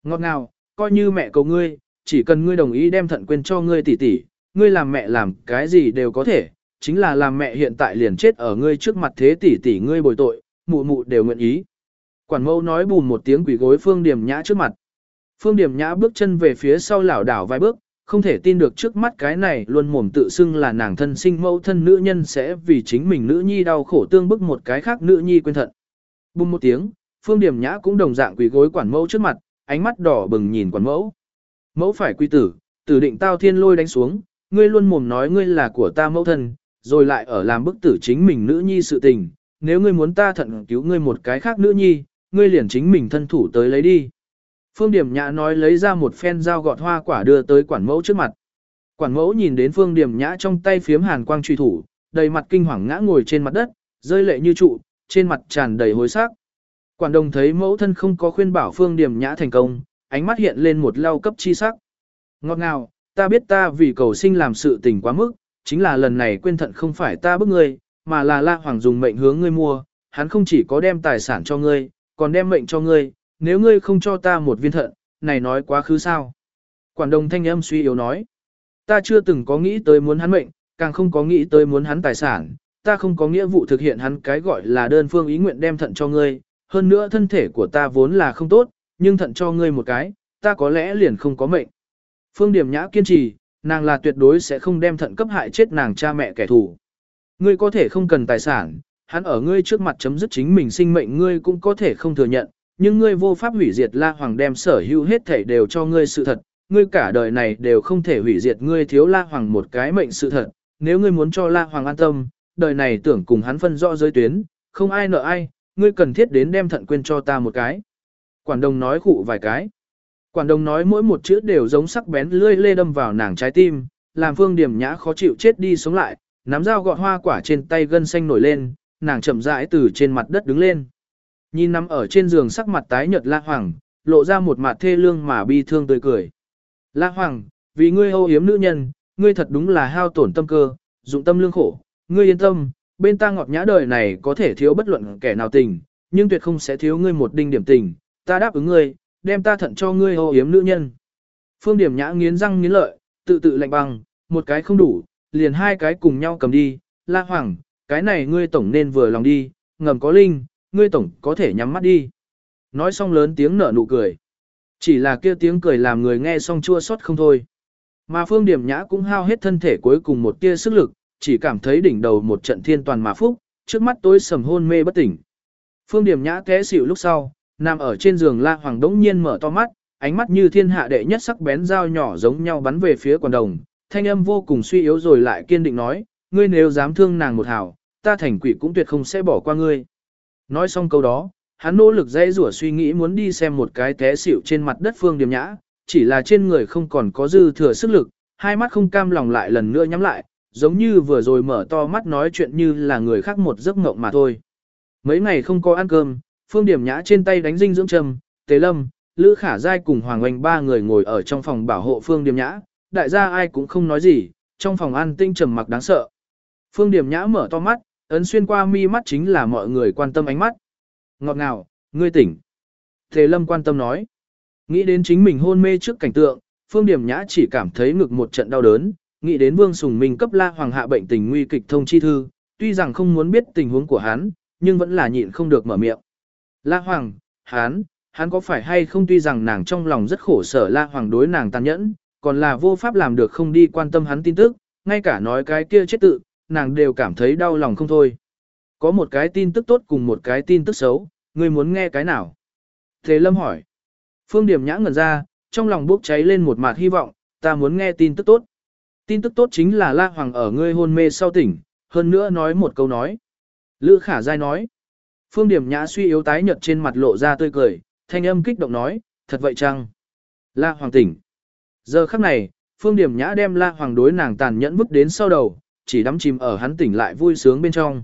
Ngọt ngào, coi như mẹ cầu ngươi, chỉ cần ngươi đồng ý đem thận quên cho ngươi tỷ tỷ, ngươi làm mẹ làm cái gì đều có thể, chính là làm mẹ hiện tại liền chết ở ngươi trước mặt thế tỷ tỷ ngươi bồi tội, mụ mụ đều nguyện ý. Quản mẫu nói bùm một tiếng quỷ gối Phương Điểm Nhã trước mặt. Phương Điểm Nhã bước chân về phía sau lảo đảo vài bước, không thể tin được trước mắt cái này luôn mồm tự xưng là nàng thân sinh mẫu thân nữ nhân sẽ vì chính mình nữ nhi đau khổ tương bức một cái khác nữ nhi quên thận. Bùm một tiếng, Phương Điểm Nhã cũng đồng dạng quỷ gối quản mẫu trước mặt, ánh mắt đỏ bừng nhìn quản mẫu. Mẫu phải quy tử, tử định tao thiên lôi đánh xuống, ngươi luôn mồm nói ngươi là của ta mẫu thân, rồi lại ở làm bức tử chính mình nữ nhi sự tình, nếu ngươi muốn ta thận cứu ngươi một cái khác nữ nhi, ngươi liền chính mình thân thủ tới lấy đi. Phương Điểm Nhã nói lấy ra một phen dao gọt hoa quả đưa tới quản mẫu trước mặt. Quản mẫu nhìn đến Phương Điểm Nhã trong tay phiếm hàn quang truy thủ, đầy mặt kinh hoàng ngã ngồi trên mặt đất, rơi lệ như trụ, trên mặt tràn đầy hối sắc. Quản đồng thấy mẫu thân không có khuyên bảo Phương Điểm Nhã thành công, ánh mắt hiện lên một lau cấp chi sắc. Ngọt ngào, ta biết ta vì cầu sinh làm sự tình quá mức, chính là lần này quên thận không phải ta bức ngươi, mà là La Hoàng dùng mệnh hướng ngươi mua, hắn không chỉ có đem tài sản cho ngươi, còn đem mệnh cho ngươi, nếu ngươi không cho ta một viên thận, này nói quá khứ sao. Quản đồng thanh âm suy yếu nói, ta chưa từng có nghĩ tới muốn hắn mệnh, càng không có nghĩ tới muốn hắn tài sản, ta không có nghĩa vụ thực hiện hắn cái gọi là đơn phương ý nguyện đem thận cho ngươi, hơn nữa thân thể của ta vốn là không tốt, nhưng thận cho ngươi một cái, ta có lẽ liền không có mệnh. Phương Điểm Nhã kiên trì, nàng là tuyệt đối sẽ không đem thận cấp hại chết nàng cha mẹ kẻ thù. Ngươi có thể không cần tài sản, hắn ở ngươi trước mặt chấm dứt chính mình sinh mệnh ngươi cũng có thể không thừa nhận, nhưng ngươi vô pháp hủy diệt La Hoàng đem sở hữu hết thảy đều cho ngươi sự thật, ngươi cả đời này đều không thể hủy diệt ngươi thiếu La Hoàng một cái mệnh sự thật, nếu ngươi muốn cho La Hoàng an tâm, đời này tưởng cùng hắn phân rõ giới tuyến, không ai nợ ai, ngươi cần thiết đến đem thận quên cho ta một cái. Quản đồng nói khụ vài cái. Quản đồng nói mỗi một chữ đều giống sắc bén lươi lê đâm vào nàng trái tim, làm phương điểm nhã khó chịu chết đi sống lại, nắm dao gọt hoa quả trên tay gân xanh nổi lên, nàng chậm rãi từ trên mặt đất đứng lên. Nhìn nằm ở trên giường sắc mặt tái nhợt La Hoàng, lộ ra một mặt thê lương mà bi thương tươi cười. La Hoàng, vì ngươi hô hiếm nữ nhân, ngươi thật đúng là hao tổn tâm cơ, dụng tâm lương khổ, ngươi yên tâm, bên ta ngọt nhã đời này có thể thiếu bất luận kẻ nào tình, nhưng tuyệt không sẽ thiếu ngươi một đinh điểm tình, ta đáp ứng ngươi, đem ta thận cho ngươi ô yếm nữ nhân. Phương Điểm Nhã nghiến răng nghiến lợi, tự tự lạnh băng, một cái không đủ, liền hai cái cùng nhau cầm đi, La Hoàng, cái này ngươi tổng nên vừa lòng đi, ngầm có linh, ngươi tổng có thể nhắm mắt đi. Nói xong lớn tiếng nở nụ cười. Chỉ là kia tiếng cười làm người nghe xong chua xót không thôi. Mà Phương Điểm Nhã cũng hao hết thân thể cuối cùng một tia sức lực, chỉ cảm thấy đỉnh đầu một trận thiên toàn mà phúc, trước mắt tối sầm hôn mê bất tỉnh. Phương Điểm Nhã té xỉu lúc sau, nằm ở trên giường La Hoàng đống nhiên mở to mắt, ánh mắt như thiên hạ đệ nhất sắc bén dao nhỏ giống nhau bắn về phía quần đồng, thanh âm vô cùng suy yếu rồi lại kiên định nói, ngươi nếu dám thương nàng một hào, ta thành quỷ cũng tuyệt không sẽ bỏ qua ngươi. Nói xong câu đó, hắn nỗ lực dây rủa suy nghĩ muốn đi xem một cái té xỉu trên mặt đất phương điểm nhã, chỉ là trên người không còn có dư thừa sức lực, hai mắt không cam lòng lại lần nữa nhắm lại, giống như vừa rồi mở to mắt nói chuyện như là người khác một giấc mộng mà thôi. Mấy ngày không có ăn cơm, phương điểm nhã trên tay đánh dinh dưỡng trầm, tế lâm, lữ khả giai cùng hoàng oanh ba người ngồi ở trong phòng bảo hộ phương điểm nhã, đại gia ai cũng không nói gì, trong phòng ăn tinh trầm mặc đáng sợ. Phương điểm nhã mở to mắt, ấn xuyên qua mi mắt chính là mọi người quan tâm ánh mắt. Ngọt ngào, ngươi tỉnh. Thế lâm quan tâm nói. Nghĩ đến chính mình hôn mê trước cảnh tượng, phương điểm nhã chỉ cảm thấy ngực một trận đau đớn, nghĩ đến Vương Sùng Minh cấp La Hoàng hạ bệnh tình nguy kịch thông chi thư, tuy rằng không muốn biết tình huống của hắn, nhưng vẫn là nhịn không được mở miệng. La Hoàng, hắn, hắn có phải hay không tuy rằng nàng trong lòng rất khổ sở La Hoàng đối nàng tàn nhẫn, còn là vô pháp làm được không đi quan tâm hắn tin tức, ngay cả nói cái kia chết tự, nàng đều cảm thấy đau lòng không thôi. Có một cái tin tức tốt cùng một cái tin tức xấu, ngươi muốn nghe cái nào? Thế Lâm hỏi. Phương Điểm nhã ngẩn ra, trong lòng bốc cháy lên một mạt hy vọng, ta muốn nghe tin tức tốt. Tin tức tốt chính là La Hoàng ở ngươi hôn mê sau tỉnh, hơn nữa nói một câu nói. Lữ Khả Giai nói. Phương Điểm Nhã suy yếu tái nhợt trên mặt lộ ra tươi cười, thanh âm kích động nói, thật vậy chăng? La Hoàng tỉnh. Giờ khắc này, Phương Điểm Nhã đem La Hoàng đối nàng tàn nhẫn vứt đến sau đầu, chỉ đắm chìm ở hắn tỉnh lại vui sướng bên trong.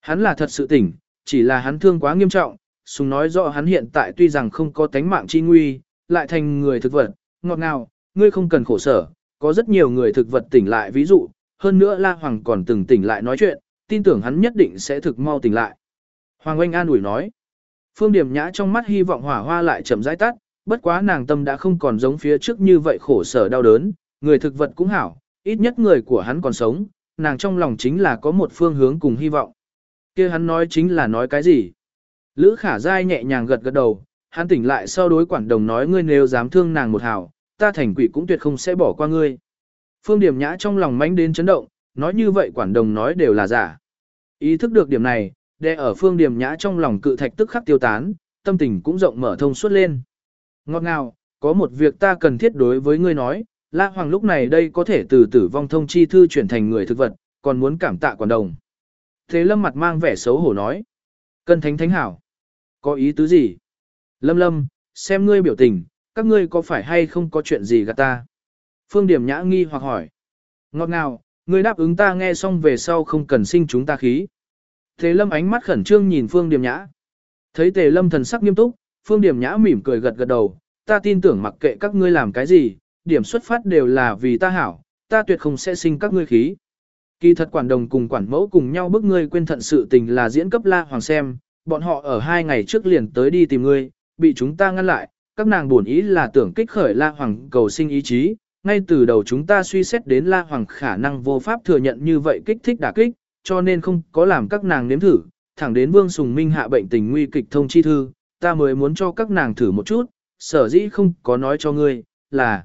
Hắn là thật sự tỉnh, chỉ là hắn thương quá nghiêm trọng, sùng nói rõ hắn hiện tại tuy rằng không có tánh mạng chi nguy, lại thành người thực vật, ngọt ngào, ngươi không cần khổ sở, có rất nhiều người thực vật tỉnh lại ví dụ, hơn nữa La Hoàng còn từng tỉnh lại nói chuyện, tin tưởng hắn nhất định sẽ thực mau tỉnh lại. Hoàng Oanh an ủi nói, Phương Điểm Nhã trong mắt hy vọng hỏa hoa lại chậm rãi tắt, bất quá nàng tâm đã không còn giống phía trước như vậy khổ sở đau đớn, người thực vật cũng hảo, ít nhất người của hắn còn sống, nàng trong lòng chính là có một phương hướng cùng hy vọng. kia hắn nói chính là nói cái gì? Lữ khả dai nhẹ nhàng gật gật đầu, hắn tỉnh lại sau đối quản đồng nói ngươi nếu dám thương nàng một hảo, ta thành quỷ cũng tuyệt không sẽ bỏ qua ngươi. Phương Điểm Nhã trong lòng mánh đến chấn động, nói như vậy quản đồng nói đều là giả. Ý thức được điểm này, đè ở Phương Điểm Nhã trong lòng cự thạch tức khắc tiêu tán, tâm tình cũng rộng mở thông suốt lên. Ngọt ngào, có một việc ta cần thiết đối với ngươi nói, La Hoàng lúc này đây có thể từ tử vong thông chi thư chuyển thành người thực vật, còn muốn cảm tạ quản đồng. Thế Lâm mặt mang vẻ xấu hổ nói. Cân thánh thánh hảo. Có ý tứ gì? Lâm Lâm, xem ngươi biểu tình, các ngươi có phải hay không có chuyện gì gạt ta? Phương Điểm Nhã nghi hoặc hỏi. Ngọt ngào, ngươi đáp ứng ta nghe xong về sau không cần sinh chúng ta khí. Tề Lâm ánh mắt khẩn trương nhìn Phương Điểm Nhã. Thấy Tề Lâm thần sắc nghiêm túc, Phương Điểm Nhã mỉm cười gật gật đầu, ta tin tưởng mặc kệ các ngươi làm cái gì, điểm xuất phát đều là vì ta hảo, ta tuyệt không sẽ sinh các ngươi khí. Kỳ thật quản đồng cùng quản mẫu cùng nhau bức ngươi quên thận sự tình là diễn cấp la hoàng xem, bọn họ ở hai ngày trước liền tới đi tìm ngươi, bị chúng ta ngăn lại, các nàng buồn ý là tưởng kích khởi la hoàng cầu sinh ý chí, ngay từ đầu chúng ta suy xét đến la hoàng khả năng vô pháp thừa nhận như vậy kích thích đả kích, cho nên không có làm các nàng nếm thử, thẳng đến vương sùng minh hạ bệnh tình nguy kịch thông chi thư, ta mới muốn cho các nàng thử một chút, sở dĩ không có nói cho ngươi, là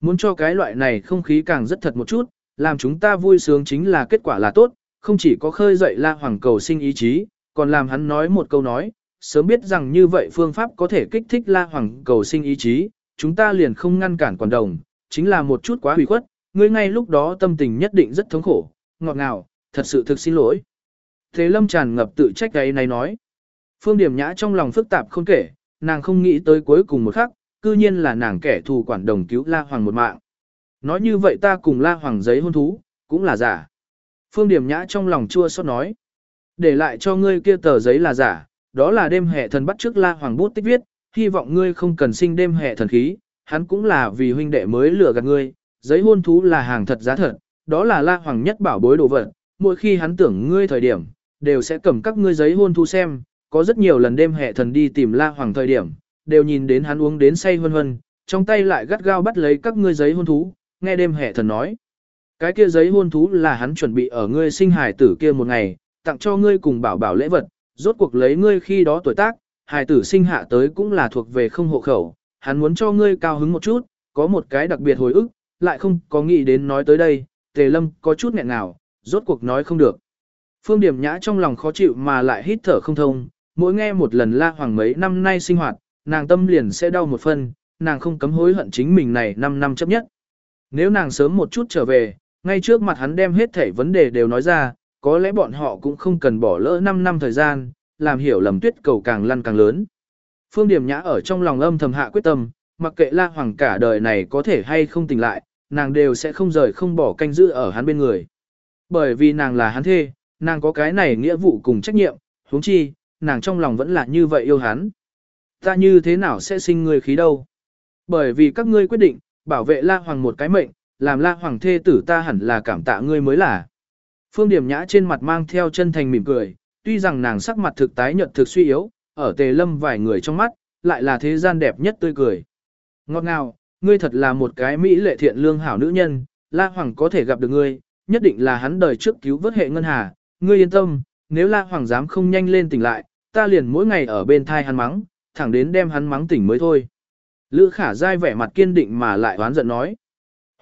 muốn cho cái loại này không khí càng rất thật một chút, làm chúng ta vui sướng chính là kết quả là tốt, không chỉ có khơi dậy la hoàng cầu sinh ý chí, còn làm hắn nói một câu nói, sớm biết rằng như vậy phương pháp có thể kích thích la hoàng cầu sinh ý chí, chúng ta liền không ngăn cản quản đồng, chính là một chút quá hủy khuất, ngươi ngay lúc đó tâm tình nhất định rất thống khổ, ngọt ngào, thật sự thực xin lỗi. Thế lâm tràn ngập tự trách cái này nói. Phương Điểm Nhã trong lòng phức tạp không kể, nàng không nghĩ tới cuối cùng một khắc, cư nhiên là nàng kẻ thù quản đồng cứu La Hoàng một mạng. Nói như vậy ta cùng La Hoàng giấy hôn thú, cũng là giả. Phương Điểm Nhã trong lòng chua xót nói. Để lại cho ngươi kia tờ giấy là giả, đó là đêm hệ thần bắt trước La Hoàng bút tích viết, hy vọng ngươi không cần sinh đêm hệ thần khí, hắn cũng là vì huynh đệ mới lừa gạt ngươi, giấy hôn thú là hàng thật giá thật, đó là La Hoàng nhất bảo bối đồ vật, mỗi khi hắn tưởng ngươi thời điểm, đều sẽ cầm các ngươi giấy hôn thú xem, có rất nhiều lần đêm hệ thần đi tìm La Hoàng thời điểm, đều nhìn đến hắn uống đến say hân hân, trong tay lại gắt gao bắt lấy các ngươi giấy hôn thú, nghe đêm hệ thần nói. Cái kia giấy hôn thú là hắn chuẩn bị ở ngươi sinh hải tử kia một ngày, tặng cho ngươi cùng bảo bảo lễ vật, rốt cuộc lấy ngươi khi đó tuổi tác, hài tử sinh hạ tới cũng là thuộc về không hộ khẩu, hắn muốn cho ngươi cao hứng một chút, có một cái đặc biệt hồi ức, lại không có nghĩ đến nói tới đây, tề lâm có chút nghẹn nào, rốt cuộc nói không được. Phương Điểm Nhã trong lòng khó chịu mà lại hít thở không thông, mỗi nghe một lần la hoàng mấy năm nay sinh hoạt, nàng tâm liền sẽ đau một phần, nàng không cấm hối hận chính mình này 5 năm chấp nhất. Nếu nàng sớm một chút trở về, ngay trước mặt hắn đem hết thảy vấn đề đều nói ra, có lẽ bọn họ cũng không cần bỏ lỡ 5 năm thời gian, làm hiểu lầm tuyết cầu càng lăn càng lớn. Phương Điểm Nhã ở trong lòng âm thầm hạ quyết tâm, mặc kệ La Hoàng cả đời này có thể hay không tỉnh lại, nàng đều sẽ không rời không bỏ canh giữ ở hắn bên người. Bởi vì nàng là hắn thê, nàng có cái này nghĩa vụ cùng trách nhiệm, huống chi, nàng trong lòng vẫn là như vậy yêu hắn. Ta như thế nào sẽ sinh người khí đâu? Bởi vì các ngươi quyết định, bảo vệ La Hoàng một cái mệnh, làm La Hoàng thê tử ta hẳn là cảm tạ ngươi mới là. Phương Điểm Nhã trên mặt mang theo chân thành mỉm cười, tuy rằng nàng sắc mặt thực tái nhợt thực suy yếu, ở tề lâm vài người trong mắt, lại là thế gian đẹp nhất tươi cười. Ngọt ngào, ngươi thật là một cái mỹ lệ thiện lương hảo nữ nhân, La Hoàng có thể gặp được ngươi, nhất định là hắn đời trước cứu vớt hệ ngân hà, ngươi yên tâm, nếu La Hoàng dám không nhanh lên tỉnh lại, ta liền mỗi ngày ở bên thai hắn mắng, thẳng đến đem hắn mắng tỉnh mới thôi. Lữ khả Giai vẻ mặt kiên định mà lại oán giận nói.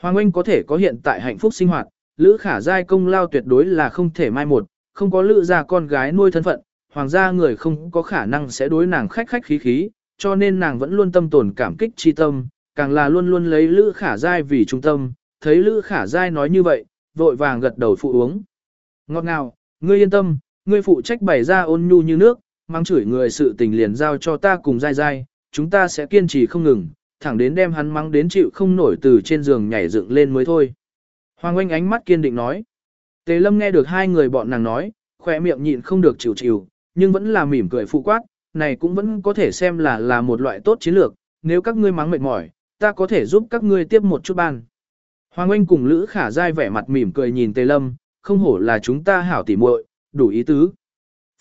Hoàng Anh có thể có hiện tại hạnh phúc sinh hoạt, Lữ khả giai công lao tuyệt đối là không thể mai một, không có lữ gia con gái nuôi thân phận, hoàng gia người không có khả năng sẽ đối nàng khách khách khí khí, cho nên nàng vẫn luôn tâm tồn cảm kích chi tâm, càng là luôn luôn lấy lữ khả giai vì trung tâm, thấy lữ khả giai nói như vậy, vội vàng gật đầu phụ uống. Ngọt ngào, ngươi yên tâm, ngươi phụ trách bày ra ôn nhu như nước, mang chửi người sự tình liền giao cho ta cùng dai dai, chúng ta sẽ kiên trì không ngừng, thẳng đến đem hắn mắng đến chịu không nổi từ trên giường nhảy dựng lên mới thôi. Hoàng Oanh ánh mắt kiên định nói. Tề Lâm nghe được hai người bọn nàng nói, khỏe miệng nhịn không được chịu chịu, nhưng vẫn là mỉm cười phụ quát, này cũng vẫn có thể xem là là một loại tốt chiến lược, nếu các ngươi mắng mệt mỏi, ta có thể giúp các ngươi tiếp một chút ban. Hoàng Oanh cùng Lữ Khả Giai vẻ mặt mỉm cười nhìn Tề Lâm, không hổ là chúng ta hảo tỉ muội, đủ ý tứ.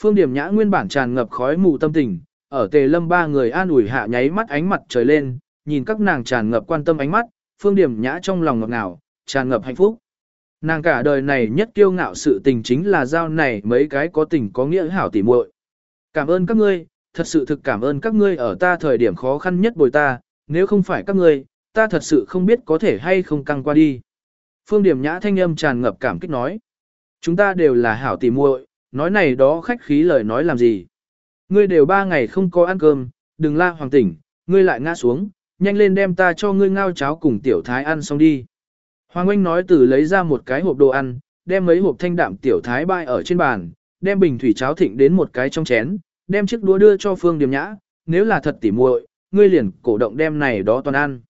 Phương Điểm Nhã nguyên bản tràn ngập khói mù tâm tình, ở Tề Lâm ba người an ủi hạ nháy mắt ánh mặt trời lên, nhìn các nàng tràn ngập quan tâm ánh mắt, Phương Điểm Nhã trong lòng ngọt ngào, tràn ngập hạnh phúc. Nàng cả đời này nhất kiêu ngạo sự tình chính là giao này mấy cái có tình có nghĩa hảo tỉ muội. Cảm ơn các ngươi, thật sự thực cảm ơn các ngươi ở ta thời điểm khó khăn nhất bồi ta, nếu không phải các ngươi, ta thật sự không biết có thể hay không căng qua đi. Phương Điểm Nhã thanh âm tràn ngập cảm kích nói. Chúng ta đều là hảo tỉ muội, nói này đó khách khí lời nói làm gì. Ngươi đều ba ngày không có ăn cơm, đừng la hoàng tỉnh, ngươi lại ngã xuống, nhanh lên đem ta cho ngươi ngao cháo cùng tiểu thái ăn xong đi. Hoàng Anh nói từ lấy ra một cái hộp đồ ăn, đem mấy hộp thanh đạm tiểu thái bai ở trên bàn, đem bình thủy cháo thịnh đến một cái trong chén, đem chiếc đũa đưa cho Phương Điềm Nhã, nếu là thật tỉ muội, ngươi liền cổ động đem này đó toàn ăn.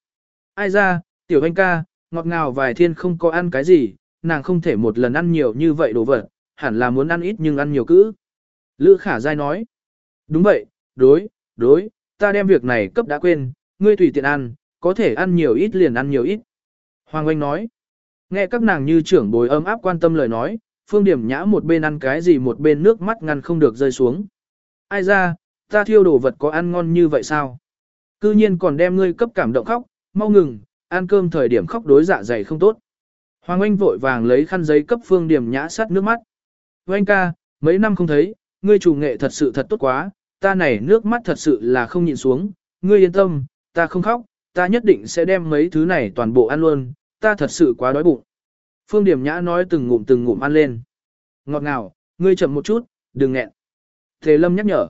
Ai ra, tiểu anh ca, ngọt ngào vài thiên không có ăn cái gì, nàng không thể một lần ăn nhiều như vậy đồ vật, hẳn là muốn ăn ít nhưng ăn nhiều cữ. Lữ khả dai nói, đúng vậy, đối, đối, ta đem việc này cấp đã quên, ngươi tùy tiện ăn, có thể ăn nhiều ít liền ăn nhiều ít. Hoàng Oanh nói, nghe các nàng như trưởng bối ấm áp quan tâm lời nói, Phương Điểm Nhã một bên ăn cái gì một bên nước mắt ngăn không được rơi xuống. Ai ra, ta thiêu đồ vật có ăn ngon như vậy sao? Cư nhiên còn đem ngươi cấp cảm động khóc, mau ngừng, ăn cơm thời điểm khóc đối dạ dày không tốt. Hoàng Anh vội vàng lấy khăn giấy cấp Phương Điểm Nhã sát nước mắt. Oanh ca, mấy năm không thấy, ngươi chủ nghệ thật sự thật tốt quá, ta này nước mắt thật sự là không nhịn xuống, ngươi yên tâm, ta không khóc, ta nhất định sẽ đem mấy thứ này toàn bộ ăn luôn, ta thật sự quá đói bụng. Phương Điểm Nhã nói từng ngụm từng ngụm ăn lên. Ngọt ngào, ngươi chậm một chút, đừng nghẹn. Thế Lâm nhắc nhở.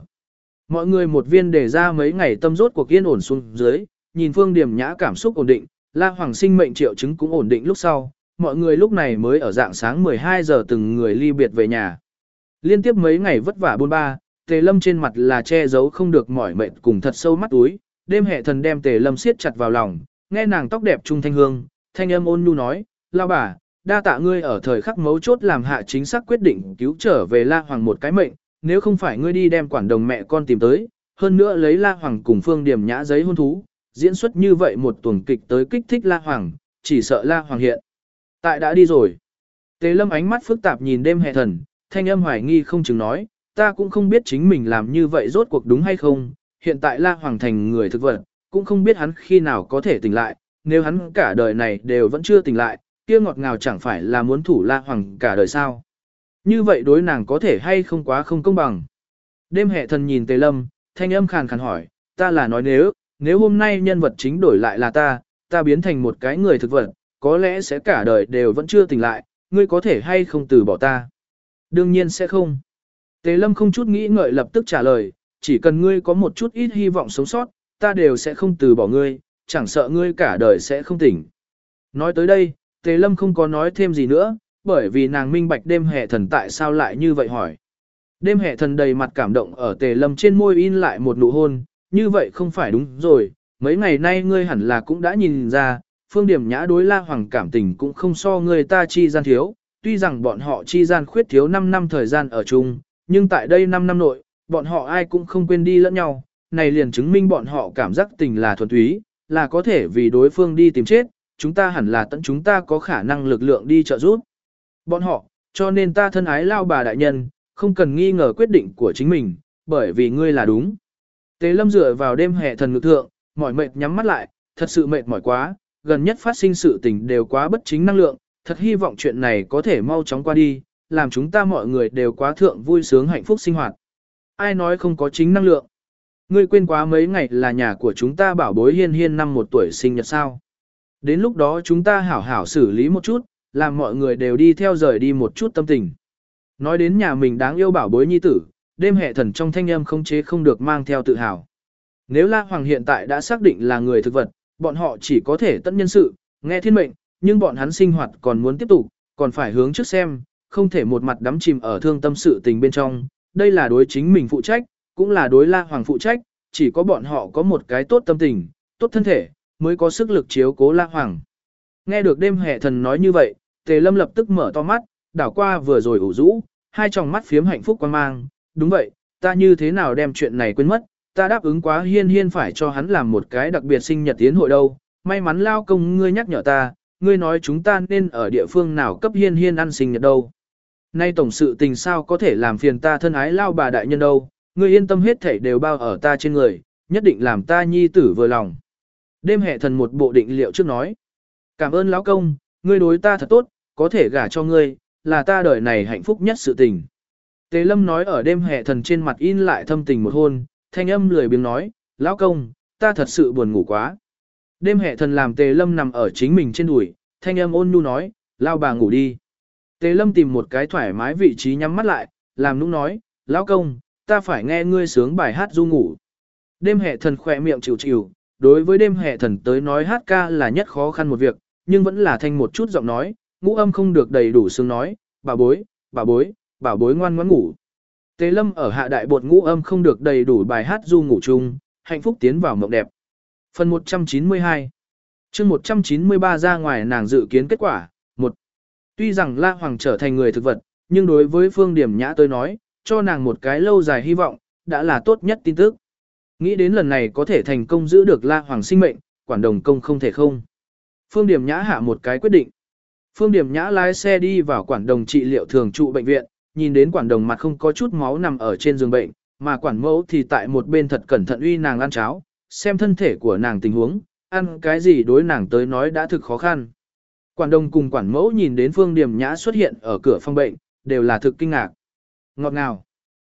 Mọi người một viên để ra mấy ngày tâm rốt cuộc yên ổn xuống dưới, nhìn Phương Điểm Nhã cảm xúc ổn định, La Hoàng sinh mệnh triệu chứng cũng ổn định lúc sau, mọi người lúc này mới ở dạng sáng 12 giờ từng người ly biệt về nhà. Liên tiếp mấy ngày vất vả buôn ba, Tề Lâm trên mặt là che giấu không được mỏi mệt cùng thật sâu mắt túi, đêm hệ thần đem Tề Lâm siết chặt vào lòng, nghe nàng tóc đẹp trung thanh hương, thanh âm ôn nhu nói, lao bà, đa tạ ngươi ở thời khắc mấu chốt làm hạ chính xác quyết định cứu trở về La Hoàng một cái mệnh, nếu không phải ngươi đi đem quản đồng mẹ con tìm tới, hơn nữa lấy La Hoàng cùng Phương Điểm nhã giấy hôn thú, diễn xuất như vậy một tuần kịch tới kích thích La Hoàng, chỉ sợ La Hoàng hiện. Tại đã đi rồi. Tề Lâm ánh mắt phức tạp nhìn đêm hệ thần, thanh âm hoài nghi không chừng nói, ta cũng không biết chính mình làm như vậy rốt cuộc đúng hay không, hiện tại La Hoàng thành người thực vật, cũng không biết hắn khi nào có thể tỉnh lại, nếu hắn cả đời này đều vẫn chưa tỉnh lại, kia ngọt ngào chẳng phải là muốn thủ La Hoàng cả đời sao. Như vậy đối nàng có thể hay không quá không công bằng. Đêm hệ thần nhìn Tề Lâm, thanh âm khàn khàn hỏi, ta là nói nếu, nếu hôm nay nhân vật chính đổi lại là ta, ta biến thành một cái người thực vật, có lẽ sẽ cả đời đều vẫn chưa tỉnh lại, ngươi có thể hay không từ bỏ ta. Đương nhiên sẽ không. Tề Lâm không chút nghĩ ngợi lập tức trả lời, chỉ cần ngươi có một chút ít hy vọng sống sót, ta đều sẽ không từ bỏ ngươi, chẳng sợ ngươi cả đời sẽ không tỉnh. Nói tới đây, Tề Lâm không có nói thêm gì nữa, bởi vì nàng minh bạch đêm hệ thần tại sao lại như vậy hỏi. Đêm hệ thần đầy mặt cảm động ở Tề Lâm trên môi in lại một nụ hôn, như vậy không phải đúng rồi, mấy ngày nay ngươi hẳn là cũng đã nhìn ra, phương điểm nhã đối la hoàng cảm tình cũng không so người ta chi gian thiếu, tuy rằng bọn họ chi gian khuyết thiếu 5 năm thời gian ở chung, nhưng tại đây 5 năm nội, bọn họ ai cũng không quên đi lẫn nhau, này liền chứng minh bọn họ cảm giác tình là thuần túy, là có thể vì đối phương đi tìm chết, chúng ta hẳn là tận chúng ta có khả năng lực lượng đi trợ giúp. Bọn họ, cho nên ta thân ái lao bà đại nhân, không cần nghi ngờ quyết định của chính mình, bởi vì ngươi là đúng. Tế lâm dựa vào đêm hè thần ngực thượng, mỏi mệt nhắm mắt lại, thật sự mệt mỏi quá, gần nhất phát sinh sự tình đều quá bất chính năng lượng, thật hy vọng chuyện này có thể mau chóng qua đi, làm chúng ta mọi người đều quá thượng vui sướng hạnh phúc sinh hoạt. Ai nói không có chính năng lượng? Ngươi quên quá mấy ngày là nhà của chúng ta bảo bối hiên hiên năm một tuổi sinh nhật sao? Đến lúc đó chúng ta hảo hảo xử lý một chút, làm mọi người đều đi theo rời đi một chút tâm tình. Nói đến nhà mình đáng yêu bảo bối nhi tử, đêm hệ thần trong thanh âm không chế không được mang theo tự hào. Nếu La Hoàng hiện tại đã xác định là người thực vật, bọn họ chỉ có thể tận nhân sự, nghe thiên mệnh, nhưng bọn hắn sinh hoạt còn muốn tiếp tục, còn phải hướng trước xem, không thể một mặt đắm chìm ở thương tâm sự tình bên trong. Đây là đối chính mình phụ trách, cũng là đối La Hoàng phụ trách, chỉ có bọn họ có một cái tốt tâm tình, tốt thân thể, mới có sức lực chiếu cố La Hoàng. Nghe được đêm hệ thần nói như vậy, Tề Lâm lập tức mở to mắt, đảo qua vừa rồi ủ rũ, hai tròng mắt phiếm hạnh phúc quan mang, đúng vậy, ta như thế nào đem chuyện này quên mất, ta đáp ứng quá hiên hiên phải cho hắn làm một cái đặc biệt sinh nhật tiến hội đâu, may mắn lao công ngươi nhắc nhở ta, ngươi nói chúng ta nên ở địa phương nào cấp hiên hiên ăn sinh nhật đâu. Nay tổng sự tình sao có thể làm phiền ta thân ái lao bà đại nhân đâu, ngươi yên tâm hết thảy đều bao ở ta trên người, nhất định làm ta nhi tử vừa lòng. Đêm hệ thần một bộ định liệu trước nói. Cảm ơn lão công, ngươi đối ta thật tốt, có thể gả cho ngươi, là ta đời này hạnh phúc nhất sự tình. Tề lâm nói ở đêm hệ thần trên mặt in lại thâm tình một hôn, thanh âm lười biếng nói, lão công, ta thật sự buồn ngủ quá. Đêm hệ thần làm tề lâm nằm ở chính mình trên đùi, thanh âm ôn nhu nói, lao bà ngủ đi. Tề lâm tìm một cái thoải mái vị trí nhắm mắt lại, làm nũng nói, lão công, ta phải nghe ngươi sướng bài hát du ngủ. Đêm hệ thần khỏe miệng chịu chịu, đối với đêm hệ thần tới nói hát ca là nhất khó khăn một việc, nhưng vẫn là thanh một chút giọng nói, ngũ âm không được đầy đủ sướng nói, bà bối, bà bối, bà bối ngoan ngoãn ngủ. tế lâm ở hạ đại bột ngũ âm không được đầy đủ bài hát du ngủ chung, hạnh phúc tiến vào mộng đẹp. Phần 192 chương 193 ra ngoài nàng dự kiến kết quả, một Tuy rằng La Hoàng trở thành người thực vật, nhưng đối với Phương Điểm Nhã tôi nói, cho nàng một cái lâu dài hy vọng, đã là tốt nhất tin tức. Nghĩ đến lần này có thể thành công giữ được La Hoàng sinh mệnh, quản đồng công không thể không. Phương Điểm Nhã hạ một cái quyết định. Phương Điểm Nhã lái xe đi vào quản đồng trị liệu thường trụ bệnh viện, nhìn đến quản đồng mặt không có chút máu nằm ở trên giường bệnh, mà quản mẫu thì tại một bên thật cẩn thận uy nàng ăn cháo, xem thân thể của nàng tình huống, ăn cái gì đối nàng tới nói đã thực khó khăn. Quản đồng cùng quản mẫu nhìn đến Phương Điểm Nhã xuất hiện ở cửa phòng bệnh, đều là thực kinh ngạc. Ngọt ngào.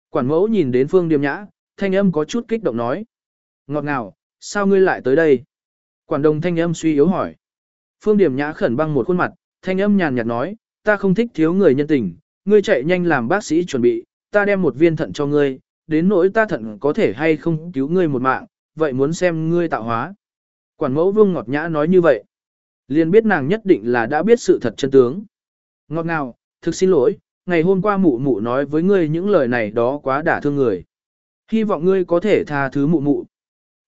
Quản mẫu nhìn đến Phương Điềm Nhã, thanh âm có chút kích động nói. Ngọt ngào, sao ngươi lại tới đây? Quản đồng thanh âm suy yếu hỏi. Phương Điềm Nhã khẩn băng một khuôn mặt, thanh âm nhàn nhạt nói, ta không thích thiếu người nhân tình, ngươi chạy nhanh làm bác sĩ chuẩn bị, ta đem một viên thận cho ngươi, đến nỗi ta thận có thể hay không cứu ngươi một mạng, vậy muốn xem ngươi tạo hóa. Quản mẫu vương ngọt nhã nói như vậy. Liền biết nàng nhất định là đã biết sự thật chân tướng. Ngọt ngào, thực xin lỗi, ngày hôm qua mụ mụ nói với ngươi những lời này đó quá đả thương người. Hy vọng ngươi có thể tha thứ mụ mụ.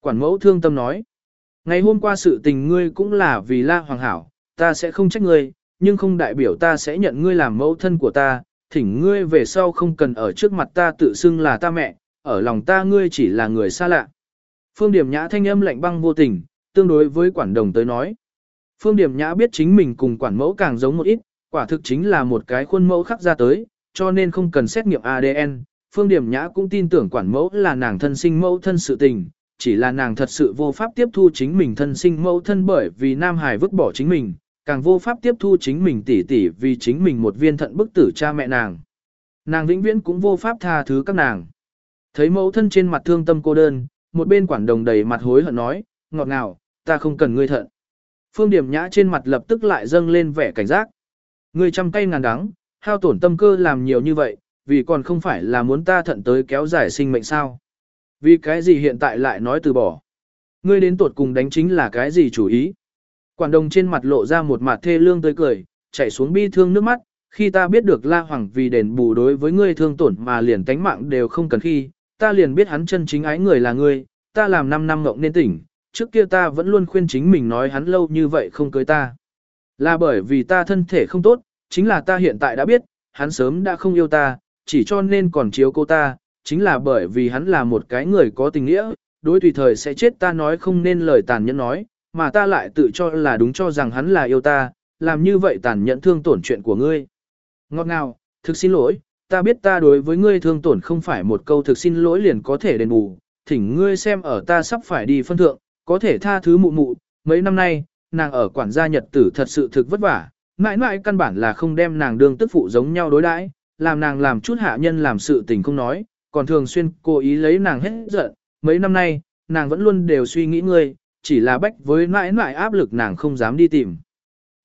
Quản mẫu thương tâm nói. Ngày hôm qua sự tình ngươi cũng là vì la hoàng hảo, ta sẽ không trách ngươi, nhưng không đại biểu ta sẽ nhận ngươi làm mẫu thân của ta, thỉnh ngươi về sau không cần ở trước mặt ta tự xưng là ta mẹ, ở lòng ta ngươi chỉ là người xa lạ. Phương Điểm Nhã thanh âm lạnh băng vô tình, tương đối với quản đồng tới nói. Phương Điểm Nhã biết chính mình cùng quản mẫu càng giống một ít, quả thực chính là một cái khuôn mẫu khắc ra tới, cho nên không cần xét nghiệm ADN. Phương Điểm Nhã cũng tin tưởng quản mẫu là nàng thân sinh mẫu thân sự tình, chỉ là nàng thật sự vô pháp tiếp thu chính mình thân sinh mẫu thân bởi vì Nam Hải vứt bỏ chính mình, càng vô pháp tiếp thu chính mình tỉ tỉ vì chính mình một viên thận bức tử cha mẹ nàng. Nàng vĩnh viễn cũng vô pháp tha thứ các nàng. Thấy mẫu thân trên mặt thương tâm cô đơn, một bên quản đồng đầy mặt hối hận nói, ngọt ngào, ta không cần ngươi thận. Phương điểm nhã trên mặt lập tức lại dâng lên vẻ cảnh giác. Ngươi trăm cây ngàn đắng, hao tổn tâm cơ làm nhiều như vậy, vì còn không phải là muốn ta thận tới kéo dài sinh mệnh sao. Vì cái gì hiện tại lại nói từ bỏ. Ngươi đến tuột cùng đánh chính là cái gì chủ ý. Quản đồng trên mặt lộ ra một mặt thê lương tươi cười, chảy xuống bi thương nước mắt, khi ta biết được La Hoàng vì đền bù đối với ngươi thương tổn mà liền tánh mạng đều không cần khi, ta liền biết hắn chân chính ái người là ngươi, ta làm 5 năm ngộng nên tỉnh, trước kia ta vẫn luôn khuyên chính mình nói hắn lâu như vậy không cưới ta. Là bởi vì ta thân thể không tốt, chính là ta hiện tại đã biết, hắn sớm đã không yêu ta, chỉ cho nên còn chiếu cô ta, chính là bởi vì hắn là một cái người có tình nghĩa, đối tùy thời sẽ chết ta nói không nên lời tàn nhẫn nói, mà ta lại tự cho là đúng cho rằng hắn là yêu ta, làm như vậy tàn nhẫn thương tổn chuyện của ngươi. Ngọt ngào, thực xin lỗi, ta biết ta đối với ngươi thương tổn không phải một câu thực xin lỗi liền có thể đền bù, thỉnh ngươi xem ở ta sắp phải đi phân thượng, có thể tha thứ mụ mụ, mấy năm nay, nàng ở quản gia nhật tử thật sự thực vất vả, mãi mãi căn bản là không đem nàng đương tức phụ giống nhau đối đãi, làm nàng làm chút hạ nhân làm sự tình không nói, còn thường xuyên cố ý lấy nàng hết giận, mấy năm nay, nàng vẫn luôn đều suy nghĩ ngươi, chỉ là bách với mãi mãi áp lực nàng không dám đi tìm.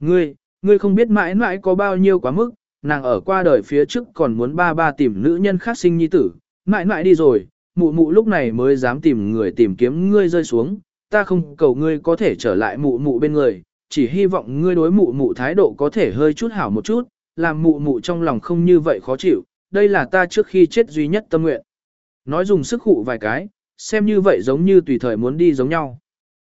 Ngươi, ngươi không biết mãi mãi có bao nhiêu quá mức, nàng ở qua đời phía trước còn muốn ba ba tìm nữ nhân khác sinh nhi tử, mãi mãi đi rồi, mụ mụ lúc này mới dám tìm người tìm kiếm ngươi rơi xuống, ta không cầu ngươi có thể trở lại mụ mụ bên người, chỉ hy vọng ngươi đối mụ mụ thái độ có thể hơi chút hảo một chút, làm mụ mụ trong lòng không như vậy khó chịu, đây là ta trước khi chết duy nhất tâm nguyện. Nói dùng sức hụ vài cái, xem như vậy giống như tùy thời muốn đi giống nhau.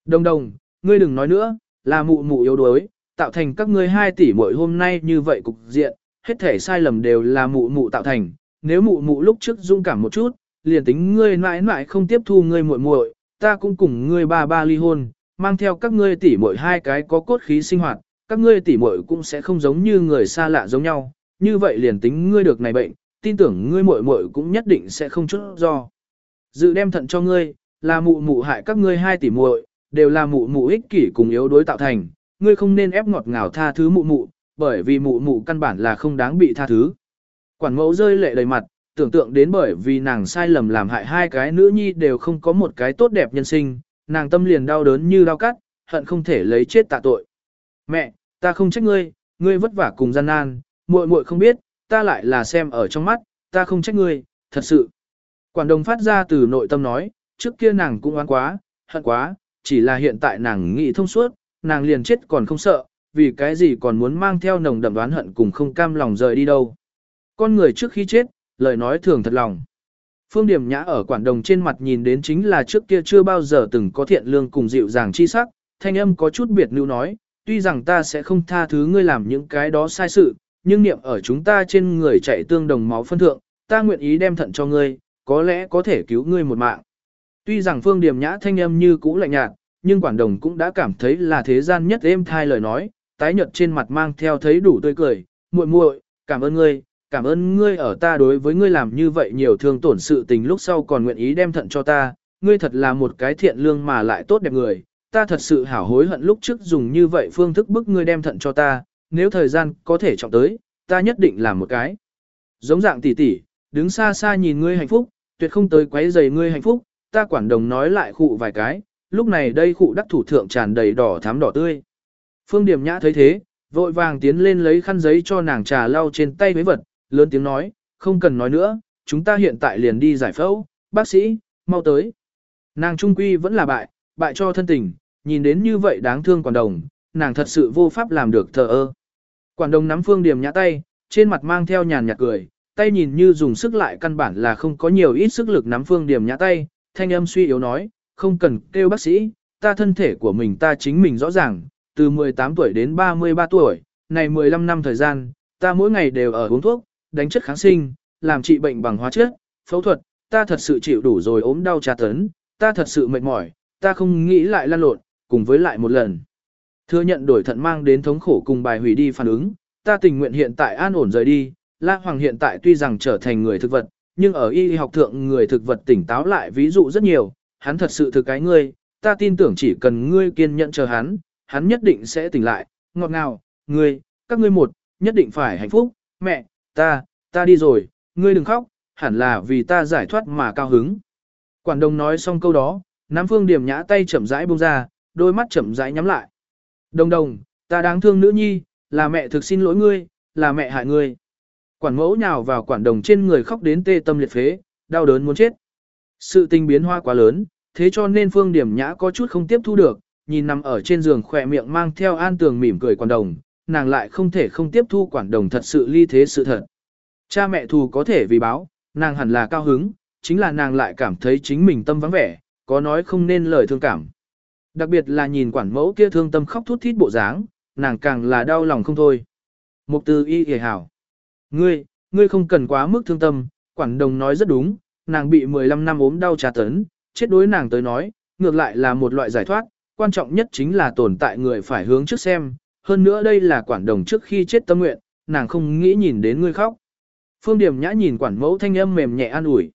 Đồng đồng, ngươi đừng nói nữa, là mụ mụ yếu đuối, tạo thành các ngươi hai tỷ mỗi hôm nay như vậy cục diện, hết thể sai lầm đều là mụ mụ tạo thành, nếu mụ mụ lúc trước dung cảm một chút, liền tính ngươi mãi mãi không tiếp thu ngươi muội muội, ta cũng cùng ngươi ba ba ly hôn, mang theo các ngươi tỷ muội hai cái có cốt khí sinh hoạt, các ngươi tỷ muội cũng sẽ không giống như người xa lạ giống nhau, như vậy liền tính ngươi được này bệnh, tin tưởng ngươi muội muội cũng nhất định sẽ không chút do. Dự đem thận cho ngươi, là mụ mụ hại các ngươi hai tỷ muội, đều là mụ mụ ích kỷ cùng yếu đối tạo thành, ngươi không nên ép ngọt ngào tha thứ mụ mụ, bởi vì mụ mụ căn bản là không đáng bị tha thứ. Quản mẫu rơi lệ đầy mặt, tưởng tượng đến bởi vì nàng sai lầm làm hại hai cái nữ nhi đều không có một cái tốt đẹp nhân sinh, nàng tâm liền đau đớn như đau cắt, hận không thể lấy chết tạ tội. Mẹ, ta không trách ngươi, ngươi vất vả cùng gian nan, muội muội không biết, ta lại là xem ở trong mắt, ta không trách ngươi, thật sự. Quản đồng phát ra từ nội tâm nói, trước kia nàng cũng oán quá, hận quá, chỉ là hiện tại nàng nghĩ thông suốt, nàng liền chết còn không sợ, vì cái gì còn muốn mang theo nồng đậm đoán hận cùng không cam lòng rời đi đâu. Con người trước khi chết, lời nói thường thật lòng. Phương Điểm Nhã ở quản đồng trên mặt nhìn đến chính là trước kia chưa bao giờ từng có thiện lương cùng dịu dàng chi sắc, thanh âm có chút biệt lưu nói, tuy rằng ta sẽ không tha thứ ngươi làm những cái đó sai sự, nhưng niệm ở chúng ta trên người chạy tương đồng máu phân thượng, ta nguyện ý đem thận cho ngươi, có lẽ có thể cứu ngươi một mạng. Tuy rằng Phương Điểm Nhã thanh âm như cũ lạnh nhạt, nhưng quản đồng cũng đã cảm thấy là thế gian nhất êm thai lời nói, tái nhợt trên mặt mang theo thấy đủ tươi cười, muội muội, cảm ơn ngươi, cảm ơn ngươi ở ta đối với ngươi làm như vậy nhiều thương tổn sự tình lúc sau còn nguyện ý đem thận cho ta, ngươi thật là một cái thiện lương mà lại tốt đẹp người, ta thật sự hảo hối hận lúc trước dùng như vậy phương thức bức ngươi đem thận cho ta, nếu thời gian có thể trọng tới, ta nhất định làm một cái. Giống dạng tỷ tỷ, đứng xa xa nhìn ngươi hạnh phúc, tuyệt không tới quấy rầy ngươi hạnh phúc, ta quản đồng nói lại khụ vài cái, lúc này đây khụ đắc thủ thượng tràn đầy đỏ thắm đỏ tươi. Phương Điểm Nhã thấy thế, vội vàng tiến lên lấy khăn giấy cho nàng trà lau trên tay với vật, lớn tiếng nói, không cần nói nữa, chúng ta hiện tại liền đi giải phẫu, bác sĩ, mau tới. Nàng trung quy vẫn là bại, bại cho thân tình, nhìn đến như vậy đáng thương quản đồng, nàng thật sự vô pháp làm được thờ ơ. Quản đồng nắm phương điểm nhã tay, trên mặt mang theo nhàn nhạt cười, tay nhìn như dùng sức lại căn bản là không có nhiều ít sức lực nắm phương điểm nhã tay, thanh âm suy yếu nói, không cần kêu bác sĩ, ta thân thể của mình ta chính mình rõ ràng, từ 18 tuổi đến 33 tuổi, này 15 năm thời gian, ta mỗi ngày đều ở uống thuốc, đánh chất kháng sinh, làm trị bệnh bằng hóa chất, phẫu thuật, ta thật sự chịu đủ rồi ốm đau tra tấn, ta thật sự mệt mỏi, ta không nghĩ lại lan lộn, cùng với lại một lần. Thừa nhận đổi thận mang đến thống khổ cùng bài hủy đi phản ứng, ta tình nguyện hiện tại an ổn rời đi, La Hoàng hiện tại tuy rằng trở thành người thực vật, nhưng ở y học thượng người thực vật tỉnh táo lại ví dụ rất nhiều, hắn thật sự thực cái ngươi, ta tin tưởng chỉ cần ngươi kiên nhẫn chờ hắn, hắn nhất định sẽ tỉnh lại, ngọt ngào, ngươi, các ngươi một, nhất định phải hạnh phúc, mẹ, ta, ta đi rồi, ngươi đừng khóc, hẳn là vì ta giải thoát mà cao hứng. Quản đồng nói xong câu đó, Nam Phương Điểm nhã tay chậm rãi buông ra, đôi mắt chậm rãi nhắm lại. Đồng đồng, ta đáng thương nữ nhi, là mẹ thực xin lỗi ngươi, là mẹ hại ngươi. Quản mẫu nhào vào quản đồng trên người khóc đến tê tâm liệt phế, đau đớn muốn chết. Sự tình biến hoa quá lớn, thế cho nên Phương Điểm Nhã có chút không tiếp thu được, nhìn nằm ở trên giường khỏe miệng mang theo an tường mỉm cười quản đồng, nàng lại không thể không tiếp thu quản đồng thật sự ly thế sự thật. Cha mẹ thù có thể vì báo, nàng hẳn là cao hứng, chính là nàng lại cảm thấy chính mình tâm vắng vẻ, có nói không nên lời thương cảm. Đặc biệt là nhìn quản mẫu kia thương tâm khóc thút thít bộ dáng, nàng càng là đau lòng không thôi. Mục tư y hề hảo. Ngươi, ngươi không cần quá mức thương tâm, quản đồng nói rất đúng, nàng bị 15 năm ốm đau trà tấn, chết đối nàng tới nói, ngược lại là một loại giải thoát, quan trọng nhất chính là tồn tại người phải hướng trước xem, hơn nữa đây là quản đồng trước khi chết tâm nguyện, nàng không nghĩ nhìn đến ngươi khóc. Phương Điểm Nhã nhìn quản mẫu thanh âm mềm nhẹ an ủi.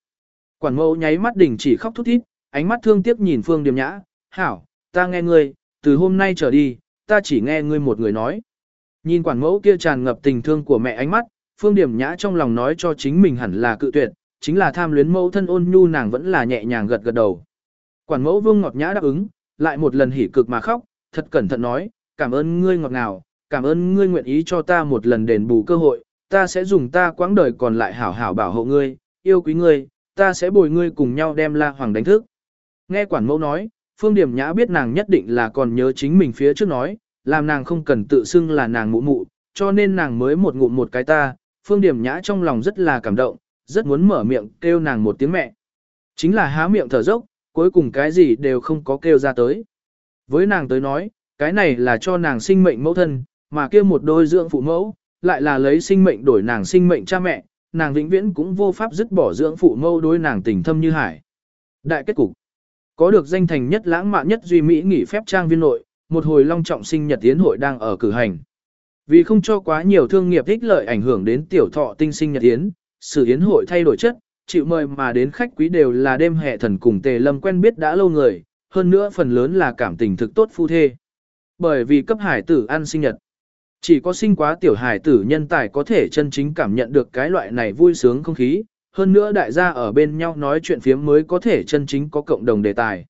Quản mẫu nháy mắt đỉnh chỉ khóc thút thít, ánh mắt thương tiếc nhìn Phương Điểm Nhã, "Hảo, ta nghe ngươi, từ hôm nay trở đi, ta chỉ nghe ngươi một người nói. Nhìn quản mẫu kia tràn ngập tình thương của mẹ ánh mắt, Phương Điểm Nhã trong lòng nói cho chính mình hẳn là cự tuyệt, chính là tham luyến mẫu thân ôn nhu nàng vẫn là nhẹ nhàng gật gật đầu. Quản mẫu vương ngọt nhã đáp ứng, lại một lần hỉ cực mà khóc, thật cẩn thận nói, cảm ơn ngươi ngọt ngào, cảm ơn ngươi nguyện ý cho ta một lần đền bù cơ hội, ta sẽ dùng ta quãng đời còn lại hảo hảo bảo hộ ngươi, yêu quý ngươi, ta sẽ bồi ngươi cùng nhau đem la hoàng đánh thức. Nghe quản mẫu nói, Phương Điểm Nhã biết nàng nhất định là còn nhớ chính mình phía trước nói, làm nàng không cần tự xưng là nàng mụ mụ, cho nên nàng mới một ngụm một cái ta, Phương Điểm Nhã trong lòng rất là cảm động, rất muốn mở miệng kêu nàng một tiếng mẹ. Chính là há miệng thở dốc, cuối cùng cái gì đều không có kêu ra tới. Với nàng tới nói, cái này là cho nàng sinh mệnh mẫu thân, mà kia một đôi dưỡng phụ mẫu, lại là lấy sinh mệnh đổi nàng sinh mệnh cha mẹ, nàng vĩnh viễn cũng vô pháp dứt bỏ dưỡng phụ mẫu đối nàng tình thâm như hải. Đại kết cục Có được danh thành nhất lãng mạn nhất duy mỹ nghỉ phép trang viên nội, một hồi long trọng sinh nhật tiến hội đang ở cử hành. Vì không cho quá nhiều thương nghiệp ích lợi ảnh hưởng đến tiểu thọ tinh sinh nhật yến, sự yến hội thay đổi chất, chịu mời mà đến khách quý đều là đêm hệ thần cùng tề lâm quen biết đã lâu người, hơn nữa phần lớn là cảm tình thực tốt phu thê. Bởi vì cấp hải tử ăn sinh nhật, chỉ có sinh quá tiểu hải tử nhân tài có thể chân chính cảm nhận được cái loại này vui sướng không khí, hơn nữa đại gia ở bên nhau nói chuyện phiếm mới có thể chân chính có cộng đồng đề tài.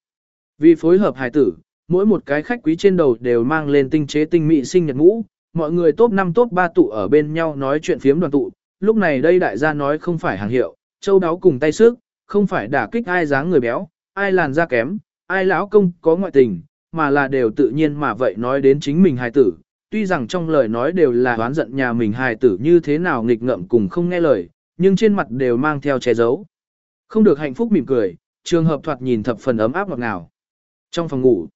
Vì phối hợp hải tử, mỗi một cái khách quý trên đầu đều mang lên tinh chế tinh mỹ sinh nhật ngũ, mọi người top 5 top 3 tụ ở bên nhau nói chuyện phiếm đoàn tụ, lúc này đây đại gia nói không phải hàng hiệu, châu đáo cùng tay sức, không phải đả kích ai dáng người béo, ai làn da kém, ai lão công có ngoại tình, mà là đều tự nhiên mà vậy nói đến chính mình hài tử. Tuy rằng trong lời nói đều là oán giận nhà mình hài tử như thế nào nghịch ngợm cùng không nghe lời, nhưng trên mặt đều mang theo che giấu. Không được hạnh phúc mỉm cười, trường hợp thoạt nhìn thập phần ấm áp ngọt ngào. Trong phòng ngủ,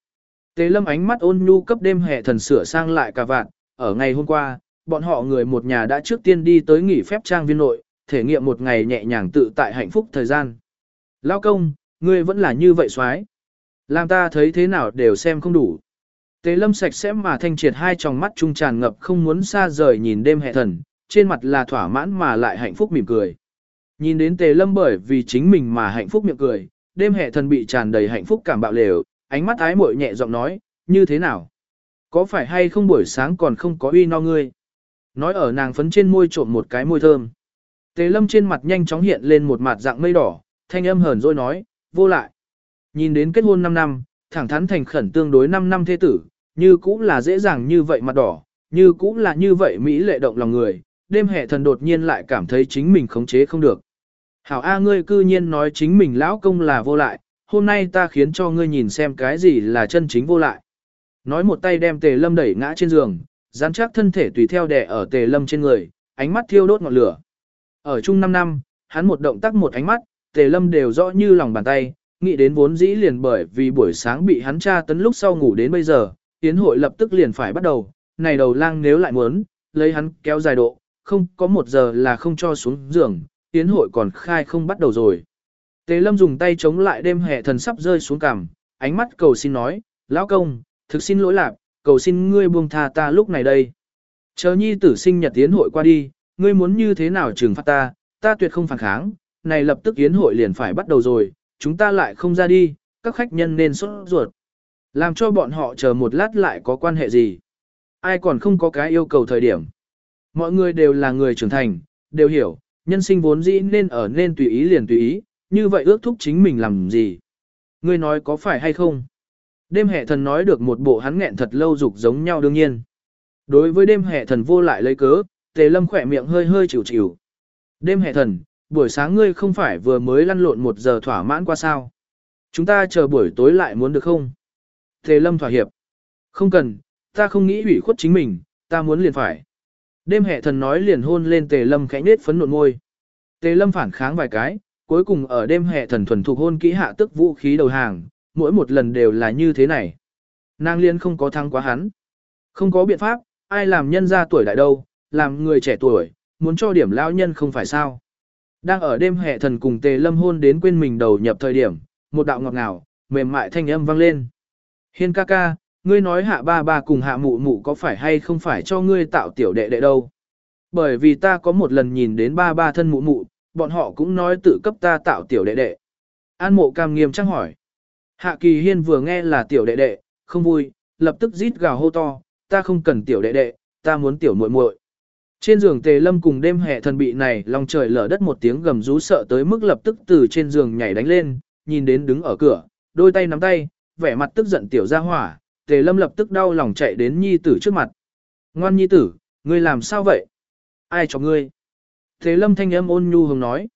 Tề Lâm ánh mắt ôn nhu cấp đêm hè thần sửa sang lại cả vạn, ở ngày hôm qua, bọn họ người một nhà đã trước tiên đi tới nghỉ phép trang viên nội, thể nghiệm một ngày nhẹ nhàng tự tại hạnh phúc thời gian. Lao công, ngươi vẫn là như vậy soái làm ta thấy thế nào đều xem không đủ. Tề lâm sạch sẽ mà thanh triệt hai tròng mắt trung tràn ngập không muốn xa rời nhìn đêm hệ thần, trên mặt là thỏa mãn mà lại hạnh phúc mỉm cười. Nhìn đến tề lâm bởi vì chính mình mà hạnh phúc miệng cười, đêm hệ thần bị tràn đầy hạnh phúc cảm bạo lều, ánh mắt ái muội nhẹ giọng nói, như thế nào? Có phải hay không buổi sáng còn không có uy no ngươi? Nói ở nàng phấn trên môi trộm một cái môi thơm. Tề lâm trên mặt nhanh chóng hiện lên một mặt dạng mây đỏ, thanh âm hờn rồi nói, vô lại. Nhìn đến kết hôn 5 năm, thẳng thắn thành khẩn tương đối 5 năm thế tử, như cũng là dễ dàng như vậy mặt đỏ, như cũng là như vậy Mỹ lệ động lòng người, đêm hệ thần đột nhiên lại cảm thấy chính mình khống chế không được. Hảo A ngươi cư nhiên nói chính mình lão công là vô lại, hôm nay ta khiến cho ngươi nhìn xem cái gì là chân chính vô lại. Nói một tay đem tề lâm đẩy ngã trên giường, dán chắc thân thể tùy theo đè ở tề lâm trên người, ánh mắt thiêu đốt ngọn lửa. Ở chung 5 năm, hắn một động tác một ánh mắt, tề lâm đều rõ như lòng bàn tay, nghĩ đến vốn dĩ liền bởi vì buổi sáng bị hắn tra tấn lúc sau ngủ đến bây giờ, tiến hội lập tức liền phải bắt đầu, này đầu lang nếu lại muốn, lấy hắn kéo dài độ, không có một giờ là không cho xuống giường, tiến hội còn khai không bắt đầu rồi. Tề lâm dùng tay chống lại đêm hè thần sắp rơi xuống cằm, ánh mắt cầu xin nói, lão công, thực xin lỗi lạc, cầu xin ngươi buông tha ta lúc này đây. Chờ nhi tử sinh nhật tiến hội qua đi, ngươi muốn như thế nào trừng phạt ta, ta tuyệt không phản kháng, này lập tức yến hội liền phải bắt đầu rồi, chúng ta lại không ra đi, các khách nhân nên sốt ruột. Làm cho bọn họ chờ một lát lại có quan hệ gì. Ai còn không có cái yêu cầu thời điểm. Mọi người đều là người trưởng thành, đều hiểu, nhân sinh vốn dĩ nên ở nên tùy ý liền tùy ý, như vậy ước thúc chính mình làm gì. Ngươi nói có phải hay không? Đêm hệ thần nói được một bộ hắn nghẹn thật lâu dục giống nhau đương nhiên. Đối với đêm hệ thần vô lại lấy cớ, tề lâm khỏe miệng hơi hơi chịu chịu. Đêm hệ thần, buổi sáng ngươi không phải vừa mới lăn lộn một giờ thỏa mãn qua sao. Chúng ta chờ buổi tối lại muốn được không? Tề lâm thỏa hiệp. Không cần, ta không nghĩ ủy khuất chính mình, ta muốn liền phải. Đêm hệ thần nói liền hôn lên tề lâm khẽ nết phấn nộn môi. Tề lâm phản kháng vài cái, cuối cùng ở đêm hệ thần thuần thuộc hôn kỹ hạ tức vũ khí đầu hàng, mỗi một lần đều là như thế này. Nàng liên không có thăng quá hắn. Không có biện pháp, ai làm nhân ra tuổi đại đâu, làm người trẻ tuổi, muốn cho điểm lão nhân không phải sao. Đang ở đêm hệ thần cùng tề lâm hôn đến quên mình đầu nhập thời điểm, một đạo ngọt ngào, mềm mại thanh âm vang lên. Hiên ca ca, ngươi nói hạ ba ba cùng hạ mụ mụ có phải hay không phải cho ngươi tạo tiểu đệ đệ đâu. Bởi vì ta có một lần nhìn đến ba ba thân mụ mụ, bọn họ cũng nói tự cấp ta tạo tiểu đệ đệ. An mộ cam nghiêm trang hỏi. Hạ kỳ hiên vừa nghe là tiểu đệ đệ, không vui, lập tức rít gào hô to, ta không cần tiểu đệ đệ, ta muốn tiểu muội muội. Trên giường Tề Lâm cùng đêm hè thần bị này lòng trời lở đất một tiếng gầm rú sợ tới mức lập tức từ trên giường nhảy đánh lên, nhìn đến đứng ở cửa, đôi tay nắm tay, vẻ mặt tức giận tiểu ra hỏa, Tề Lâm lập tức đau lòng chạy đến nhi tử trước mặt. Ngoan nhi tử, ngươi làm sao vậy? Ai cho ngươi? Tề Lâm thanh âm ôn nhu hồng nói.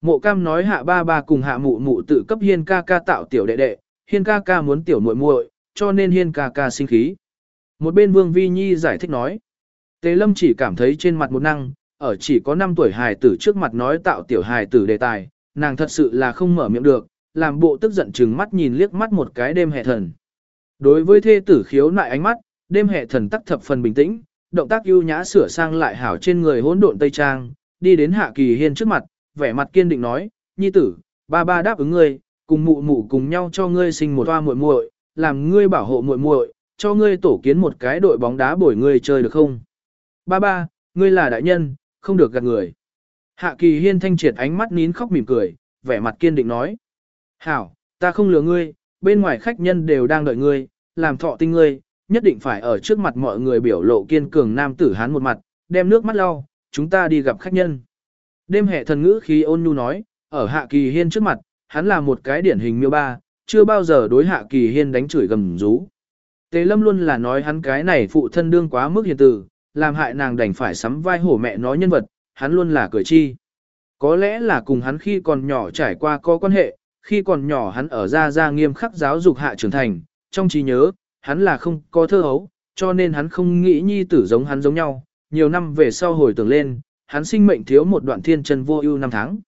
Mộ cam nói hạ ba ba cùng hạ mụ mụ tự cấp hiên ca ca tạo tiểu đệ đệ, hiên ca ca muốn tiểu muội muội, cho nên hiên ca ca sinh khí. Một bên Vương Vi Nhi giải thích nói. Tế Lâm chỉ cảm thấy trên mặt một năng, ở chỉ có 5 tuổi hài tử trước mặt nói tạo tiểu hài tử đề tài, nàng thật sự là không mở miệng được, làm bộ tức giận chừng mắt nhìn liếc mắt một cái đêm hệ thần. Đối với thê tử khiếu nại ánh mắt, đêm hệ thần tắc thập phần bình tĩnh, động tác ưu nhã sửa sang lại hảo trên người hỗn độn tây trang, đi đến Hạ Kỳ Hiên trước mặt, vẻ mặt kiên định nói, nhi tử, ba ba đáp ứng ngươi, cùng mụ mụ cùng nhau cho ngươi sinh một toa muội muội, làm ngươi bảo hộ muội muội, cho ngươi tổ kiến một cái đội bóng đá bồi ngươi chơi được không? Ba ba, ngươi là đại nhân, không được gạt người. Hạ Kỳ Hiên thanh triệt ánh mắt nín khóc mỉm cười, vẻ mặt kiên định nói. Hảo, ta không lừa ngươi, bên ngoài khách nhân đều đang đợi ngươi, làm thọ tinh ngươi, nhất định phải ở trước mặt mọi người biểu lộ kiên cường nam tử hán một mặt, đem nước mắt lau, chúng ta đi gặp khách nhân. Đêm hệ thần ngữ khí ôn nhu nói, ở Hạ Kỳ Hiên trước mặt, hắn là một cái điển hình miêu ba, chưa bao giờ đối Hạ Kỳ Hiên đánh chửi gầm rú. Tế Lâm luôn là nói hắn cái này phụ thân đương quá mức hiền từ, làm hại nàng đành phải sắm vai hổ mẹ nói nhân vật, hắn luôn là cười chi. Có lẽ là cùng hắn khi còn nhỏ trải qua có quan hệ, khi còn nhỏ hắn ở ra ra nghiêm khắc giáo dục hạ trưởng thành, trong trí nhớ, hắn là không có thơ hấu, cho nên hắn không nghĩ nhi tử giống hắn giống nhau, nhiều năm về sau hồi tưởng lên, hắn sinh mệnh thiếu một đoạn thiên chân vô ưu năm tháng.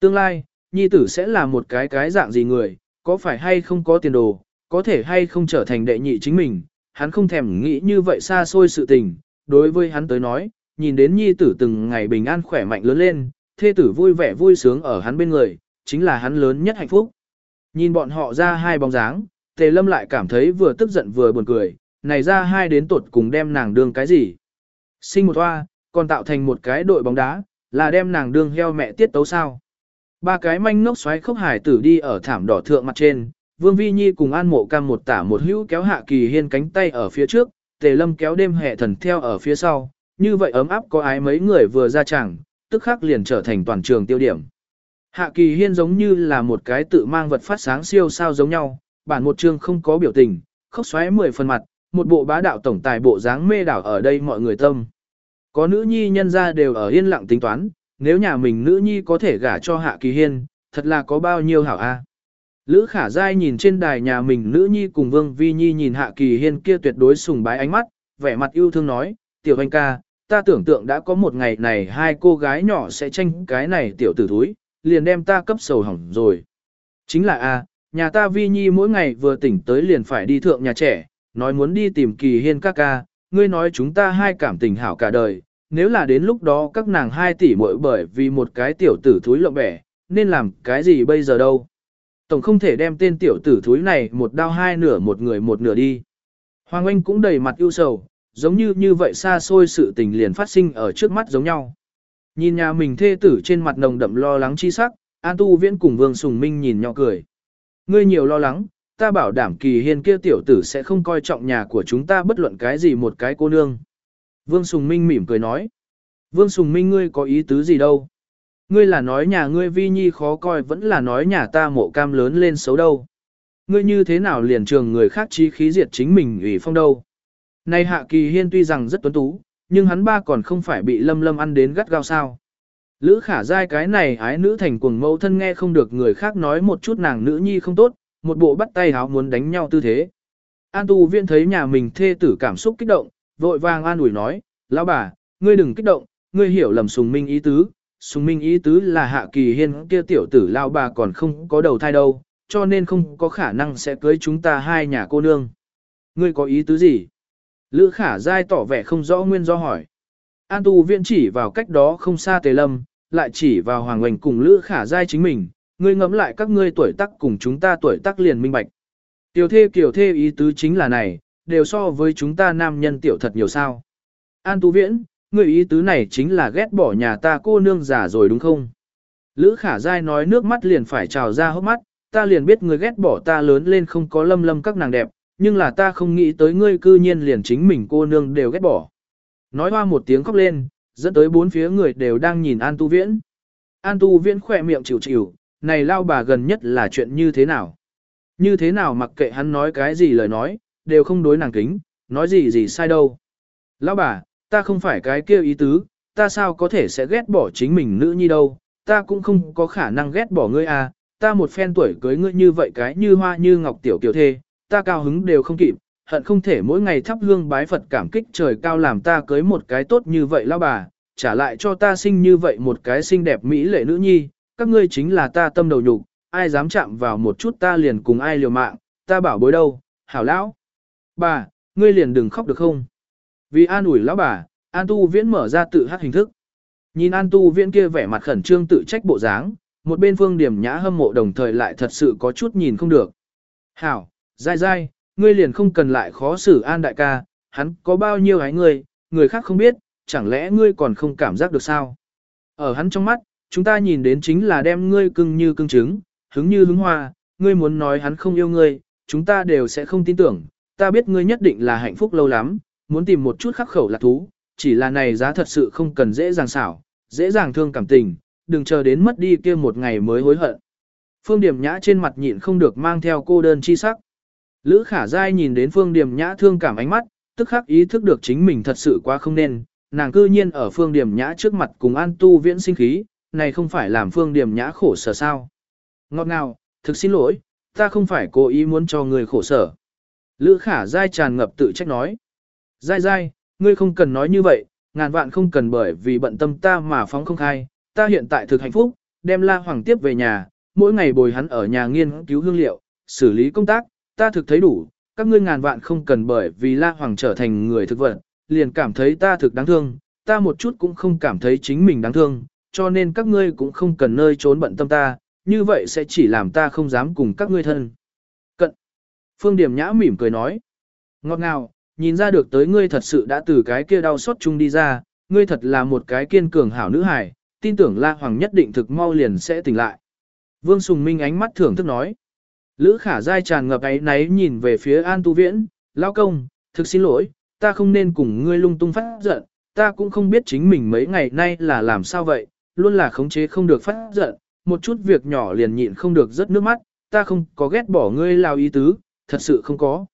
Tương lai, nhi tử sẽ là một cái cái dạng gì người, có phải hay không có tiền đồ, có thể hay không trở thành đệ nhị chính mình, hắn không thèm nghĩ như vậy xa xôi sự tình, đối với hắn tới nói, nhìn đến nhi tử từng ngày bình an khỏe mạnh lớn lên, thê tử vui vẻ vui sướng ở hắn bên người, chính là hắn lớn nhất hạnh phúc. Nhìn bọn họ ra hai bóng dáng, tề lâm lại cảm thấy vừa tức giận vừa buồn cười, này ra hai đến tột cùng đem nàng đương cái gì. Sinh một hoa, còn tạo thành một cái đội bóng đá, là đem nàng đương heo mẹ tiết tấu sao. Ba cái manh ngốc xoáy khốc hải tử đi ở thảm đỏ thượng mặt trên, Vương Vi Nhi cùng An Mộ Cam một tả một hữu kéo Hạ Kỳ Hiên cánh tay ở phía trước, Tề Lâm kéo đêm hệ thần theo ở phía sau, như vậy ấm áp có ái mấy người vừa ra chẳng, tức khắc liền trở thành toàn trường tiêu điểm. Hạ Kỳ Hiên giống như là một cái tự mang vật phát sáng siêu sao giống nhau, bản một chương không có biểu tình, khóc xoáy mười phần mặt, một bộ bá đạo tổng tài bộ dáng mê đảo ở đây mọi người tâm. Có nữ nhi nhân ra đều ở yên lặng tính toán, nếu nhà mình nữ nhi có thể gả cho Hạ Kỳ Hiên, thật là có bao nhiêu hảo a. Lữ khả dai nhìn trên đài nhà mình nữ nhi cùng Vương Vi Nhi nhìn Hạ Kỳ Hiên kia tuyệt đối sùng bái ánh mắt, vẻ mặt yêu thương nói, tiểu anh ca, ta tưởng tượng đã có một ngày này hai cô gái nhỏ sẽ tranh cái này tiểu tử thúi, liền đem ta cấp sầu hỏng rồi. Chính là a, nhà ta Vi Nhi mỗi ngày vừa tỉnh tới liền phải đi thượng nhà trẻ, nói muốn đi tìm Kỳ Hiên ca ca, ngươi nói chúng ta hai cảm tình hảo cả đời, nếu là đến lúc đó các nàng hai tỷ muội bởi vì một cái tiểu tử thúi lộng bẻ, nên làm cái gì bây giờ đâu. Tổng không thể đem tên tiểu tử thúi này một đao hai nửa một người một nửa đi. Hoàng Anh cũng đầy mặt ưu sầu, giống như như vậy xa xôi sự tình liền phát sinh ở trước mắt giống nhau. Nhìn nhà mình thê tử trên mặt nồng đậm lo lắng chi sắc, An Tu Viễn cùng Vương Sùng Minh nhìn nhỏ cười. Ngươi nhiều lo lắng, ta bảo đảm kỳ hiên kia tiểu tử sẽ không coi trọng nhà của chúng ta bất luận cái gì một cái cô nương. Vương Sùng Minh mỉm cười nói. Vương Sùng Minh ngươi có ý tứ gì đâu? Ngươi là nói nhà ngươi vi nhi khó coi vẫn là nói nhà ta mộ cam lớn lên xấu đâu. Ngươi như thế nào liền trường người khác trí khí diệt chính mình ủy phong đâu. Này hạ kỳ hiên tuy rằng rất tuấn tú, nhưng hắn ba còn không phải bị lâm lâm ăn đến gắt gao sao. Lữ khả dai cái này ái nữ thành cuồng mẫu thân nghe không được người khác nói một chút nàng nữ nhi không tốt, một bộ bắt tay háo muốn đánh nhau tư thế. An tu viên thấy nhà mình thê tử cảm xúc kích động, vội vàng an ủi nói, lão bà, ngươi đừng kích động, ngươi hiểu lầm sùng minh ý tứ, sùng minh ý tứ là hạ kỳ hiên kia tiểu tử lão bà còn không có đầu thai đâu, cho nên không có khả năng sẽ cưới chúng ta hai nhà cô nương. Ngươi có ý tứ gì? Lữ khả Giai tỏ vẻ không rõ nguyên do hỏi. An tu viện chỉ vào cách đó không xa tề lâm, lại chỉ vào hoàng Hoành cùng lữ khả Giai chính mình, ngươi ngẫm lại các ngươi tuổi tác cùng chúng ta tuổi tác liền minh bạch. Tiểu thê kiểu thê ý tứ chính là này, đều so với chúng ta nam nhân tiểu thật nhiều sao. An tu viễn, ngươi ý tứ này chính là ghét bỏ nhà ta cô nương già rồi đúng không? Lữ khả dai nói nước mắt liền phải trào ra hốc mắt, ta liền biết ngươi ghét bỏ ta lớn lên không có lâm lâm các nàng đẹp, nhưng là ta không nghĩ tới ngươi cư nhiên liền chính mình cô nương đều ghét bỏ. Nói hoa một tiếng khóc lên, dẫn tới bốn phía người đều đang nhìn An Tu Viễn. An Tu Viễn khỏe miệng chịu chịu, này lao bà gần nhất là chuyện như thế nào? Như thế nào mặc kệ hắn nói cái gì lời nói, đều không đối nàng kính, nói gì gì sai đâu. Lão bà, ta không phải cái kia ý tứ, ta sao có thể sẽ ghét bỏ chính mình nữ nhi đâu, ta cũng không có khả năng ghét bỏ ngươi à, ta một phen tuổi cưới ngươi như vậy cái như hoa như ngọc tiểu kiểu thê, ta cao hứng đều không kịp, hận không thể mỗi ngày thắp hương bái Phật cảm kích trời cao làm ta cưới một cái tốt như vậy lão bà, trả lại cho ta sinh như vậy một cái xinh đẹp mỹ lệ nữ nhi, các ngươi chính là ta tâm đầu nhục, ai dám chạm vào một chút ta liền cùng ai liều mạng, ta bảo bối đâu, hảo lão. Bà, ngươi liền đừng khóc được không? Vì an ủi lão bà, An Tu Viễn mở ra tự hát hình thức. Nhìn An Tu Viễn kia vẻ mặt khẩn trương tự trách bộ dáng, một bên phương điểm nhã hâm mộ đồng thời lại thật sự có chút nhìn không được. Hảo, dai dai, ngươi liền không cần lại khó xử An đại ca, hắn có bao nhiêu hái ngươi, người khác không biết, chẳng lẽ ngươi còn không cảm giác được sao? Ở hắn trong mắt, chúng ta nhìn đến chính là đem ngươi cưng như cưng trứng, hứng như hứng hoa, ngươi muốn nói hắn không yêu ngươi, chúng ta đều sẽ không tin tưởng, ta biết ngươi nhất định là hạnh phúc lâu lắm, muốn tìm một chút khắc khẩu lạc thú, chỉ là này giá thật sự không cần dễ dàng xảo, dễ dàng thương cảm tình, đừng chờ đến mất đi kia một ngày mới hối hận. Phương Điểm Nhã trên mặt nhịn không được mang theo cô đơn chi sắc. Lữ Khả Giai nhìn đến Phương Điểm Nhã thương cảm ánh mắt, tức khắc ý thức được chính mình thật sự quá không nên, nàng cư nhiên ở Phương Điểm Nhã trước mặt cùng An Tu Viễn sinh khí, này không phải làm Phương Điểm Nhã khổ sở sao. Ngọt ngào, thực xin lỗi, ta không phải cố ý muốn cho người khổ sở. Lữ Khả Giai tràn ngập tự trách nói. Dai dai, ngươi không cần nói như vậy, ngàn vạn không cần bởi vì bận tâm ta mà phóng không khai, ta hiện tại thực hạnh phúc, đem La Hoàng tiếp về nhà, mỗi ngày bồi hắn ở nhà nghiên cứu hương liệu, xử lý công tác, ta thực thấy đủ, các ngươi ngàn vạn không cần bởi vì La Hoàng trở thành người thực vật, liền cảm thấy ta thực đáng thương, ta một chút cũng không cảm thấy chính mình đáng thương, cho nên các ngươi cũng không cần nơi trốn bận tâm ta, như vậy sẽ chỉ làm ta không dám cùng các ngươi thân. Cận. Phương Điểm Nhã mỉm cười nói. Ngọt ngào, nhìn ra được tới ngươi thật sự đã từ cái kia đau xót chung đi ra, ngươi thật là một cái kiên cường hảo nữ hài, tin tưởng La Hoàng nhất định thực mau liền sẽ tỉnh lại. Vương Sùng Minh ánh mắt thưởng thức nói. Lữ khả dai tràn ngập ấy náy nhìn về phía An Tu Viễn, lao công, thực xin lỗi, ta không nên cùng ngươi lung tung phát giận, ta cũng không biết chính mình mấy ngày nay là làm sao vậy, luôn là khống chế không được phát giận, một chút việc nhỏ liền nhịn không được rất nước mắt, ta không có ghét bỏ ngươi lao ý tứ, thật sự không có.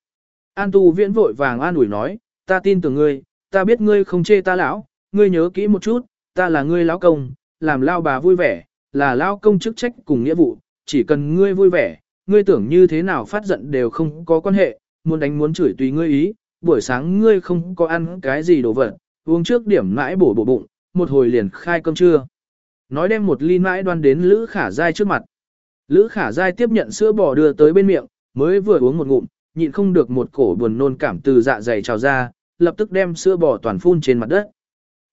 An tu viễn vội vàng an ủi nói, ta tin tưởng ngươi, ta biết ngươi không chê ta lão, ngươi nhớ kỹ một chút, ta là ngươi lão công, làm lao bà vui vẻ, là lao công chức trách cùng nghĩa vụ, chỉ cần ngươi vui vẻ, ngươi tưởng như thế nào phát giận đều không có quan hệ, muốn đánh muốn chửi tùy ngươi ý, buổi sáng ngươi không có ăn cái gì đồ vật, uống trước điểm mãi bổ bổ bụng, một hồi liền khai cơm trưa. Nói đem một ly mãi đoan đến Lữ Khả Giai trước mặt. Lữ Khả Giai tiếp nhận sữa bò đưa tới bên miệng, mới vừa uống một ngụm, nhịn không được một cổ buồn nôn cảm từ dạ dày trào ra, lập tức đem sữa bò toàn phun trên mặt đất.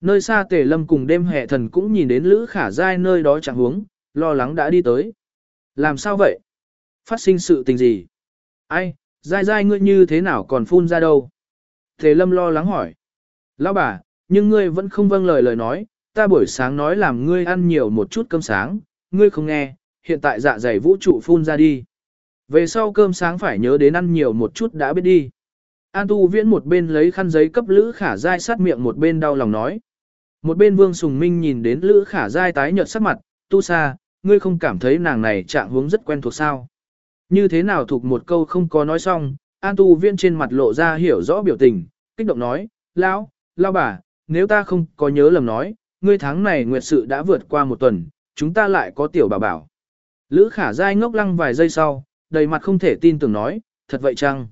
Nơi xa tề lâm cùng đêm hệ thần cũng nhìn đến Lữ Khả Giai nơi đó chẳng huống, lo lắng đã đi tới. Làm sao vậy? Phát sinh sự tình gì? Ai, Giai Giai ngươi như thế nào còn phun ra đâu? Tề lâm lo lắng hỏi. Lão bà, nhưng ngươi vẫn không vâng lời lời nói, ta buổi sáng nói làm ngươi ăn nhiều một chút cơm sáng, ngươi không nghe, hiện tại dạ dày vũ trụ phun ra đi. Về sau cơm sáng phải nhớ đến ăn nhiều một chút đã biết đi. An tu viễn một bên lấy khăn giấy cấp lữ khả dai sát miệng một bên đau lòng nói. Một bên vương sùng minh nhìn đến lữ khả dai tái nhợt sắc mặt, tu sa, ngươi không cảm thấy nàng này trạng hướng rất quen thuộc sao. Như thế nào thuộc một câu không có nói xong, an tu viễn trên mặt lộ ra hiểu rõ biểu tình, kích động nói, lão, lão bà, nếu ta không có nhớ lầm nói, ngươi tháng này nguyệt sự đã vượt qua một tuần, chúng ta lại có tiểu bảo bảo. Lữ khả dai ngốc lăng vài giây sau, đầy mặt không thể tin tưởng nói, thật vậy chăng?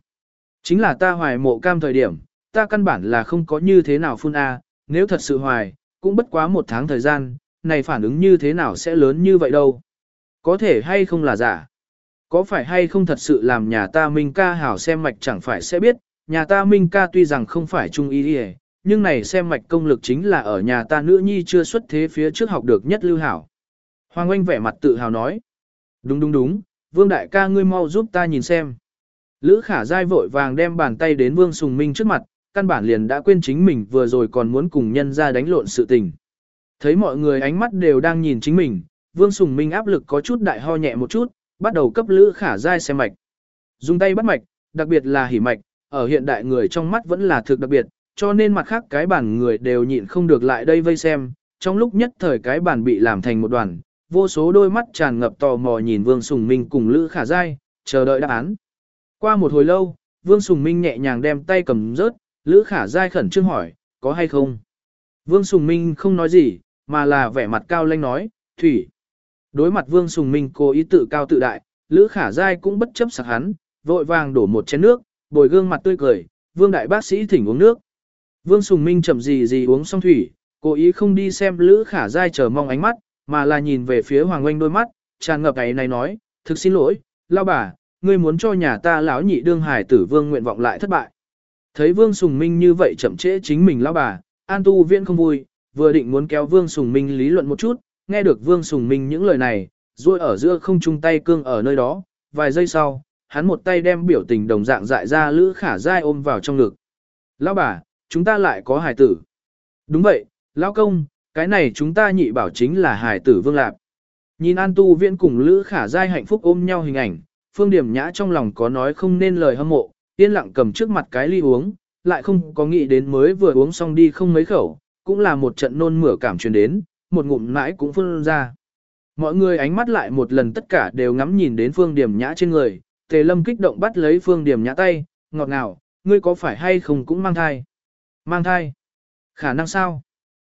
Chính là ta hoài mộ cam thời điểm, ta căn bản là không có như thế nào phun A, nếu thật sự hoài, cũng bất quá một tháng thời gian, này phản ứng như thế nào sẽ lớn như vậy đâu? Có thể hay không là giả? Có phải hay không thật sự làm nhà ta Minh ca hảo xem mạch chẳng phải sẽ biết, nhà ta Minh ca tuy rằng không phải trung y đi nhưng này xem mạch công lực chính là ở nhà ta nữ nhi chưa xuất thế phía trước học được nhất lưu hảo. Hoàng Anh vẻ mặt tự hào nói. Đúng đúng đúng, Vương đại ca ngươi mau giúp ta nhìn xem. Lữ khả dai vội vàng đem bàn tay đến Vương Sùng Minh trước mặt, căn bản liền đã quên chính mình vừa rồi còn muốn cùng nhân ra đánh lộn sự tình. Thấy mọi người ánh mắt đều đang nhìn chính mình, Vương Sùng Minh áp lực có chút đại ho nhẹ một chút, bắt đầu cấp Lữ khả dai xem mạch. Dùng tay bắt mạch, đặc biệt là hỉ mạch, ở hiện đại người trong mắt vẫn là thực đặc biệt, cho nên mặt khác cái bản người đều nhịn không được lại đây vây xem, trong lúc nhất thời cái bản bị làm thành một đoàn, vô số đôi mắt tràn ngập tò mò nhìn Vương Sùng Minh cùng Lữ Khả Giai, chờ đợi đáp án. Qua một hồi lâu, Vương Sùng Minh nhẹ nhàng đem tay cầm rớt, Lữ Khả Giai khẩn trương hỏi, có hay không? Vương Sùng Minh không nói gì, mà là vẻ mặt cao lanh nói, thủy. Đối mặt Vương Sùng Minh cố ý tự cao tự đại, Lữ Khả Giai cũng bất chấp sặc hắn, vội vàng đổ một chén nước, bồi gương mặt tươi cười, Vương đại bác sĩ thỉnh uống nước. Vương Sùng Minh chậm gì gì uống xong thủy, cố ý không đi xem Lữ Khả Giai chờ mong ánh mắt, mà là nhìn về phía Hoàng Oanh đôi mắt, tràn ngập ấy này nói, thực xin lỗi, lao bà, ngươi muốn cho nhà ta lão nhị đương hải tử Vương nguyện vọng lại thất bại. Thấy Vương Sùng Minh như vậy chậm trễ chính mình lao bà, An Tu Viễn không vui, vừa định muốn kéo Vương Sùng Minh lý luận một chút, nghe được Vương Sùng Minh những lời này, rồi ở giữa không chung tay cương ở nơi đó, vài giây sau, hắn một tay đem biểu tình đồng dạng dại ra Lữ Khả Giai ôm vào trong ngực. Lão bà, chúng ta lại có hài tử. Đúng vậy, lão công, cái này chúng ta nhị bảo chính là hài tử Vương Lạp. Nhìn An Tu Viễn cùng Lữ Khả Giai hạnh phúc ôm nhau hình ảnh, Phương Điểm Nhã trong lòng có nói không nên lời hâm mộ, yên lặng cầm trước mặt cái ly uống, lại không có nghĩ đến mới vừa uống xong đi không mấy khẩu, cũng là một trận nôn mửa cảm truyền đến, một ngụm mãi cũng phun ra. Mọi người ánh mắt lại một lần tất cả đều ngắm nhìn đến Phương Điểm Nhã trên người, Tề Lâm kích động bắt lấy Phương Điểm Nhã tay, ngọt ngào, ngươi có phải hay không cũng mang thai? Mang thai? Khả năng sao?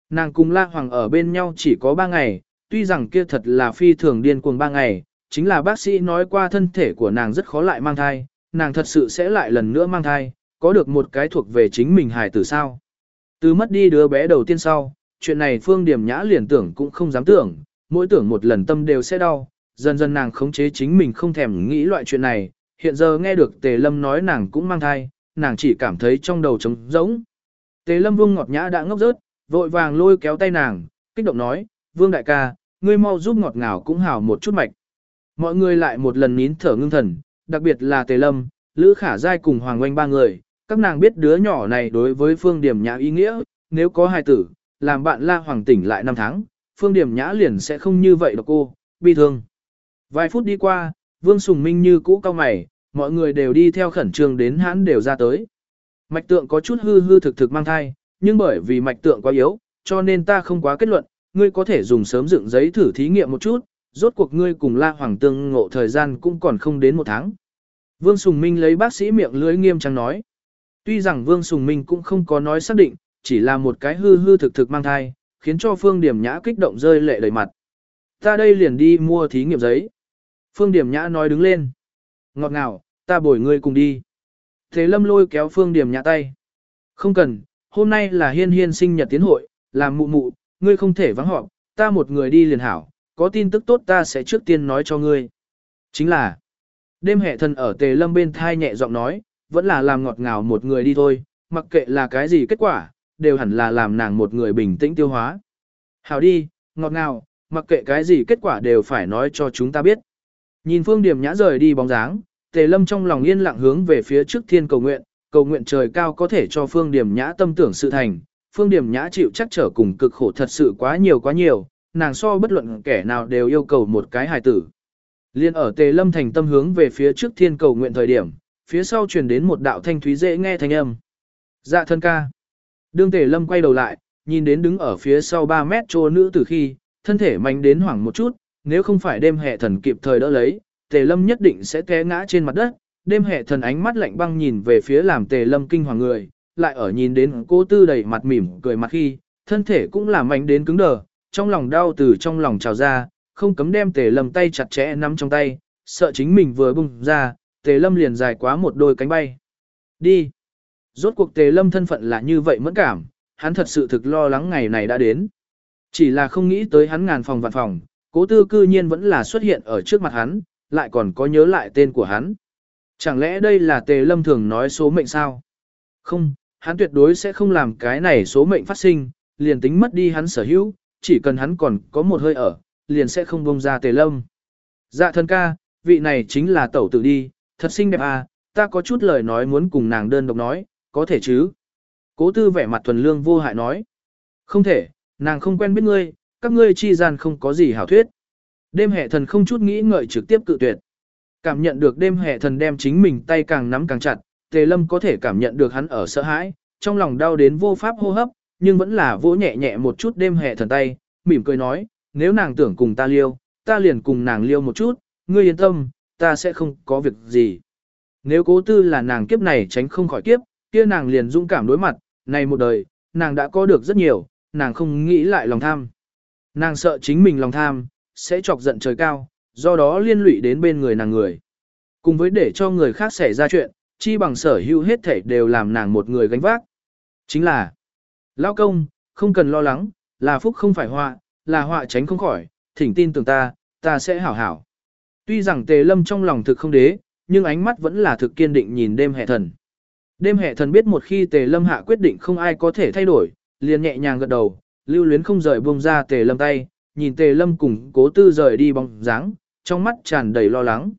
Nàng cùng La Hoàng ở bên nhau chỉ có 3 ngày, tuy rằng kia thật là phi thường điên cuồng 3 ngày, chính là bác sĩ nói qua thân thể của nàng rất khó lại mang thai, nàng thật sự sẽ lại lần nữa mang thai, có được một cái thuộc về chính mình hài tử sao. Từ mất đi đứa bé đầu tiên sau, chuyện này Phương Điểm Nhã liền tưởng cũng không dám tưởng, mỗi tưởng một lần tâm đều sẽ đau, dần dần nàng khống chế chính mình không thèm nghĩ loại chuyện này, hiện giờ nghe được Tề Lâm nói nàng cũng mang thai, nàng chỉ cảm thấy trong đầu trống rỗng. Tề Lâm Vương ngọt nhã đã ngốc rớt, vội vàng lôi kéo tay nàng, kích động nói, Vương đại ca, ngươi mau giúp ngọt ngào cũng hào một chút mạch. Mọi người lại một lần nín thở ngưng thần, đặc biệt là Tề Lâm, Lữ Khả Giai cùng Hoàng Oanh ba người, các nàng biết đứa nhỏ này đối với Phương Điểm Nhã ý nghĩa, nếu có hai tử, làm bạn La Hoàng tỉnh lại năm tháng, Phương Điểm Nhã liền sẽ không như vậy đâu cô, bi thương. Vài phút đi qua, Vương Sùng Minh như cũ cao mày, mọi người đều đi theo khẩn trương đến hãn đều ra tới. Mạch tượng có chút hư hư thực thực mang thai, nhưng bởi vì mạch tượng quá yếu, cho nên ta không quá kết luận, ngươi có thể dùng sớm dựng giấy thử thí nghiệm một chút, rốt cuộc ngươi cùng La Hoàng tương ngộ thời gian cũng còn không đến một tháng. Vương Sùng Minh lấy bác sĩ miệng lưới nghiêm trang nói. Tuy rằng Vương Sùng Minh cũng không có nói xác định, chỉ là một cái hư hư thực thực mang thai, khiến cho Phương Điểm Nhã kích động rơi lệ đầy mặt. Ta đây liền đi mua thí nghiệm giấy. Phương Điểm Nhã nói đứng lên. Ngọt ngào, ta bồi ngươi cùng đi. Thế Lâm lôi kéo Phương Điểm Nhã tay. Không cần, hôm nay là hiên hiên sinh nhật tiến hội, làm mụ mụ, ngươi không thể vắng họp, ta một người đi liền hảo, có tin tức tốt ta sẽ trước tiên nói cho ngươi. Chính là, đêm hệ thần ở Tề Lâm bên thai nhẹ giọng nói, vẫn là làm ngọt ngào một người đi thôi, mặc kệ là cái gì kết quả, đều hẳn là làm nàng một người bình tĩnh tiêu hóa. Hảo đi, ngọt ngào, mặc kệ cái gì kết quả đều phải nói cho chúng ta biết. Nhìn Phương Điểm Nhã rời đi bóng dáng, Tề Lâm trong lòng yên lặng hướng về phía trước thiên cầu nguyện, cầu nguyện trời cao có thể cho Phương Điểm Nhã tâm tưởng sự thành. Phương Điểm Nhã chịu chắc trở cùng cực khổ thật sự quá nhiều quá nhiều, nàng so bất luận kẻ nào đều yêu cầu một cái hài tử. Liên ở Tề Lâm thành tâm hướng về phía trước thiên cầu nguyện thời điểm, phía sau truyền đến một đạo thanh thúy dễ nghe thanh âm. Dạ thân ca. Đương Tề Lâm quay đầu lại, nhìn đến đứng ở phía sau 3 mét trô nữ từ khi, thân thể mạnh đến hoảng một chút, nếu không phải đêm hệ thần kịp thời đỡ lấy, Tề Lâm nhất định sẽ té ngã trên mặt đất. Đêm hệ thần ánh mắt lạnh băng nhìn về phía làm Tề Lâm kinh hoàng người, lại ở nhìn đến cô tư đầy mặt mỉm cười mặt khi, thân thể cũng làm mạnh đến cứng đờ, trong lòng đau từ trong lòng trào ra, không cấm đem Tề Lâm tay chặt chẽ nắm trong tay, sợ chính mình vừa bung ra, Tề Lâm liền dài quá một đôi cánh bay. Đi. Rốt cuộc Tề Lâm thân phận là như vậy mẫn cảm, hắn thật sự thực lo lắng ngày này đã đến. Chỉ là không nghĩ tới hắn ngàn phòng vạn phòng, cố tư cư nhiên vẫn là xuất hiện ở trước mặt hắn, lại còn có nhớ lại tên của hắn. Chẳng lẽ đây là Tề Lâm thường nói số mệnh sao? Không, hắn tuyệt đối sẽ không làm cái này số mệnh phát sinh, liền tính mất đi hắn sở hữu, chỉ cần hắn còn có một hơi ở, liền sẽ không bông ra Tề Lâm. Dạ thân ca, vị này chính là tẩu tử đi, thật xinh đẹp à, ta có chút lời nói muốn cùng nàng đơn độc nói, có thể chứ? Cố tư vẻ mặt thuần lương vô hại nói. Không thể, nàng không quen biết ngươi, các ngươi chi gian không có gì hảo thuyết. Đêm hệ thần không chút nghĩ ngợi trực tiếp cự tuyệt. Cảm nhận được đêm hệ thần đem chính mình tay càng nắm càng chặt, tề lâm có thể cảm nhận được hắn ở sợ hãi, trong lòng đau đến vô pháp hô hấp, nhưng vẫn là vỗ nhẹ nhẹ một chút đêm hệ thần tay, mỉm cười nói, nếu nàng tưởng cùng ta liêu, ta liền cùng nàng liêu một chút, ngươi yên tâm, ta sẽ không có việc gì. Nếu cố tư là nàng kiếp này tránh không khỏi kiếp, kia nàng liền dũng cảm đối mặt, này một đời, nàng đã có được rất nhiều, nàng không nghĩ lại lòng tham. Nàng sợ chính mình lòng tham, sẽ chọc giận trời cao, do đó liên lụy đến bên người nàng người. Cùng với để cho người khác xảy ra chuyện, chi bằng sở hữu hết thể đều làm nàng một người gánh vác. Chính là, lao công, không cần lo lắng, là phúc không phải họa, là họa tránh không khỏi, thỉnh tin tưởng ta, ta sẽ hảo hảo. Tuy rằng tề lâm trong lòng thực không đế, nhưng ánh mắt vẫn là thực kiên định nhìn đêm hệ thần. Đêm hệ thần biết một khi tề lâm hạ quyết định không ai có thể thay đổi, liền nhẹ nhàng gật đầu, lưu luyến không rời buông ra tề lâm tay, nhìn tề lâm cùng cố tư rời đi bóng dáng, trong mắt tràn đầy lo lắng.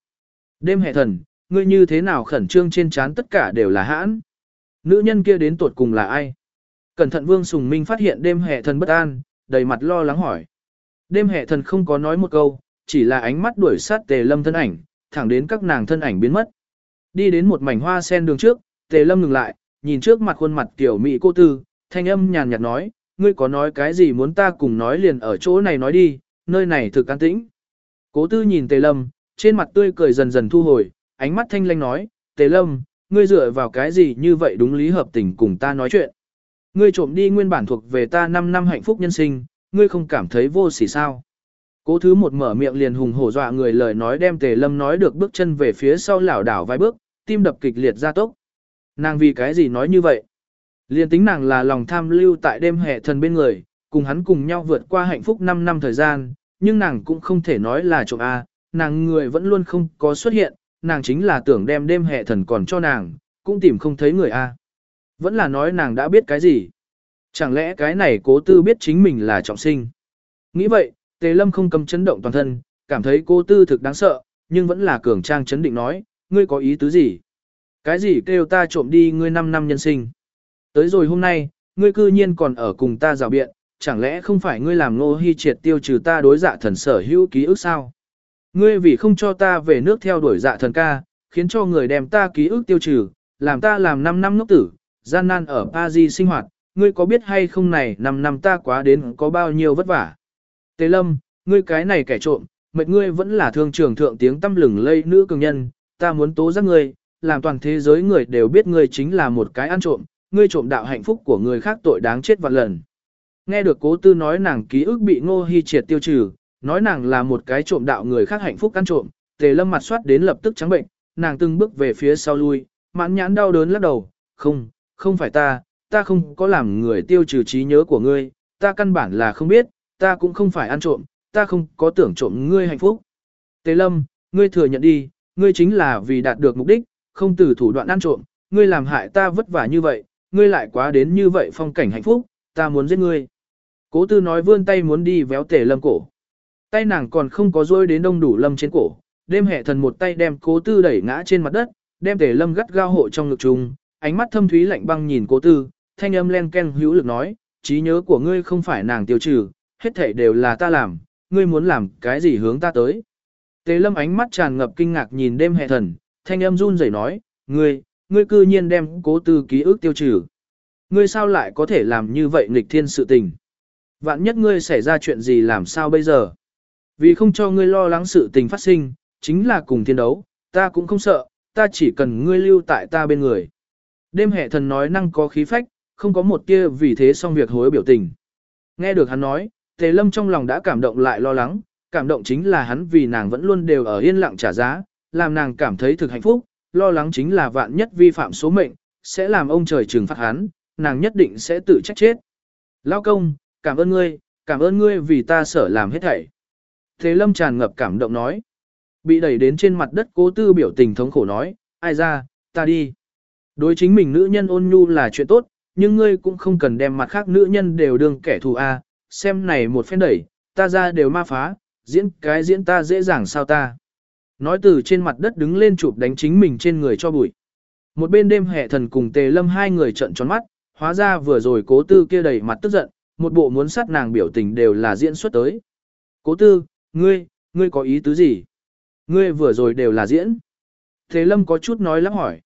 Đêm hệ thần, ngươi như thế nào khẩn trương trên trán tất cả đều là hãn. Nữ nhân kia đến tuột cùng là ai? Cẩn thận vương sùng minh phát hiện đêm hệ thần bất an, đầy mặt lo lắng hỏi. Đêm hệ thần không có nói một câu, chỉ là ánh mắt đuổi sát tề lâm thân ảnh, thẳng đến các nàng thân ảnh biến mất. Đi đến một mảnh hoa sen đường trước, tề lâm ngừng lại, nhìn trước mặt khuôn mặt tiểu mỹ cô tư, thanh âm nhàn nhạt nói, ngươi có nói cái gì muốn ta cùng nói liền ở chỗ này nói đi, nơi này thực an tĩnh. Cố tư nhìn tề lâm, trên mặt tươi cười dần dần thu hồi, ánh mắt thanh lanh nói, tề lâm, ngươi dựa vào cái gì như vậy đúng lý hợp tình cùng ta nói chuyện. Ngươi trộm đi nguyên bản thuộc về ta 5 năm hạnh phúc nhân sinh, ngươi không cảm thấy vô sỉ sao. Cố thứ một mở miệng liền hùng hổ dọa người lời nói đem tề lâm nói được bước chân về phía sau lảo đảo vài bước, tim đập kịch liệt ra tốc. Nàng vì cái gì nói như vậy? Liên tính nàng là lòng tham lưu tại đêm hệ thần bên người, cùng hắn cùng nhau vượt qua hạnh phúc 5 năm thời gian, nhưng nàng cũng không thể nói là trộm A, nàng người vẫn luôn không có xuất hiện, nàng chính là tưởng đem đêm hệ thần còn cho nàng, cũng tìm không thấy người A. Vẫn là nói nàng đã biết cái gì. Chẳng lẽ cái này cố tư biết chính mình là trọng sinh. Nghĩ vậy, Tề Lâm không cầm chấn động toàn thân, cảm thấy cố tư thực đáng sợ, nhưng vẫn là cường trang chấn định nói, ngươi có ý tứ gì? Cái gì kêu ta trộm đi ngươi 5 năm nhân sinh? Tới rồi hôm nay, ngươi cư nhiên còn ở cùng ta rào biện, chẳng lẽ không phải ngươi làm ngô hy triệt tiêu trừ ta đối dạ thần sở hữu ký ức sao? Ngươi vì không cho ta về nước theo đuổi dạ thần ca, khiến cho người đem ta ký ức tiêu trừ, làm ta làm 5 năm ngốc tử, gian nan ở Paris sinh hoạt, ngươi có biết hay không này 5 năm ta quá đến có bao nhiêu vất vả? Tế Lâm, ngươi cái này kẻ trộm, mệt ngươi vẫn là thương trường thượng tiếng tâm lừng lây nữ cường nhân, ta muốn tố giác ngươi, làm toàn thế giới người đều biết ngươi chính là một cái ăn trộm, ngươi trộm đạo hạnh phúc của người khác tội đáng chết vạn lần. Nghe được cố tư nói nàng ký ức bị ngô hy triệt tiêu trừ, nói nàng là một cái trộm đạo người khác hạnh phúc ăn trộm, tề lâm mặt soát đến lập tức trắng bệnh, nàng từng bước về phía sau lui, mãn nhãn đau đớn lắc đầu, không, không phải ta, ta không có làm người tiêu trừ trí nhớ của ngươi, ta căn bản là không biết, ta cũng không phải ăn trộm, ta không có tưởng trộm ngươi hạnh phúc. Tề lâm, ngươi thừa nhận đi, ngươi chính là vì đạt được mục đích, không từ thủ đoạn ăn trộm, ngươi làm hại ta vất vả như vậy, ngươi lại quá đến như vậy phong cảnh hạnh phúc, ta muốn giết ngươi. Cố tư nói vươn tay muốn đi véo tề lâm cổ. Tay nàng còn không có rôi đến đông đủ lâm trên cổ, đêm hệ thần một tay đem cố tư đẩy ngã trên mặt đất, đem tề lâm gắt gao hộ trong ngực trùng, ánh mắt thâm thúy lạnh băng nhìn cố tư, thanh âm len ken hữu lực nói, trí nhớ của ngươi không phải nàng tiêu trừ, hết thảy đều là ta làm, ngươi muốn làm cái gì hướng ta tới. Tề lâm ánh mắt tràn ngập kinh ngạc nhìn đêm hệ thần, thanh âm run rẩy nói, ngươi, ngươi cư nhiên đem cố tư ký ức tiêu trừ. Ngươi sao lại có thể làm như vậy nghịch thiên sự tình? Vạn nhất ngươi xảy ra chuyện gì làm sao bây giờ? Vì không cho ngươi lo lắng sự tình phát sinh, chính là cùng thiên đấu, ta cũng không sợ, ta chỉ cần ngươi lưu tại ta bên người. Đêm hệ thần nói năng có khí phách, không có một tia vì thế xong việc hối biểu tình. Nghe được hắn nói, Tề Lâm trong lòng đã cảm động lại lo lắng, cảm động chính là hắn vì nàng vẫn luôn đều ở yên lặng trả giá, làm nàng cảm thấy thực hạnh phúc, lo lắng chính là vạn nhất vi phạm số mệnh, sẽ làm ông trời trừng phạt hắn, nàng nhất định sẽ tự trách chết. Lao công, cảm ơn ngươi, cảm ơn ngươi vì ta sở làm hết thảy. Thế lâm tràn ngập cảm động nói. Bị đẩy đến trên mặt đất cố tư biểu tình thống khổ nói, ai ra, ta đi. Đối chính mình nữ nhân ôn nhu là chuyện tốt, nhưng ngươi cũng không cần đem mặt khác nữ nhân đều đương kẻ thù a. xem này một phen đẩy, ta ra đều ma phá, diễn cái diễn ta dễ dàng sao ta. Nói từ trên mặt đất đứng lên chụp đánh chính mình trên người cho bụi. Một bên đêm hệ thần cùng tề lâm hai người trận tròn mắt, hóa ra vừa rồi cố tư kia đầy mặt tức giận, một bộ muốn sát nàng biểu tình đều là diễn xuất tới. Cố tư, ngươi, ngươi có ý tứ gì? Ngươi vừa rồi đều là diễn. Thế lâm có chút nói lắp hỏi.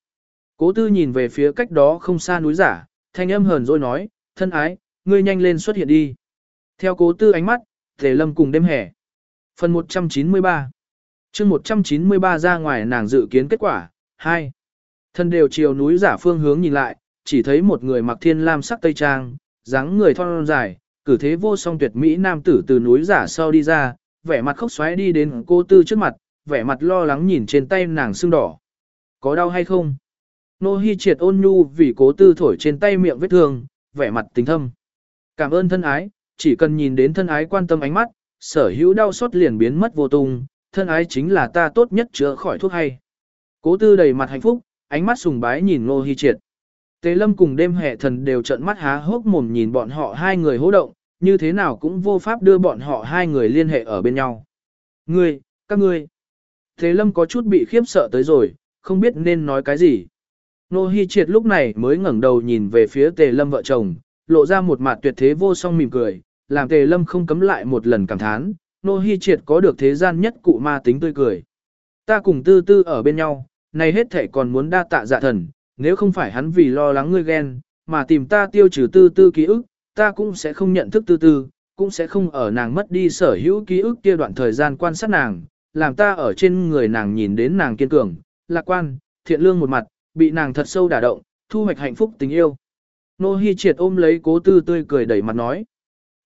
Cố tư nhìn về phía cách đó không xa núi giả, thanh âm hờn rồi nói, thân ái, ngươi nhanh lên xuất hiện đi. Theo cố tư ánh mắt, Thế lâm cùng đêm hẻ. Phần 193 chương 193 ra ngoài nàng dự kiến kết quả, 2. Thân đều chiều núi giả phương hướng nhìn lại, chỉ thấy một người mặc thiên lam sắc tây trang, dáng người thon dài, cử thế vô song tuyệt mỹ nam tử từ núi giả sau đi ra, vẻ mặt khóc xoáy đi đến cô tư trước mặt, vẻ mặt lo lắng nhìn trên tay nàng sưng đỏ. Có đau hay không? Nô Hi triệt ôn nhu vì cố tư thổi trên tay miệng vết thương, vẻ mặt tình thâm. Cảm ơn thân ái, chỉ cần nhìn đến thân ái quan tâm ánh mắt, sở hữu đau xót liền biến mất vô tung, thân ái chính là ta tốt nhất chữa khỏi thuốc hay. Cố tư đầy mặt hạnh phúc, ánh mắt sùng bái nhìn Nô Hi triệt. Tế lâm cùng đêm hệ thần đều trợn mắt há hốc mồm nhìn bọn họ hai người hỗ động, như thế nào cũng vô pháp đưa bọn họ hai người liên hệ ở bên nhau. Ngươi, các ngươi. Thế lâm có chút bị khiếp sợ tới rồi, không biết nên nói cái gì. Nô Hi Triệt lúc này mới ngẩng đầu nhìn về phía Tề Lâm vợ chồng, lộ ra một mặt tuyệt thế vô song mỉm cười, làm Tề Lâm không cấm lại một lần cảm thán, Nô Hi Triệt có được thế gian nhất cụ ma tính tươi cười. Ta cùng tư tư ở bên nhau, này hết thể còn muốn đa tạ dạ thần, nếu không phải hắn vì lo lắng ngươi ghen, mà tìm ta tiêu trừ tư tư ký ức, ta cũng sẽ không nhận thức tư tư, cũng sẽ không ở nàng mất đi sở hữu ký ức kia đoạn thời gian quan sát nàng, làm ta ở trên người nàng nhìn đến nàng kiên cường, lạc quan, thiện lương một mặt, bị nàng thật sâu đả động, thu hoạch hạnh phúc tình yêu. Nô Hi triệt ôm lấy cố tư tươi cười đẩy mặt nói.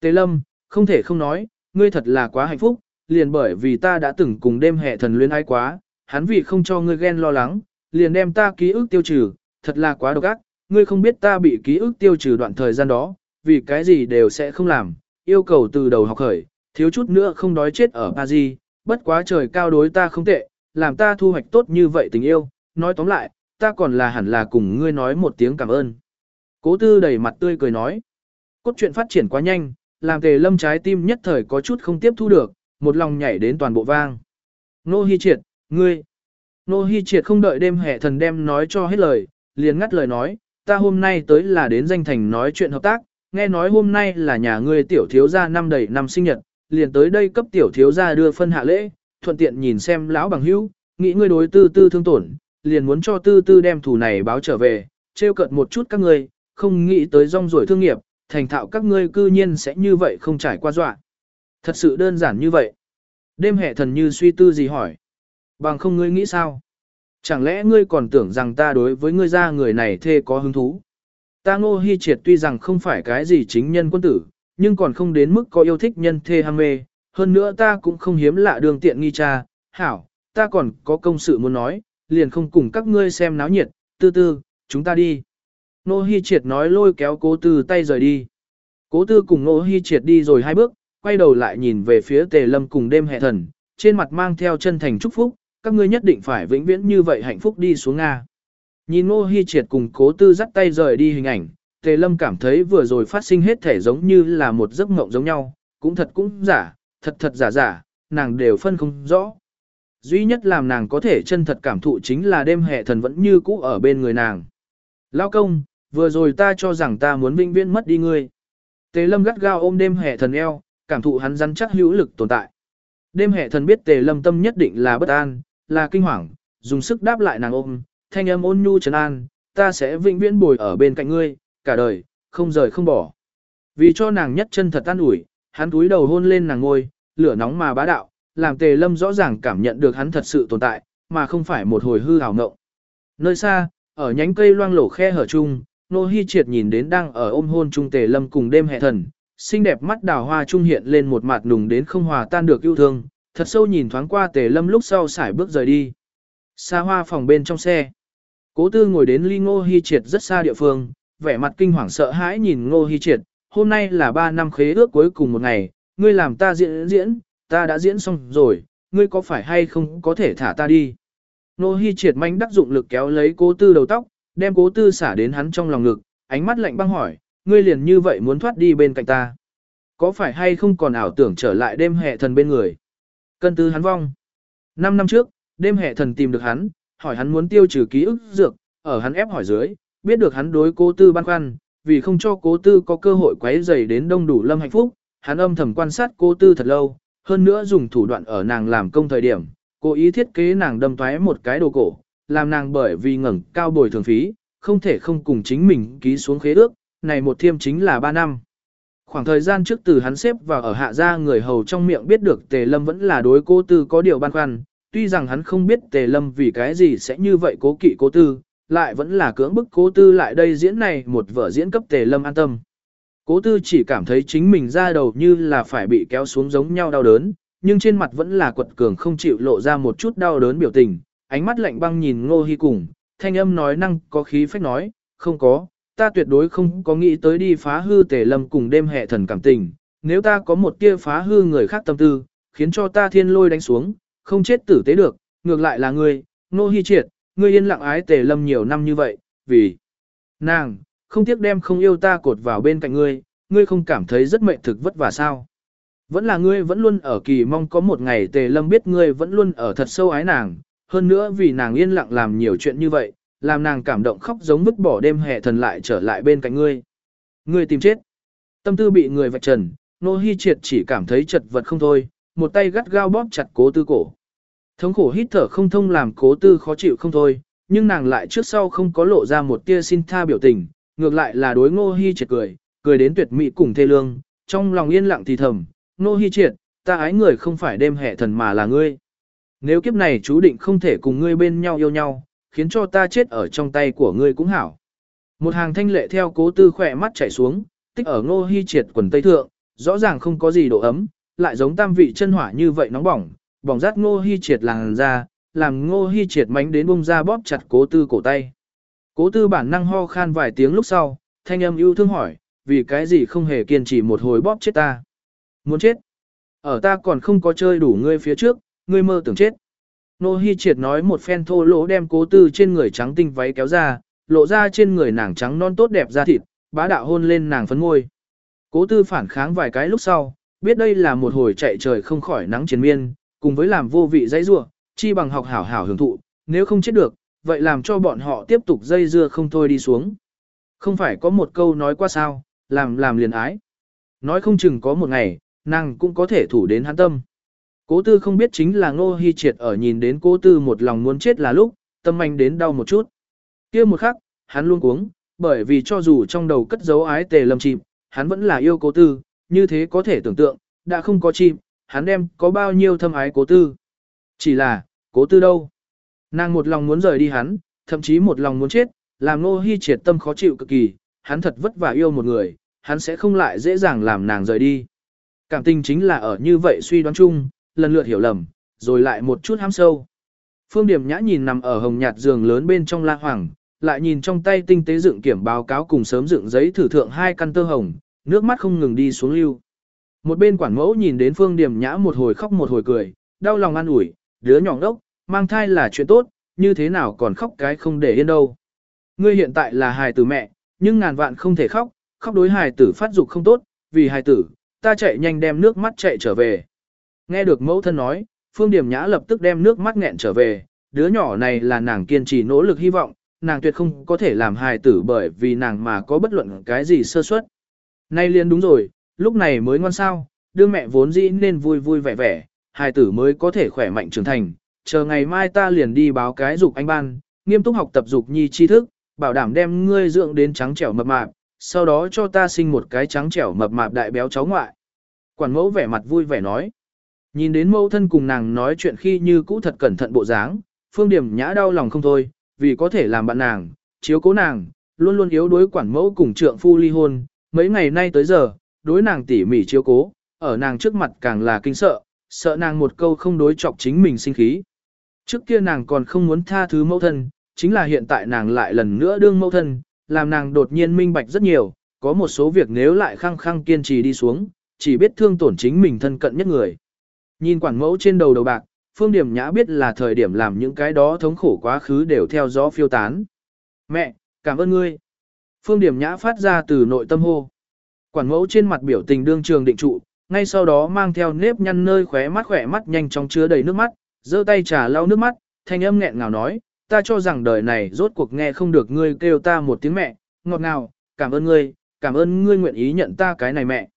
Tế lâm, không thể không nói, ngươi thật là quá hạnh phúc, liền bởi vì ta đã từng cùng đêm hệ thần luyến ái quá, hắn vì không cho ngươi ghen lo lắng, liền đem ta ký ức tiêu trừ, thật là quá độc ác, ngươi không biết ta bị ký ức tiêu trừ đoạn thời gian đó, vì cái gì đều sẽ không làm, yêu cầu từ đầu học khởi, thiếu chút nữa không đói chết ở Paris, bất quá trời cao đối ta không tệ, làm ta thu hoạch tốt như vậy tình yêu, nói tóm lại, ta còn là hẳn là cùng ngươi nói một tiếng cảm ơn. Cố tư đầy mặt tươi cười nói, cốt truyện phát triển quá nhanh, làm tề lâm trái tim nhất thời có chút không tiếp thu được, một lòng nhảy đến toàn bộ vang. Nô Hi Triệt, ngươi, Nô Hi Triệt không đợi đêm hệ thần đem nói cho hết lời, liền ngắt lời nói, ta hôm nay tới là đến danh thành nói chuyện hợp tác, nghe nói hôm nay là nhà ngươi tiểu thiếu gia năm đầy năm sinh nhật, liền tới đây cấp tiểu thiếu gia đưa phân hạ lễ, thuận tiện nhìn xem lão bằng hữu, nghĩ ngươi đối tư tư thương tổn, liền muốn cho tư tư đem thủ này báo trở về, trêu cợt một chút các ngươi, không nghĩ tới rong ruổi thương nghiệp, thành thạo các ngươi cư nhiên sẽ như vậy không trải qua dọa. Thật sự đơn giản như vậy. Đêm hệ thần như suy tư gì hỏi. Bằng không ngươi nghĩ sao? Chẳng lẽ ngươi còn tưởng rằng ta đối với ngươi ra người này thê có hứng thú? Ta ngô hy triệt tuy rằng không phải cái gì chính nhân quân tử, nhưng còn không đến mức có yêu thích nhân thê ham mê. Hơn nữa ta cũng không hiếm lạ đường tiện nghi cha, hảo, ta còn có công sự muốn nói, liền không cùng các ngươi xem náo nhiệt, tư tư, chúng ta đi. Nô Hi Triệt nói lôi kéo cố tư tay rời đi. Cố tư cùng Nô Hi Triệt đi rồi hai bước, quay đầu lại nhìn về phía tề lâm cùng đêm hệ thần, trên mặt mang theo chân thành chúc phúc, các ngươi nhất định phải vĩnh viễn như vậy hạnh phúc đi xuống Nga. Nhìn Ngô Hi Triệt cùng cố tư dắt tay rời đi hình ảnh, tề lâm cảm thấy vừa rồi phát sinh hết thể giống như là một giấc mộng giống nhau, cũng thật cũng giả, thật thật giả giả, nàng đều phân không rõ. Duy nhất làm nàng có thể chân thật cảm thụ chính là đêm hệ thần vẫn như cũ ở bên người nàng. Lao công, vừa rồi ta cho rằng ta muốn vĩnh viễn mất đi ngươi. Tề lâm gắt gao ôm đêm hệ thần eo, cảm thụ hắn rắn chắc hữu lực tồn tại. Đêm hệ thần biết tề lâm tâm nhất định là bất an, là kinh hoàng, dùng sức đáp lại nàng ôm, thanh âm ôn nhu trấn an, ta sẽ vĩnh viễn bồi ở bên cạnh ngươi, cả đời, không rời không bỏ. Vì cho nàng nhất chân thật an ủi, hắn túi đầu hôn lên nàng ngôi, lửa nóng mà bá đạo, làm tề lâm rõ ràng cảm nhận được hắn thật sự tồn tại, mà không phải một hồi hư hào ngộng. Nơi xa, ở nhánh cây loang lổ khe hở chung, nô hy triệt nhìn đến đang ở ôm hôn chung tề lâm cùng đêm hệ thần, xinh đẹp mắt đào hoa trung hiện lên một mặt nùng đến không hòa tan được yêu thương, thật sâu nhìn thoáng qua tề lâm lúc sau xải bước rời đi. Xa hoa phòng bên trong xe. Cố tư ngồi đến ly ngô hy triệt rất xa địa phương, vẻ mặt kinh hoàng sợ hãi nhìn ngô hy triệt, hôm nay là 3 năm khế ước cuối cùng một ngày, ngươi làm ta diễn diễn, ta đã diễn xong rồi, ngươi có phải hay không có thể thả ta đi. Nô Hi triệt manh đắc dụng lực kéo lấy cố tư đầu tóc, đem cố tư xả đến hắn trong lòng ngực, ánh mắt lạnh băng hỏi, ngươi liền như vậy muốn thoát đi bên cạnh ta. Có phải hay không còn ảo tưởng trở lại đêm hệ thần bên người? Cân tư hắn vong. Năm năm trước, đêm hệ thần tìm được hắn, hỏi hắn muốn tiêu trừ ký ức dược, ở hắn ép hỏi dưới, biết được hắn đối cố tư băn khoăn, vì không cho cố tư có cơ hội quấy rầy đến đông đủ lâm hạnh phúc, hắn âm thầm quan sát cố tư thật lâu, hơn nữa dùng thủ đoạn ở nàng làm công thời điểm, cố ý thiết kế nàng đâm thoái một cái đồ cổ, làm nàng bởi vì ngẩng cao bồi thường phí, không thể không cùng chính mình ký xuống khế ước, này một thiêm chính là 3 năm. Khoảng thời gian trước từ hắn xếp vào ở hạ gia người hầu trong miệng biết được Tề Lâm vẫn là đối cô tư có điều băn khoăn, tuy rằng hắn không biết Tề Lâm vì cái gì sẽ như vậy cố kỵ cố tư, lại vẫn là cưỡng bức cố tư lại đây diễn này một vở diễn cấp Tề Lâm an tâm. Cố tư chỉ cảm thấy chính mình ra đầu như là phải bị kéo xuống giống nhau đau đớn, nhưng trên mặt vẫn là quật cường không chịu lộ ra một chút đau đớn biểu tình, ánh mắt lạnh băng nhìn ngô hy cùng, thanh âm nói năng có khí phách nói, không có, ta tuyệt đối không có nghĩ tới đi phá hư tề lâm cùng đêm hệ thần cảm tình, nếu ta có một tia phá hư người khác tâm tư, khiến cho ta thiên lôi đánh xuống, không chết tử tế được, ngược lại là ngươi, ngô hy triệt, ngươi yên lặng ái tề lâm nhiều năm như vậy, vì nàng, không tiếc đem không yêu ta cột vào bên cạnh ngươi, ngươi không cảm thấy rất mệnh thực vất vả sao. Vẫn là ngươi vẫn luôn ở kỳ mong có một ngày tề lâm biết ngươi vẫn luôn ở thật sâu ái nàng, hơn nữa vì nàng yên lặng làm nhiều chuyện như vậy, làm nàng cảm động khóc giống vứt bỏ đêm hè thần lại trở lại bên cạnh ngươi. Ngươi tìm chết. Tâm tư bị người vạch trần, nô Hi triệt chỉ cảm thấy chật vật không thôi, một tay gắt gao bóp chặt cố tư cổ. Thống khổ hít thở không thông làm cố tư khó chịu không thôi, nhưng nàng lại trước sau không có lộ ra một tia xin tha biểu tình, ngược lại là đối ngô Hi triệt cười, cười đến tuyệt mỹ cùng thê lương, trong lòng yên lặng thì thầm, ngô Hi triệt, ta ái người không phải đêm hệ thần mà là ngươi. Nếu kiếp này chú định không thể cùng ngươi bên nhau yêu nhau, khiến cho ta chết ở trong tay của ngươi cũng hảo. Một hàng thanh lệ theo cố tư khỏe mắt chảy xuống, tích ở ngô hy triệt quần tây thượng, rõ ràng không có gì độ ấm, lại giống tam vị chân hỏa như vậy nóng bỏng, bỏng rát ngô hy triệt làng ra, làm ngô hy triệt mánh đến bông ra bóp chặt cố tư cổ tay. Cố tư bản năng ho khan vài tiếng lúc sau, thanh âm yêu thương hỏi, vì cái gì không hề kiên trì một hồi bóp chết ta. Muốn chết. Ở ta còn không có chơi đủ ngươi phía trước, ngươi mơ tưởng chết. Nô Hi Triệt nói một phen thô lỗ đem cố tư trên người trắng tinh váy kéo ra, lộ ra trên người nàng trắng non tốt đẹp da thịt, bá đạo hôn lên nàng phấn môi. Cố tư phản kháng vài cái lúc sau, biết đây là một hồi chạy trời không khỏi nắng chiến miên, cùng với làm vô vị dãy rua, chi bằng học hảo hảo hưởng thụ, nếu không chết được, vậy làm cho bọn họ tiếp tục dây dưa không thôi đi xuống. Không phải có một câu nói qua sao, làm làm liền ái. Nói không chừng có một ngày, nàng cũng có thể thủ đến hắn tâm. Cố tư không biết chính là ngô hy triệt ở nhìn đến cố tư một lòng muốn chết là lúc, tâm anh đến đau một chút. kia một khắc, hắn luôn cuống, bởi vì cho dù trong đầu cất dấu ái tề lâm chìm, hắn vẫn là yêu cố tư, như thế có thể tưởng tượng, đã không có chim, hắn đem có bao nhiêu thâm ái cố tư. Chỉ là, cố tư đâu? Nàng một lòng muốn rời đi hắn, thậm chí một lòng muốn chết, làm ngô hy triệt tâm khó chịu cực kỳ, hắn thật vất vả yêu một người, hắn sẽ không lại dễ dàng làm nàng rời đi. Cảm tình chính là ở như vậy suy đoán chung, lần lượt hiểu lầm, rồi lại một chút ham sâu. Phương Điểm Nhã nhìn nằm ở hồng nhạt giường lớn bên trong la hoàng, lại nhìn trong tay tinh tế dựng kiểm báo cáo cùng sớm dựng giấy thử thượng hai căn tơ hồng, nước mắt không ngừng đi xuống lưu. Một bên quản mẫu nhìn đến Phương Điểm Nhã một hồi khóc một hồi cười, đau lòng an ủi, đứa nhỏ đốc, mang thai là chuyện tốt, như thế nào còn khóc cái không để yên đâu. Ngươi hiện tại là hài tử mẹ, nhưng ngàn vạn không thể khóc, khóc đối hài tử phát dục không tốt, vì hài tử, ta chạy nhanh đem nước mắt chạy trở về. Nghe được mẫu thân nói, Phương Điểm Nhã lập tức đem nước mắt nghẹn trở về, đứa nhỏ này là nàng kiên trì nỗ lực hy vọng, nàng tuyệt không có thể làm hài tử bởi vì nàng mà có bất luận cái gì sơ suất. Nay liền đúng rồi, lúc này mới ngoan sao, đưa mẹ vốn dĩ nên vui vui vẻ vẻ, hài tử mới có thể khỏe mạnh trưởng thành, chờ ngày mai ta liền đi báo cái dục anh ban, nghiêm túc học tập dục nhi tri thức, bảo đảm đem ngươi dưỡng đến trắng trẻo mập mạp, sau đó cho ta sinh một cái trắng trẻo mập mạp đại béo cháu ngoại. Quản mẫu vẻ mặt vui vẻ nói. Nhìn đến mẫu thân cùng nàng nói chuyện khi như cũ thật cẩn thận bộ dáng, phương điểm nhã đau lòng không thôi, vì có thể làm bạn nàng, chiếu cố nàng, luôn luôn yếu đối quản mẫu cùng trượng phu ly hôn, mấy ngày nay tới giờ, đối nàng tỉ mỉ chiếu cố, ở nàng trước mặt càng là kinh sợ, sợ nàng một câu không đối chọc chính mình sinh khí. Trước kia nàng còn không muốn tha thứ mẫu thân, chính là hiện tại nàng lại lần nữa đương mẫu thân, làm nàng đột nhiên minh bạch rất nhiều, có một số việc nếu lại khăng khăng kiên trì đi xuống, chỉ biết thương tổn chính mình thân cận nhất người. Nhìn quản mẫu trên đầu đầu bạc, Phương Điểm Nhã biết là thời điểm làm những cái đó thống khổ quá khứ đều theo gió phiêu tán. Mẹ, cảm ơn ngươi. Phương Điểm Nhã phát ra từ nội tâm hô. Quản mẫu trên mặt biểu tình đương trường định trụ, ngay sau đó mang theo nếp nhăn nơi khóe mắt khỏe mắt nhanh chóng chứa đầy nước mắt, giơ tay trà lau nước mắt, thanh âm nghẹn ngào nói, ta cho rằng đời này rốt cuộc nghe không được ngươi kêu ta một tiếng mẹ, ngọt ngào, cảm ơn ngươi, cảm ơn ngươi nguyện ý nhận ta cái này mẹ.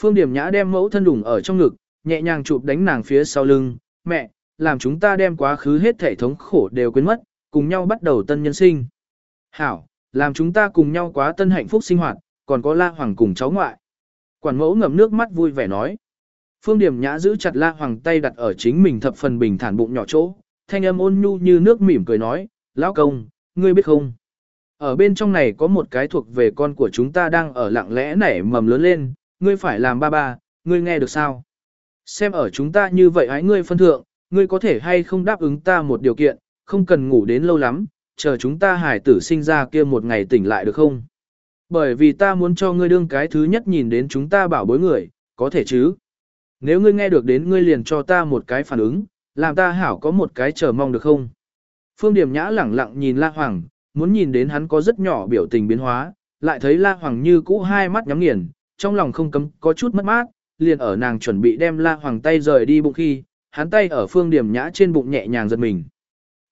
Phương Điểm Nhã đem mẫu thân đủng ở trong ngực, nhẹ nhàng chụp đánh nàng phía sau lưng, mẹ, làm chúng ta đem quá khứ hết thể thống khổ đều quên mất, cùng nhau bắt đầu tân nhân sinh. Hảo, làm chúng ta cùng nhau quá tân hạnh phúc sinh hoạt, còn có La Hoàng cùng cháu ngoại. Quản mẫu ngậm nước mắt vui vẻ nói. Phương Điểm Nhã giữ chặt La Hoàng tay đặt ở chính mình thập phần bình thản bụng nhỏ chỗ, thanh âm ôn nhu như nước mỉm cười nói, lão công, ngươi biết không? Ở bên trong này có một cái thuộc về con của chúng ta đang ở lặng lẽ nảy mầm lớn lên, ngươi phải làm ba ba, ngươi nghe được sao? Xem ở chúng ta như vậy hãy ngươi phân thượng, ngươi có thể hay không đáp ứng ta một điều kiện, không cần ngủ đến lâu lắm, chờ chúng ta hải tử sinh ra kia một ngày tỉnh lại được không? Bởi vì ta muốn cho ngươi đương cái thứ nhất nhìn đến chúng ta bảo bối người, có thể chứ? Nếu ngươi nghe được đến ngươi liền cho ta một cái phản ứng, làm ta hảo có một cái chờ mong được không? Phương Điểm Nhã lẳng lặng nhìn La Hoàng, muốn nhìn đến hắn có rất nhỏ biểu tình biến hóa, lại thấy La Hoàng như cũ hai mắt nhắm nghiền, trong lòng không cấm có chút mất mát, liền ở nàng chuẩn bị đem La Hoàng tay rời đi bụng khi, hắn tay ở Phương Điểm Nhã trên bụng nhẹ nhàng giật mình.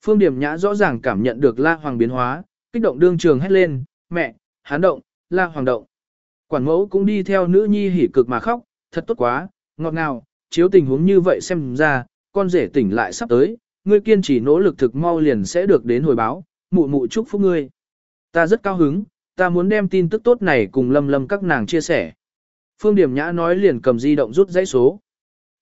Phương Điểm Nhã rõ ràng cảm nhận được La Hoàng biến hóa, kích động đương trường hét lên, mẹ, hắn động, La Hoàng động. Quản mẫu cũng đi theo nữ nhi hỉ cực mà khóc, thật tốt quá, ngọt ngào, chiếu tình huống như vậy xem ra, con rể tỉnh lại sắp tới, ngươi kiên trì nỗ lực thực mau liền sẽ được đến hồi báo, mụ mụ chúc phúc ngươi. Ta rất cao hứng, ta muốn đem tin tức tốt này cùng lâm lâm các nàng chia sẻ. Phương Điểm Nhã nói liền cầm di động rút dãy số.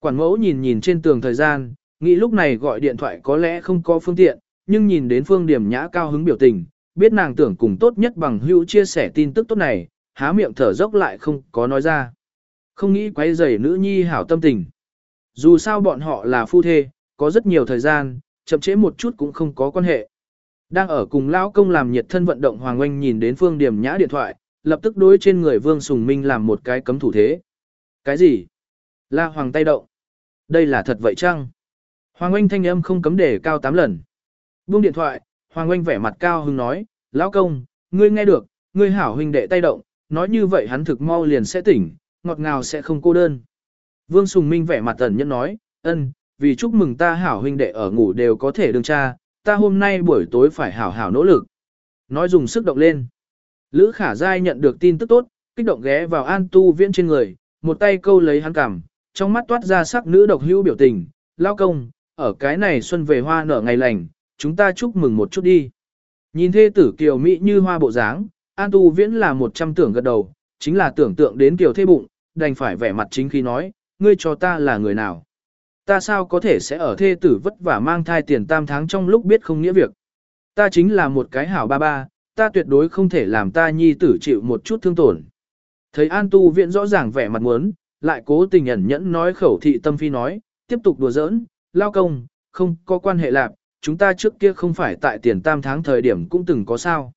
Quản mẫu nhìn nhìn trên tường thời gian, nghĩ lúc này gọi điện thoại có lẽ không có phương tiện, nhưng nhìn đến Phương Điểm Nhã cao hứng biểu tình, biết nàng tưởng cùng tốt nhất bằng hữu chia sẻ tin tức tốt này, há miệng thở dốc lại không có nói ra. Không nghĩ quấy rầy nữ nhi hảo tâm tình. Dù sao bọn họ là phu thê, có rất nhiều thời gian, chậm trễ một chút cũng không có quan hệ. Đang ở cùng lão công làm nhiệt thân vận động Hoàng Oanh nhìn đến Phương Điểm Nhã điện thoại, lập tức đối trên người Vương Sùng Minh làm một cái cấm thủ thế. Cái gì? La Hoàng tay động. Đây là thật vậy chăng? Hoàng Oanh thanh âm không cấm để cao 8 lần. Buông điện thoại, Hoàng Oanh vẻ mặt cao hứng nói, lão công, ngươi nghe được, ngươi hảo huynh đệ tay động, nói như vậy hắn thực mau liền sẽ tỉnh, ngọt ngào sẽ không cô đơn. Vương Sùng Minh vẻ mặt ẩn nhẫn nói, ân, vì chúc mừng ta hảo huynh đệ ở ngủ đều có thể đương cha, ta hôm nay buổi tối phải hảo hảo nỗ lực. Nói dùng sức động lên. Lữ khả dai nhận được tin tức tốt, kích động ghé vào an tu viễn trên người, một tay câu lấy hắn cằm, trong mắt toát ra sắc nữ độc hữu biểu tình, lao công, ở cái này xuân về hoa nở ngày lành, chúng ta chúc mừng một chút đi. Nhìn thê tử kiều mỹ như hoa bộ dáng, an tu viễn là một trăm tưởng gật đầu, chính là tưởng tượng đến kiều thê bụng, đành phải vẻ mặt chính khi nói, ngươi cho ta là người nào. Ta sao có thể sẽ ở thê tử vất vả mang thai tiền tam tháng trong lúc biết không nghĩa việc. Ta chính là một cái hảo ba ba, ta tuyệt đối không thể làm ta nhi tử chịu một chút thương tổn. Thấy An Tu Viện rõ ràng vẻ mặt muốn, lại cố tình ẩn nhẫn nói khẩu thị tâm phi nói, tiếp tục đùa giỡn, lao công, không có quan hệ lạc, chúng ta trước kia không phải tại tiền tam tháng thời điểm cũng từng có sao.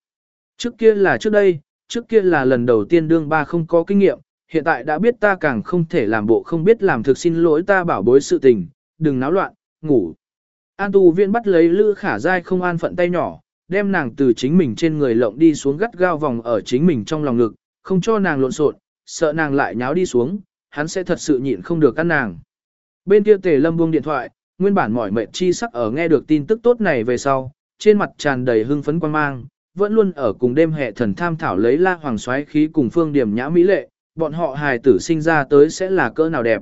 Trước kia là trước đây, trước kia là lần đầu tiên đương ba không có kinh nghiệm, hiện tại đã biết ta càng không thể làm bộ không biết làm thực xin lỗi ta bảo bối sự tình, đừng náo loạn, ngủ. An tu viện bắt lấy lữ khả dai không an phận tay nhỏ, đem nàng từ chính mình trên người lộng đi xuống gắt gao vòng ở chính mình trong lòng ngực, không cho nàng lộn xộn, sợ nàng lại nháo đi xuống, hắn sẽ thật sự nhịn không được ăn nàng. Bên kia tề lâm buông điện thoại, nguyên bản mỏi mệt chi sắc ở nghe được tin tức tốt này về sau, trên mặt tràn đầy hưng phấn quan mang, vẫn luôn ở cùng đêm hệ thần tham thảo lấy la hoàng xoáy khí cùng phương điểm nhã mỹ lệ, bọn họ hài tử sinh ra tới sẽ là cỡ nào đẹp.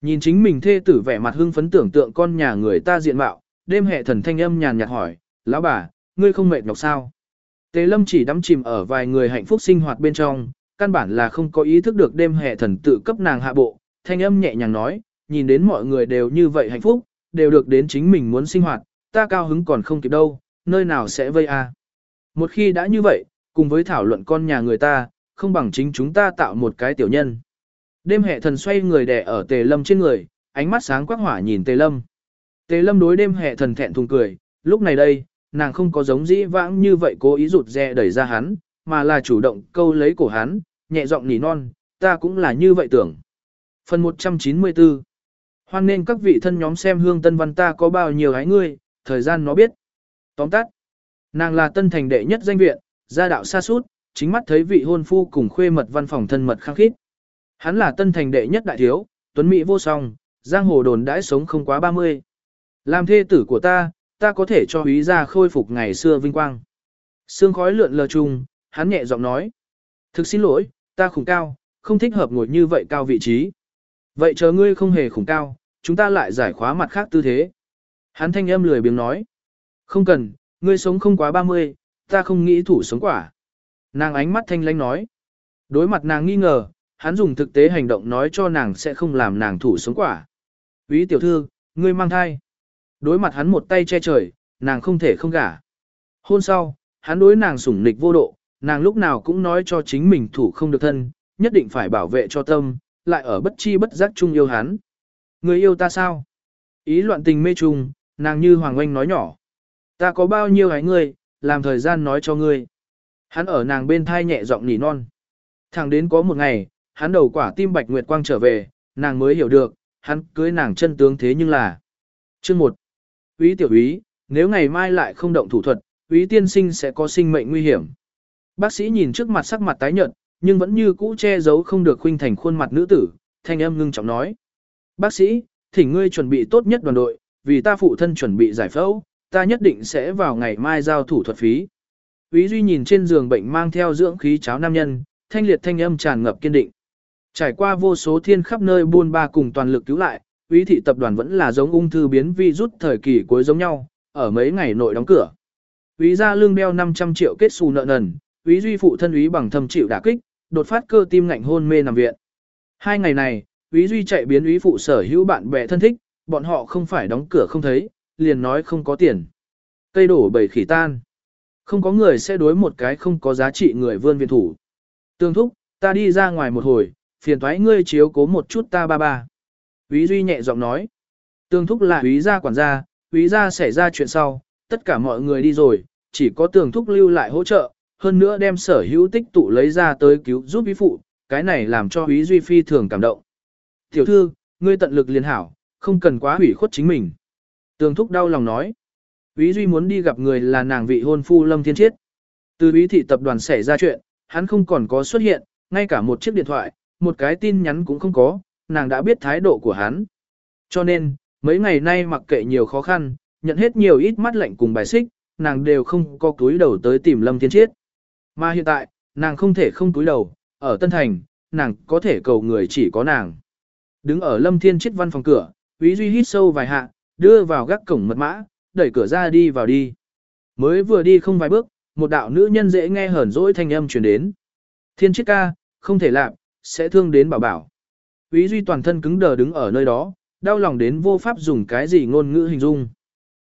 Nhìn chính mình thê tử vẻ mặt hưng phấn tưởng tượng con nhà người ta diện mạo, đêm hệ thần thanh âm nhàn nhạt hỏi, lão bà, ngươi không mệt nhọc sao? Tề lâm chỉ đắm chìm ở vài người hạnh phúc sinh hoạt bên trong, căn bản là không có ý thức được đêm hệ thần tự cấp nàng hạ bộ, thanh âm nhẹ nhàng nói, nhìn đến mọi người đều như vậy hạnh phúc, đều được đến chính mình muốn sinh hoạt, ta cao hứng còn không kịp đâu, nơi nào sẽ vây a? Một khi đã như vậy, cùng với thảo luận con nhà người ta, không bằng chính chúng ta tạo một cái tiểu nhân. Đêm hệ thần xoay người đè ở tề lâm trên người, ánh mắt sáng quắc hỏa nhìn tề lâm. Tề lâm đối đêm hệ thần thẹn thùng cười, lúc này đây, nàng không có giống dĩ vãng như vậy cố ý rụt rè đẩy ra hắn, mà là chủ động câu lấy cổ hắn, nhẹ giọng nỉ non, ta cũng là như vậy tưởng. Phần 194 Hoan nên các vị thân nhóm xem hương tân văn ta có bao nhiêu hái ngươi, thời gian nó biết. Tóm tắt, nàng là tân thành đệ nhất danh viện, gia đạo xa suốt, chính mắt thấy vị hôn phu cùng khuê mật văn phòng thân mật khăng khít. Hắn là tân thành đệ nhất đại thiếu, tuấn mỹ vô song, giang hồ đồn đãi sống không quá 30. Làm thê tử của ta, ta có thể cho ý ra khôi phục ngày xưa vinh quang. Sương khói lượn lờ chung, hắn nhẹ giọng nói. Thực xin lỗi, ta khủng cao, không thích hợp ngồi như vậy cao vị trí. Vậy chờ ngươi không hề khủng cao, chúng ta lại giải khóa mặt khác tư thế. Hắn thanh âm lười biếng nói. Không cần, ngươi sống không quá 30, ta không nghĩ thủ sống quả. Nàng ánh mắt thanh lãnh nói. Đối mặt nàng nghi ngờ, hắn dùng thực tế hành động nói cho nàng sẽ không làm nàng thủ sống quả. Quý tiểu thư, ngươi mang thai. Đối mặt hắn một tay che trời, nàng không thể không gả. Hôn sau, hắn đối nàng sủng nịch vô độ, nàng lúc nào cũng nói cho chính mình thủ không được thân, nhất định phải bảo vệ cho tâm, lại ở bất chi bất giác chung yêu hắn. Người yêu ta sao? Ý loạn tình mê trùng, nàng như Hoàng Oanh nói nhỏ. Ta có bao nhiêu hái ngươi, làm thời gian nói cho ngươi. Hắn ở nàng bên thai nhẹ giọng nỉ non. Thẳng đến có một ngày, hắn đầu quả tim bạch nguyệt quang trở về, nàng mới hiểu được, hắn cưới nàng chân tướng thế nhưng là. Chương 1. Úy tiểu úy, nếu ngày mai lại không động thủ thuật, úy tiên sinh sẽ có sinh mệnh nguy hiểm. Bác sĩ nhìn trước mặt sắc mặt tái nhợt, nhưng vẫn như cũ che giấu không được khuynh thành khuôn mặt nữ tử, thanh âm ngưng trọng nói. Bác sĩ, thỉnh ngươi chuẩn bị tốt nhất đoàn đội, vì ta phụ thân chuẩn bị giải phẫu, ta nhất định sẽ vào ngày mai giao thủ thuật phí. Úy Duy nhìn trên giường bệnh mang theo dưỡng khí cháo nam nhân, thanh liệt thanh âm tràn ngập kiên định. Trải qua vô số thiên khắp nơi buôn ba cùng toàn lực cứu lại, Úy thị tập đoàn vẫn là giống ung thư biến vi rút thời kỳ cuối giống nhau, ở mấy ngày nội đóng cửa. Úy ra lương đeo 500 triệu kết xù nợ nần, Úy Duy phụ thân Úy bằng thâm chịu đả kích, đột phát cơ tim ngạnh hôn mê nằm viện. Hai ngày này, Úy Duy chạy biến Úy phụ sở hữu bạn bè thân thích, bọn họ không phải đóng cửa không thấy, liền nói không có tiền. Cây đổ bầy khỉ tan. Không có người sẽ đối một cái không có giá trị người vươn viện thủ. Tương thúc, ta đi ra ngoài một hồi, phiền thoái ngươi chiếu cố một chút ta ba ba. Úy Duy nhẹ giọng nói. Tường thúc là úy gia quản gia, úy gia xảy ra chuyện sau, tất cả mọi người đi rồi, chỉ có tường thúc lưu lại hỗ trợ, hơn nữa đem sở hữu tích tụ lấy ra tới cứu giúp úy phụ, cái này làm cho úy Duy phi thường cảm động. Tiểu thư, ngươi tận lực liên hảo, không cần quá hủy khuất chính mình. Tường thúc đau lòng nói. Úy Duy muốn đi gặp người là nàng vị hôn phu Lâm Thiên Chiết. Từ úy thị tập đoàn xảy ra chuyện, hắn không còn có xuất hiện, ngay cả một chiếc điện thoại, một cái tin nhắn cũng không có, nàng đã biết thái độ của hắn. Cho nên, mấy ngày nay mặc kệ nhiều khó khăn, nhận hết nhiều ít mắt lạnh cùng bài xích, nàng đều không có túi đầu tới tìm Lâm Thiên Chiết. Mà hiện tại, nàng không thể không túi đầu, ở Tân Thành, nàng có thể cầu người chỉ có nàng. Đứng ở Lâm Thiên Chiết văn phòng cửa, Úy Duy hít sâu vài hạ, đưa vào gác cổng mật mã, đẩy cửa ra đi vào đi. Mới vừa đi không vài bước, một đạo nữ nhân dễ nghe hờn dỗi thanh âm truyền đến. Thiên chiết ca, không thể làm, sẽ thương đến bảo bảo. Úy Duy toàn thân cứng đờ đứng ở nơi đó, đau lòng đến vô pháp dùng cái gì ngôn ngữ hình dung.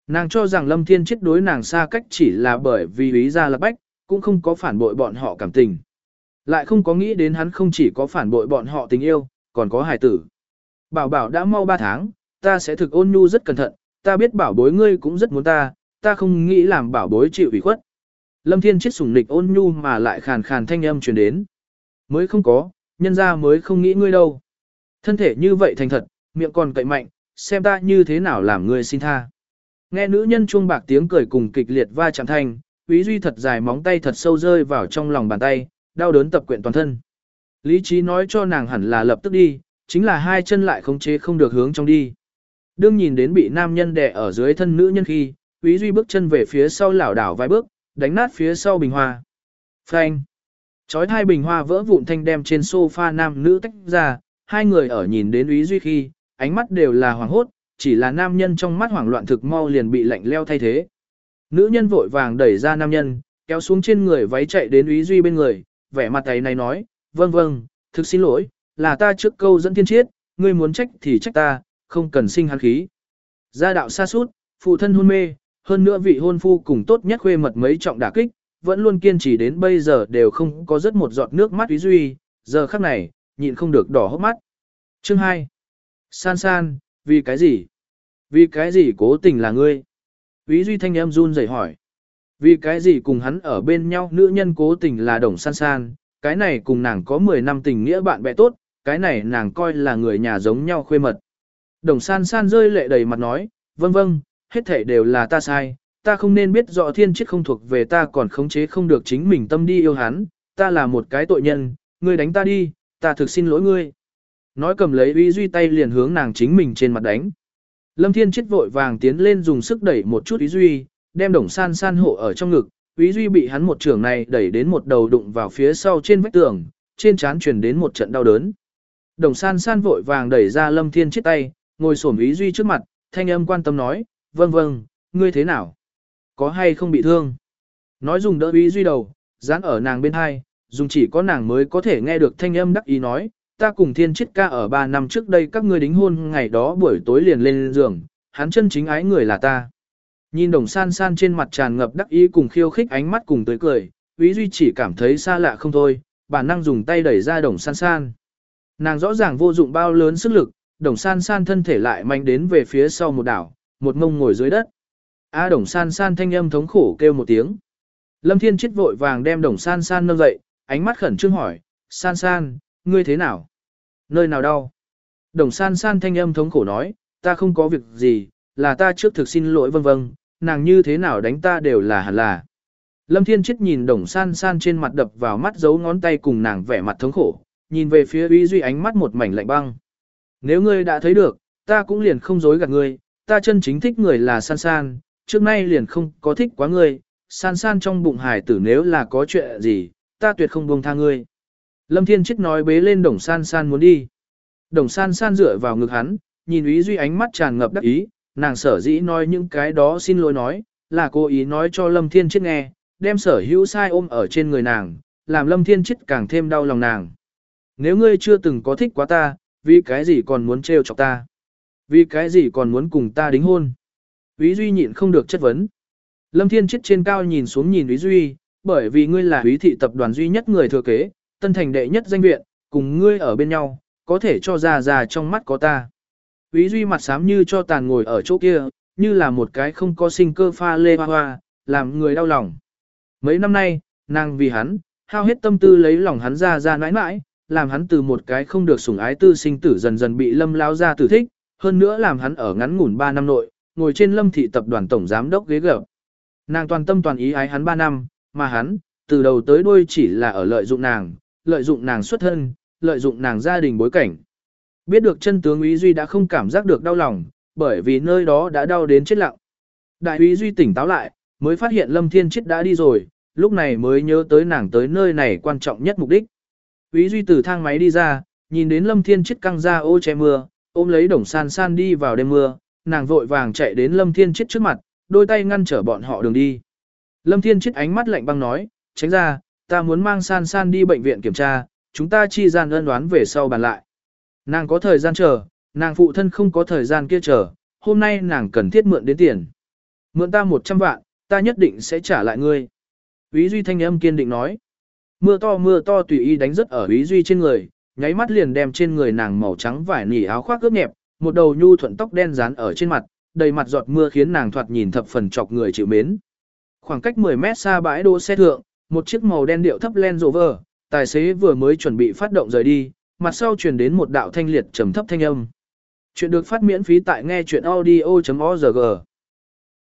Nàng cho rằng Lâm Thiên chết đối nàng xa cách chỉ là bởi vì Úy Gia là bách, cũng không có phản bội bọn họ cảm tình. Lại không có nghĩ đến hắn không chỉ có phản bội bọn họ tình yêu, còn có hài tử. Bảo bảo đã mau 3 tháng, ta sẽ thực ôn nhu rất cẩn thận, ta biết bảo bối ngươi cũng rất muốn ta, ta không nghĩ làm bảo bối chịu ủy khuất. Lâm Thiên chết sủng nịch ôn nhu mà lại khàn khàn thanh âm truyền đến. Mới không có, nhân ra mới không nghĩ ngươi đâu. Thân thể như vậy thành thật, miệng còn cậy mạnh, xem ta như thế nào làm ngươi xin tha. Nghe nữ nhân chuông bạc tiếng cười cùng kịch liệt va chạm thanh, quý Duy thật dài móng tay thật sâu rơi vào trong lòng bàn tay, đau đớn tập quyện toàn thân. Lý trí nói cho nàng hẳn là lập tức đi, chính là hai chân lại khống chế không được hướng trong đi. Đương nhìn đến bị nam nhân đè ở dưới thân nữ nhân khi, quý Duy bước chân về phía sau lảo đảo vài bước, đánh nát phía sau bình hoa. Phanh. Chói hai bình hoa vỡ vụn thanh đem trên sofa nam nữ tách ra, hai người ở nhìn đến Úy Duy khi, ánh mắt đều là hoảng hốt, chỉ là nam nhân trong mắt hoảng loạn thực mau liền bị lạnh leo thay thế. Nữ nhân vội vàng đẩy ra nam nhân, kéo xuống trên người váy chạy đến Úy Duy bên người, vẻ mặt ấy này nói, vâng vâng, thực xin lỗi, là ta trước câu dẫn thiên chiết, ngươi muốn trách thì trách ta, không cần sinh hắn khí. Gia đạo xa sút phụ thân hôn mê, hơn nữa vị hôn phu cùng tốt nhất khuê mật mấy trọng đả kích, vẫn luôn kiên trì đến bây giờ đều không có rất một giọt nước mắt Úy duy, giờ khắc này, nhịn không được đỏ hốc mắt. Chương 2. San san, vì cái gì? Vì cái gì cố tình là ngươi? Ý duy thanh em run rẩy hỏi. Vì cái gì cùng hắn ở bên nhau nữ nhân cố tình là đồng san san, cái này cùng nàng có 10 năm tình nghĩa bạn bè tốt, cái này nàng coi là người nhà giống nhau khuê mật. Đồng san san rơi lệ đầy mặt nói, vâng vâng, hết thể đều là ta sai, ta không nên biết rõ thiên chết không thuộc về ta còn khống chế không được chính mình tâm đi yêu hắn, ta là một cái tội nhân, ngươi đánh ta đi, ta thực xin lỗi ngươi. Nói cầm lấy uy duy tay liền hướng nàng chính mình trên mặt đánh. Lâm thiên chiết vội vàng tiến lên dùng sức đẩy một chút uy duy, đem đồng san san hộ ở trong ngực, uy duy bị hắn một trường này đẩy đến một đầu đụng vào phía sau trên vách tường, trên trán truyền đến một trận đau đớn. Đồng san san vội vàng đẩy ra lâm thiên chiết tay, ngồi xổm uy duy trước mặt, thanh âm quan tâm nói, vâng vâng, ngươi thế nào? Có hay không bị thương? Nói dùng đỡ uy duy đầu, dán ở nàng bên hai, dùng chỉ có nàng mới có thể nghe được thanh âm đắc ý nói, ta cùng thiên chiết ca ở 3 năm trước đây các ngươi đính hôn ngày đó buổi tối liền lên giường, hắn chân chính ái người là ta. Nhìn đồng san san trên mặt tràn ngập đắc ý cùng khiêu khích ánh mắt cùng tới cười, Vĩ Duy chỉ cảm thấy xa lạ không thôi, bản năng dùng tay đẩy ra đồng san san. Nàng rõ ràng vô dụng bao lớn sức lực, đồng san san thân thể lại mạnh đến về phía sau một đảo, một mông ngồi dưới đất. A đồng san san thanh âm thống khổ kêu một tiếng. Lâm Thiên chết vội vàng đem đồng san san nâng dậy, ánh mắt khẩn trương hỏi, san san, ngươi thế nào? Nơi nào đau? Đồng san san thanh âm thống khổ nói, ta không có việc gì, là ta trước thực xin lỗi vân vân. nàng như thế nào đánh ta đều là hẳn là. Lâm Thiên Chết nhìn đồng san san trên mặt đập vào mắt giấu ngón tay cùng nàng vẻ mặt thống khổ, nhìn về phía uy duy ánh mắt một mảnh lạnh băng. Nếu ngươi đã thấy được, ta cũng liền không dối gạt ngươi, ta chân chính thích người là san san, trước nay liền không có thích quá ngươi, san san trong bụng hải tử nếu là có chuyện gì, ta tuyệt không buông tha ngươi. Lâm Thiên Chết nói bế lên đồng san san muốn đi. Đồng san san dựa vào ngực hắn, nhìn Ý Duy ánh mắt tràn ngập đắc ý, nàng sở dĩ nói những cái đó xin lỗi nói, là cố ý nói cho Lâm Thiên Chết nghe, đem sở hữu sai ôm ở trên người nàng, làm Lâm Thiên Chết càng thêm đau lòng nàng. Nếu ngươi chưa từng có thích quá ta, vì cái gì còn muốn trêu chọc ta? Vì cái gì còn muốn cùng ta đính hôn? Ý Duy nhịn không được chất vấn. Lâm Thiên Chết trên cao nhìn xuống nhìn Ý Duy, bởi vì ngươi là Úy thị tập đoàn duy nhất người thừa kế, tân thành đệ nhất danh viện, cùng ngươi ở bên nhau, có thể cho ra ra trong mắt có ta. Úy Duy mặt xám như cho tàn ngồi ở chỗ kia, như là một cái không có sinh cơ pha lê hoa hoa, làm người đau lòng. Mấy năm nay, nàng vì hắn, hao hết tâm tư lấy lòng hắn ra ra nãi nãi, làm hắn từ một cái không được sủng ái tư sinh tử dần dần bị lâm lao ra tử thích, hơn nữa làm hắn ở ngắn ngủn 3 năm nội, ngồi trên lâm thị tập đoàn tổng giám đốc ghế gở, Nàng toàn tâm toàn ý ái hắn 3 năm, mà hắn, từ đầu tới đuôi chỉ là ở lợi dụng nàng, lợi dụng nàng xuất thân, lợi dụng nàng gia đình bối cảnh. Biết được chân tướng Úy Duy đã không cảm giác được đau lòng, bởi vì nơi đó đã đau đến chết lặng. Đại Úy Duy tỉnh táo lại, mới phát hiện Lâm Thiên Chết đã đi rồi, lúc này mới nhớ tới nàng tới nơi này quan trọng nhất mục đích. Úy Duy từ thang máy đi ra, nhìn đến Lâm Thiên Chết căng ra ô che mưa, ôm lấy đồng san san đi vào đêm mưa, nàng vội vàng chạy đến Lâm Thiên Chết trước mặt, đôi tay ngăn trở bọn họ đường đi. Lâm Thiên Chết ánh mắt lạnh băng nói, tránh ra, ta muốn mang san san đi bệnh viện kiểm tra, chúng ta chi gian ân đoán về sau bàn lại. Nàng có thời gian chờ, nàng phụ thân không có thời gian kia chờ, hôm nay nàng cần thiết mượn đến tiền. Mượn ta 100 vạn, ta nhất định sẽ trả lại ngươi. Úy Duy thanh âm kiên định nói. Mưa to mưa to tùy ý đánh rất ở Úy Duy trên người, nháy mắt liền đem trên người nàng màu trắng vải nỉ áo khoác ướp nhẹp, một đầu nhu thuận tóc đen dán ở trên mặt, đầy mặt giọt mưa khiến nàng thoạt nhìn thập phần chọc người chịu mến. Khoảng cách 10 mét xa bãi đỗ xe thượng, một chiếc màu đen điệu thấp Land Rover, tài xế vừa mới chuẩn bị phát động rời đi, mặt sau truyền đến một đạo thanh liệt trầm thấp thanh âm. Chuyện được phát miễn phí tại nghe chuyện audio.org.